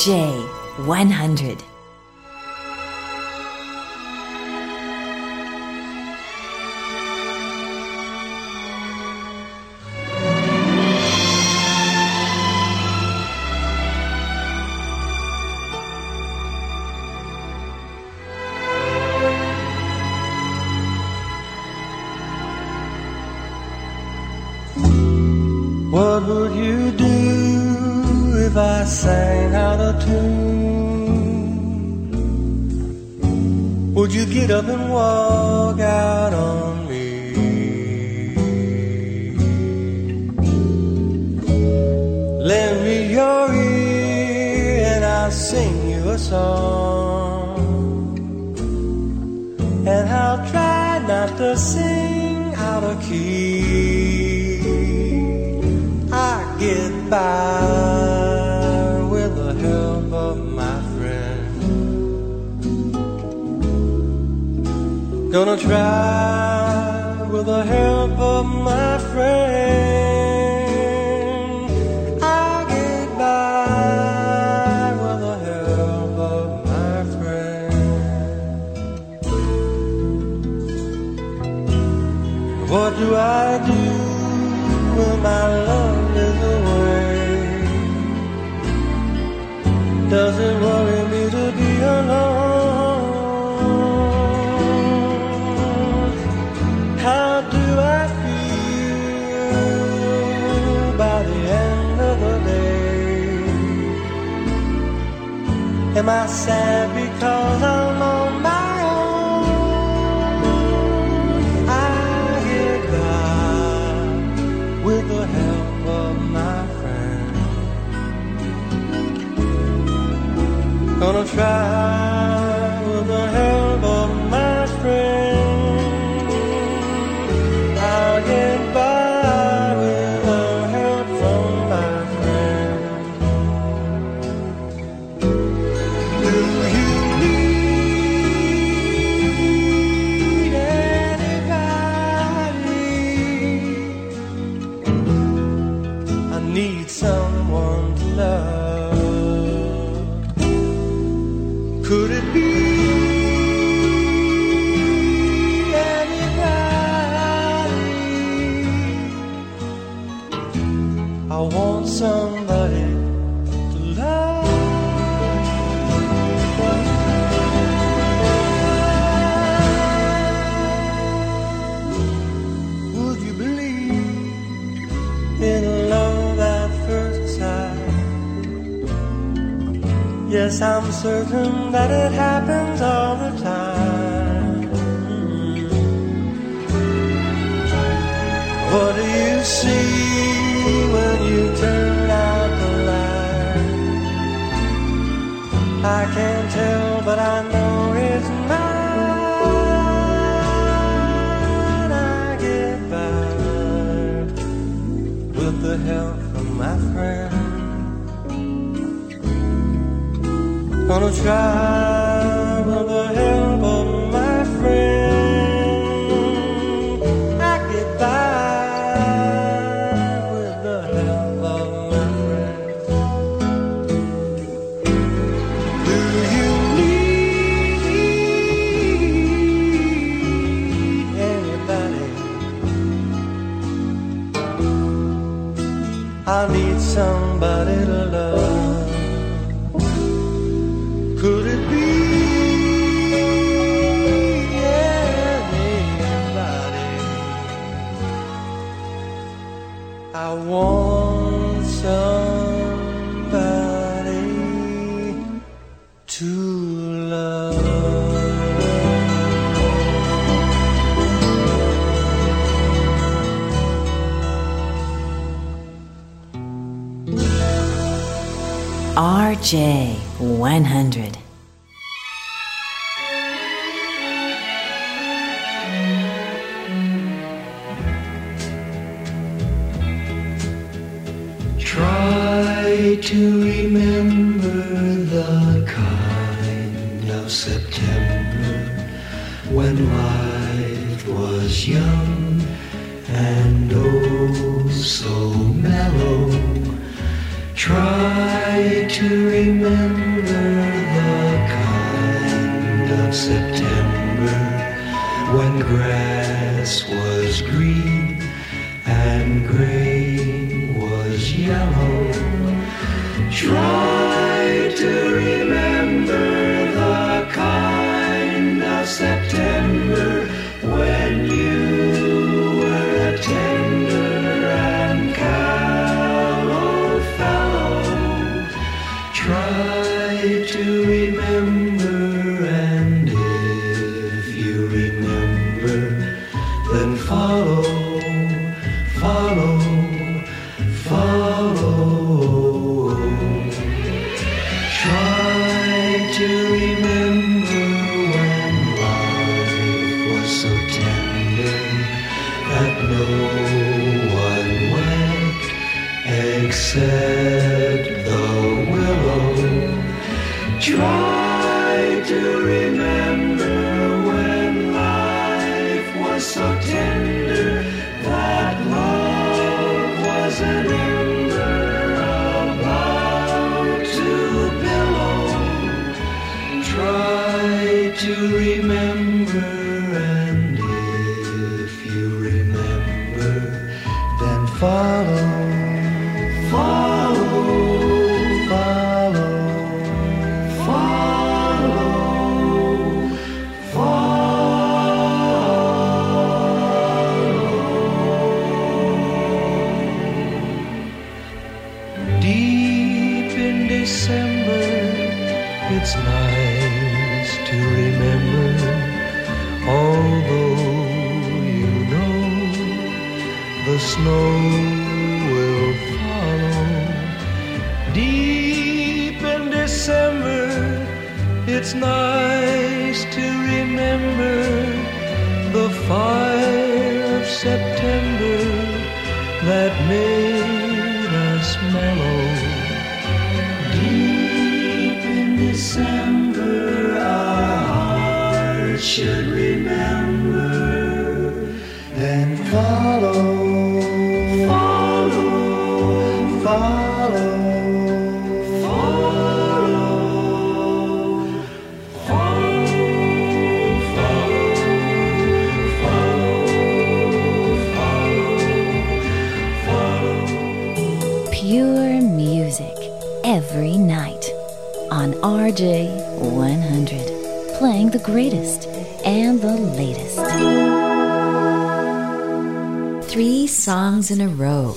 J100. Certain that it 100. Three songs in a row.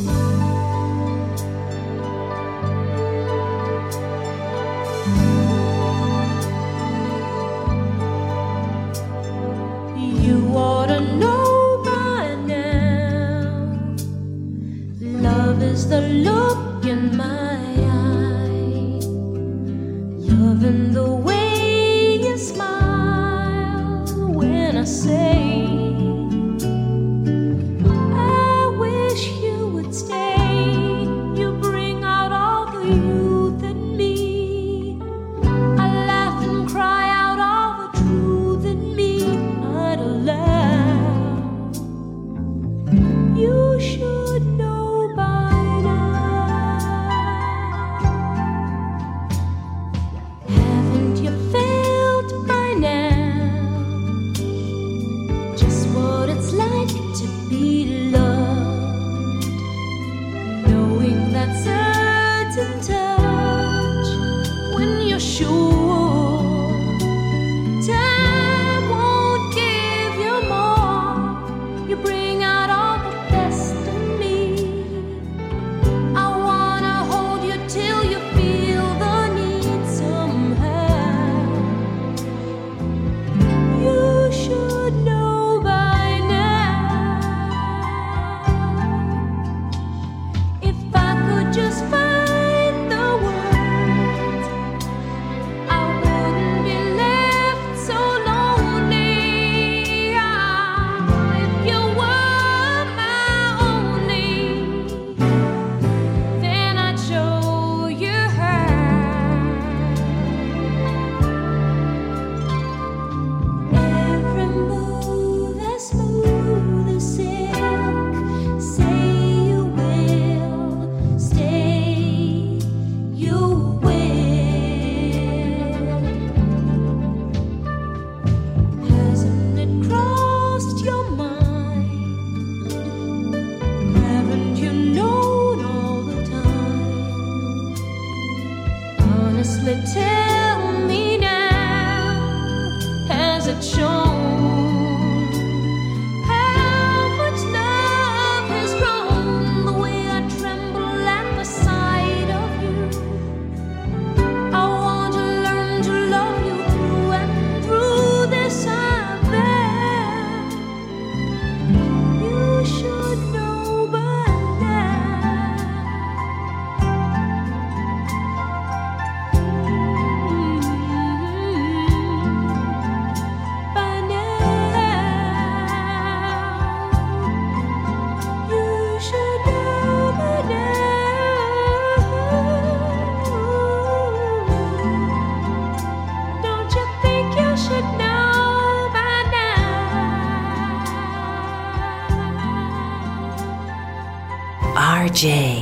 RJ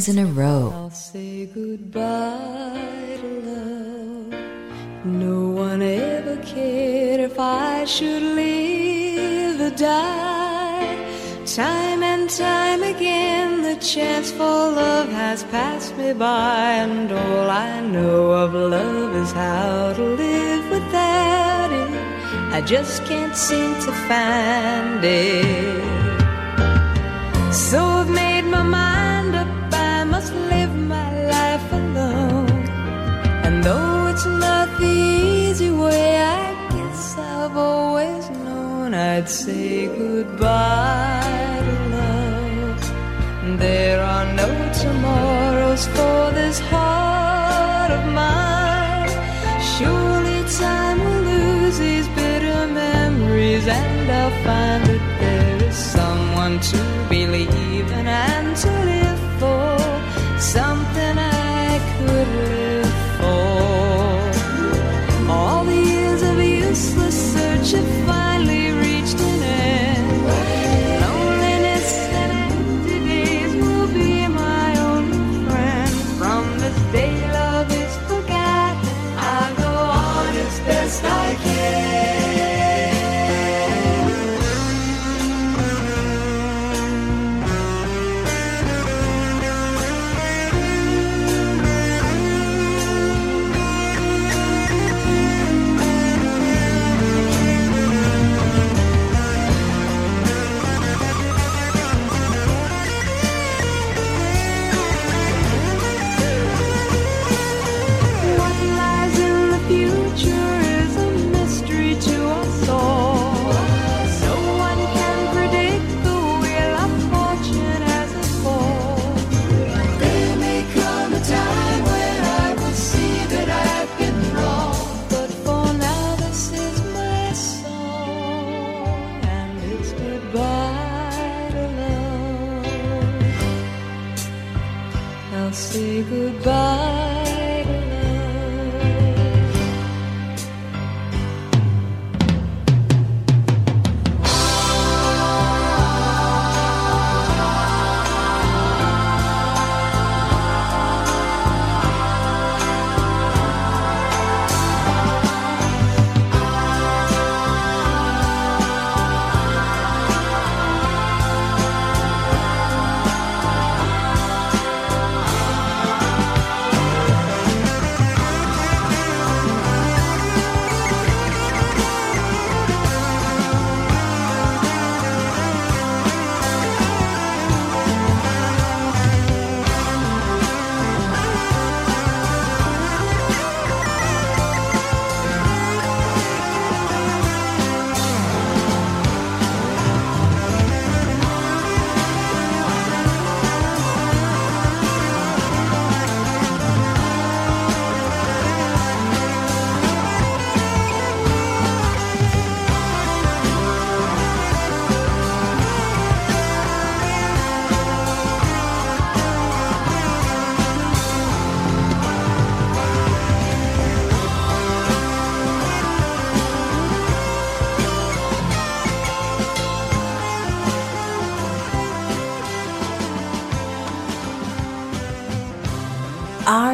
songs in a row. I'll say goodbye to love. No one ever cared if I should live or die. Time and time again, the chance for love has passed me by, and all I know of love is how to live without it. I just can't seem to find it. I'd say goodbye to love. There are no tomorrows for this heart of mine. Surely time will lose these bitter memories, and I'll find that there is someone to believe.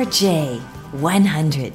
RJ 100.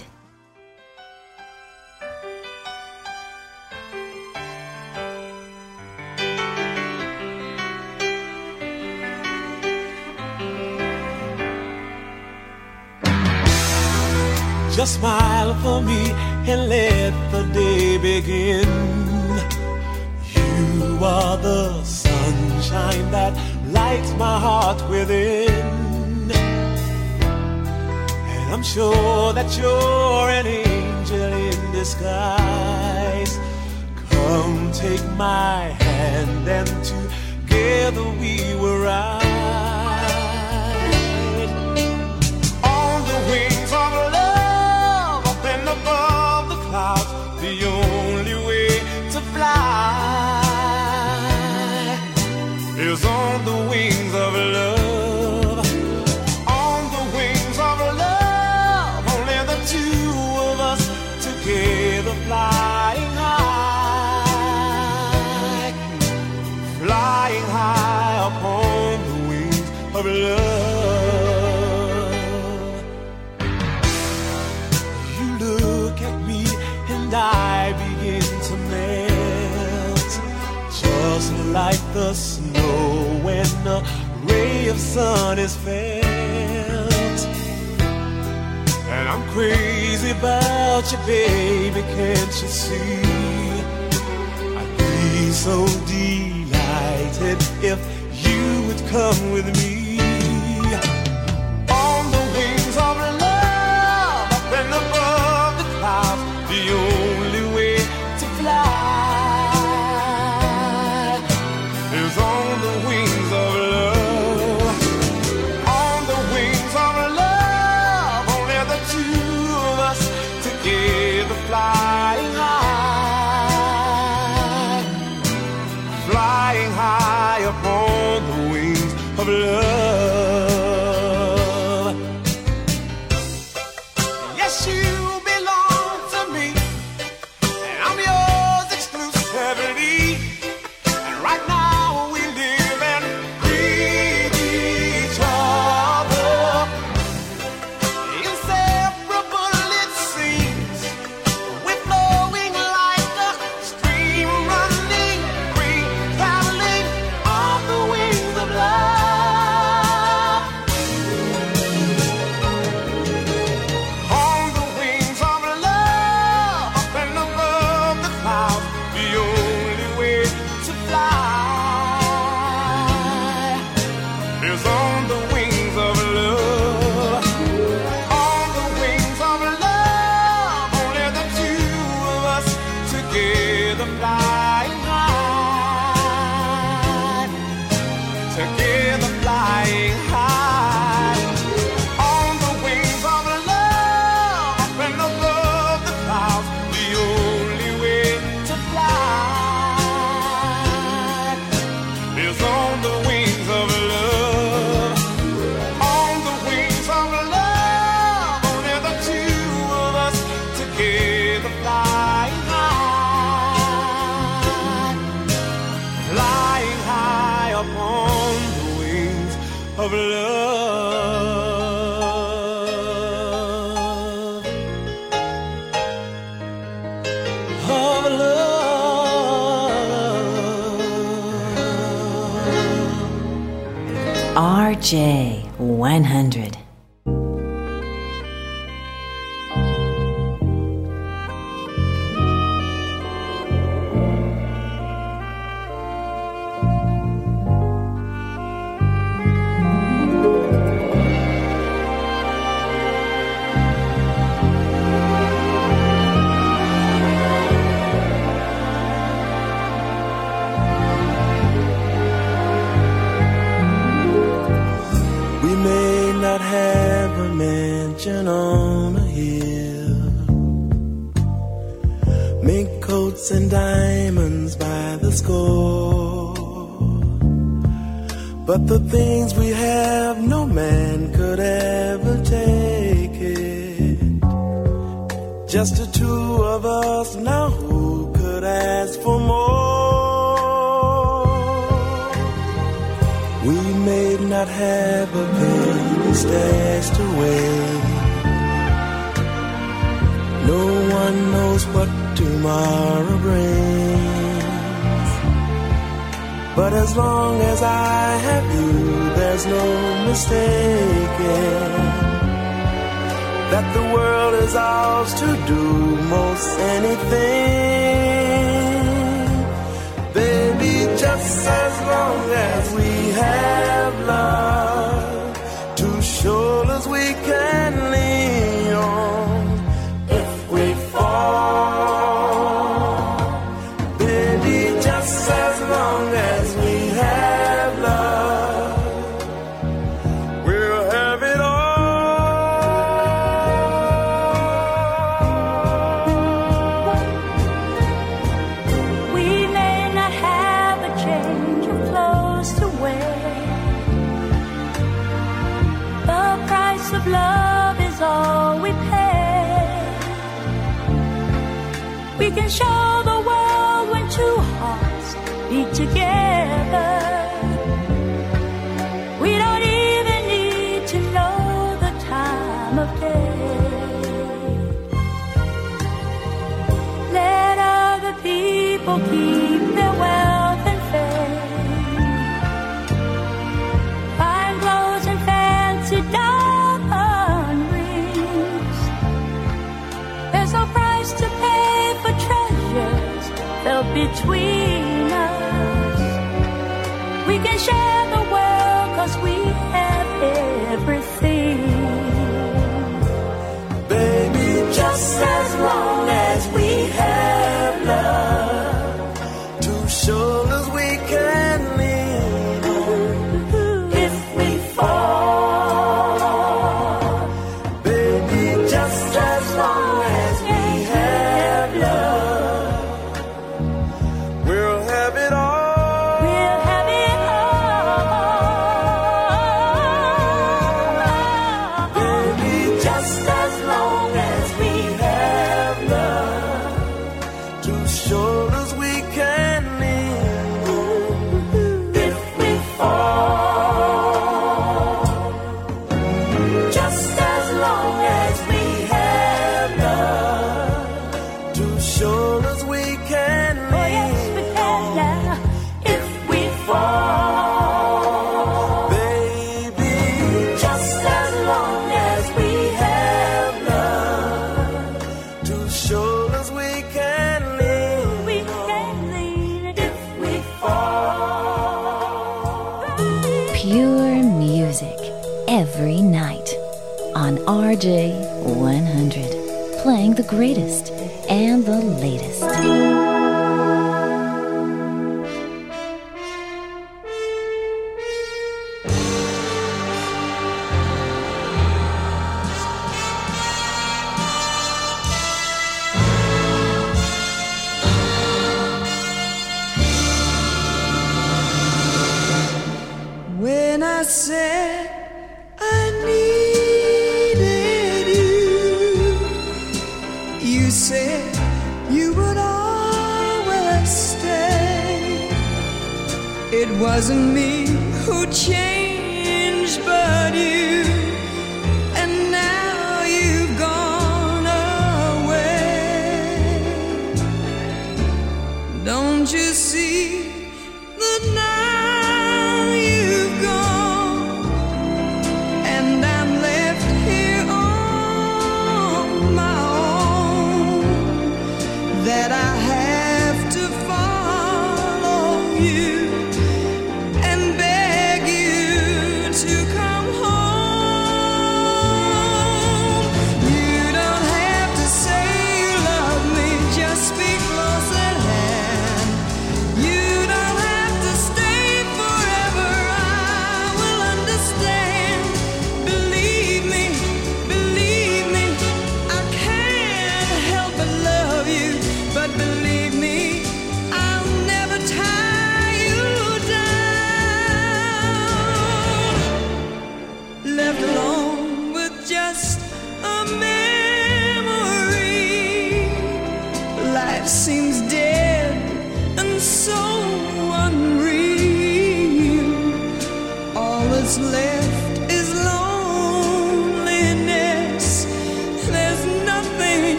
RJ100, playing the greatest and the latest.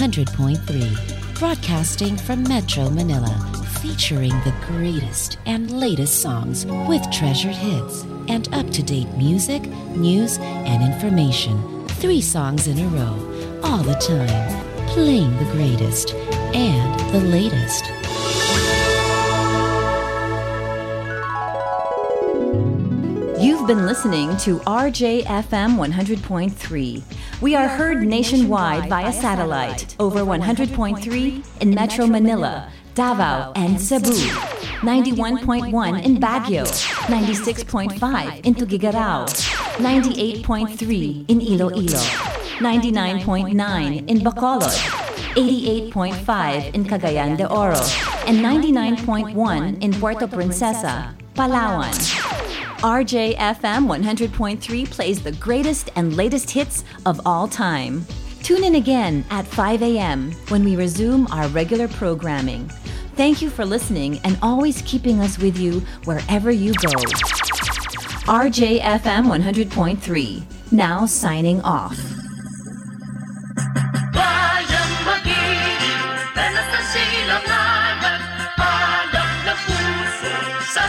100.3, broadcasting from Metro Manila, featuring the greatest and latest songs with treasured hits and up to date music, news, and information. Three songs in a row, all the time, playing the greatest and the latest. You've been listening to RJFM 100.3. We are heard nationwide via satellite over 100.3 in Metro Manila, Davao, and Cebu. 91.1 in Baguio, 96.5 in Tuguegarao, 98.3 in Iloilo, 99.9 in Bacolod, 88.5 in Cagayan de Oro, and 99.1 in Puerto Princesa, Palawan. RJFM 100.3 plays the greatest and latest hits of all time. Tune in again at 5 a.m. when we resume our regular programming. Thank you for listening and always keeping us with you wherever you go. RJFM 100.3, now signing off. Sa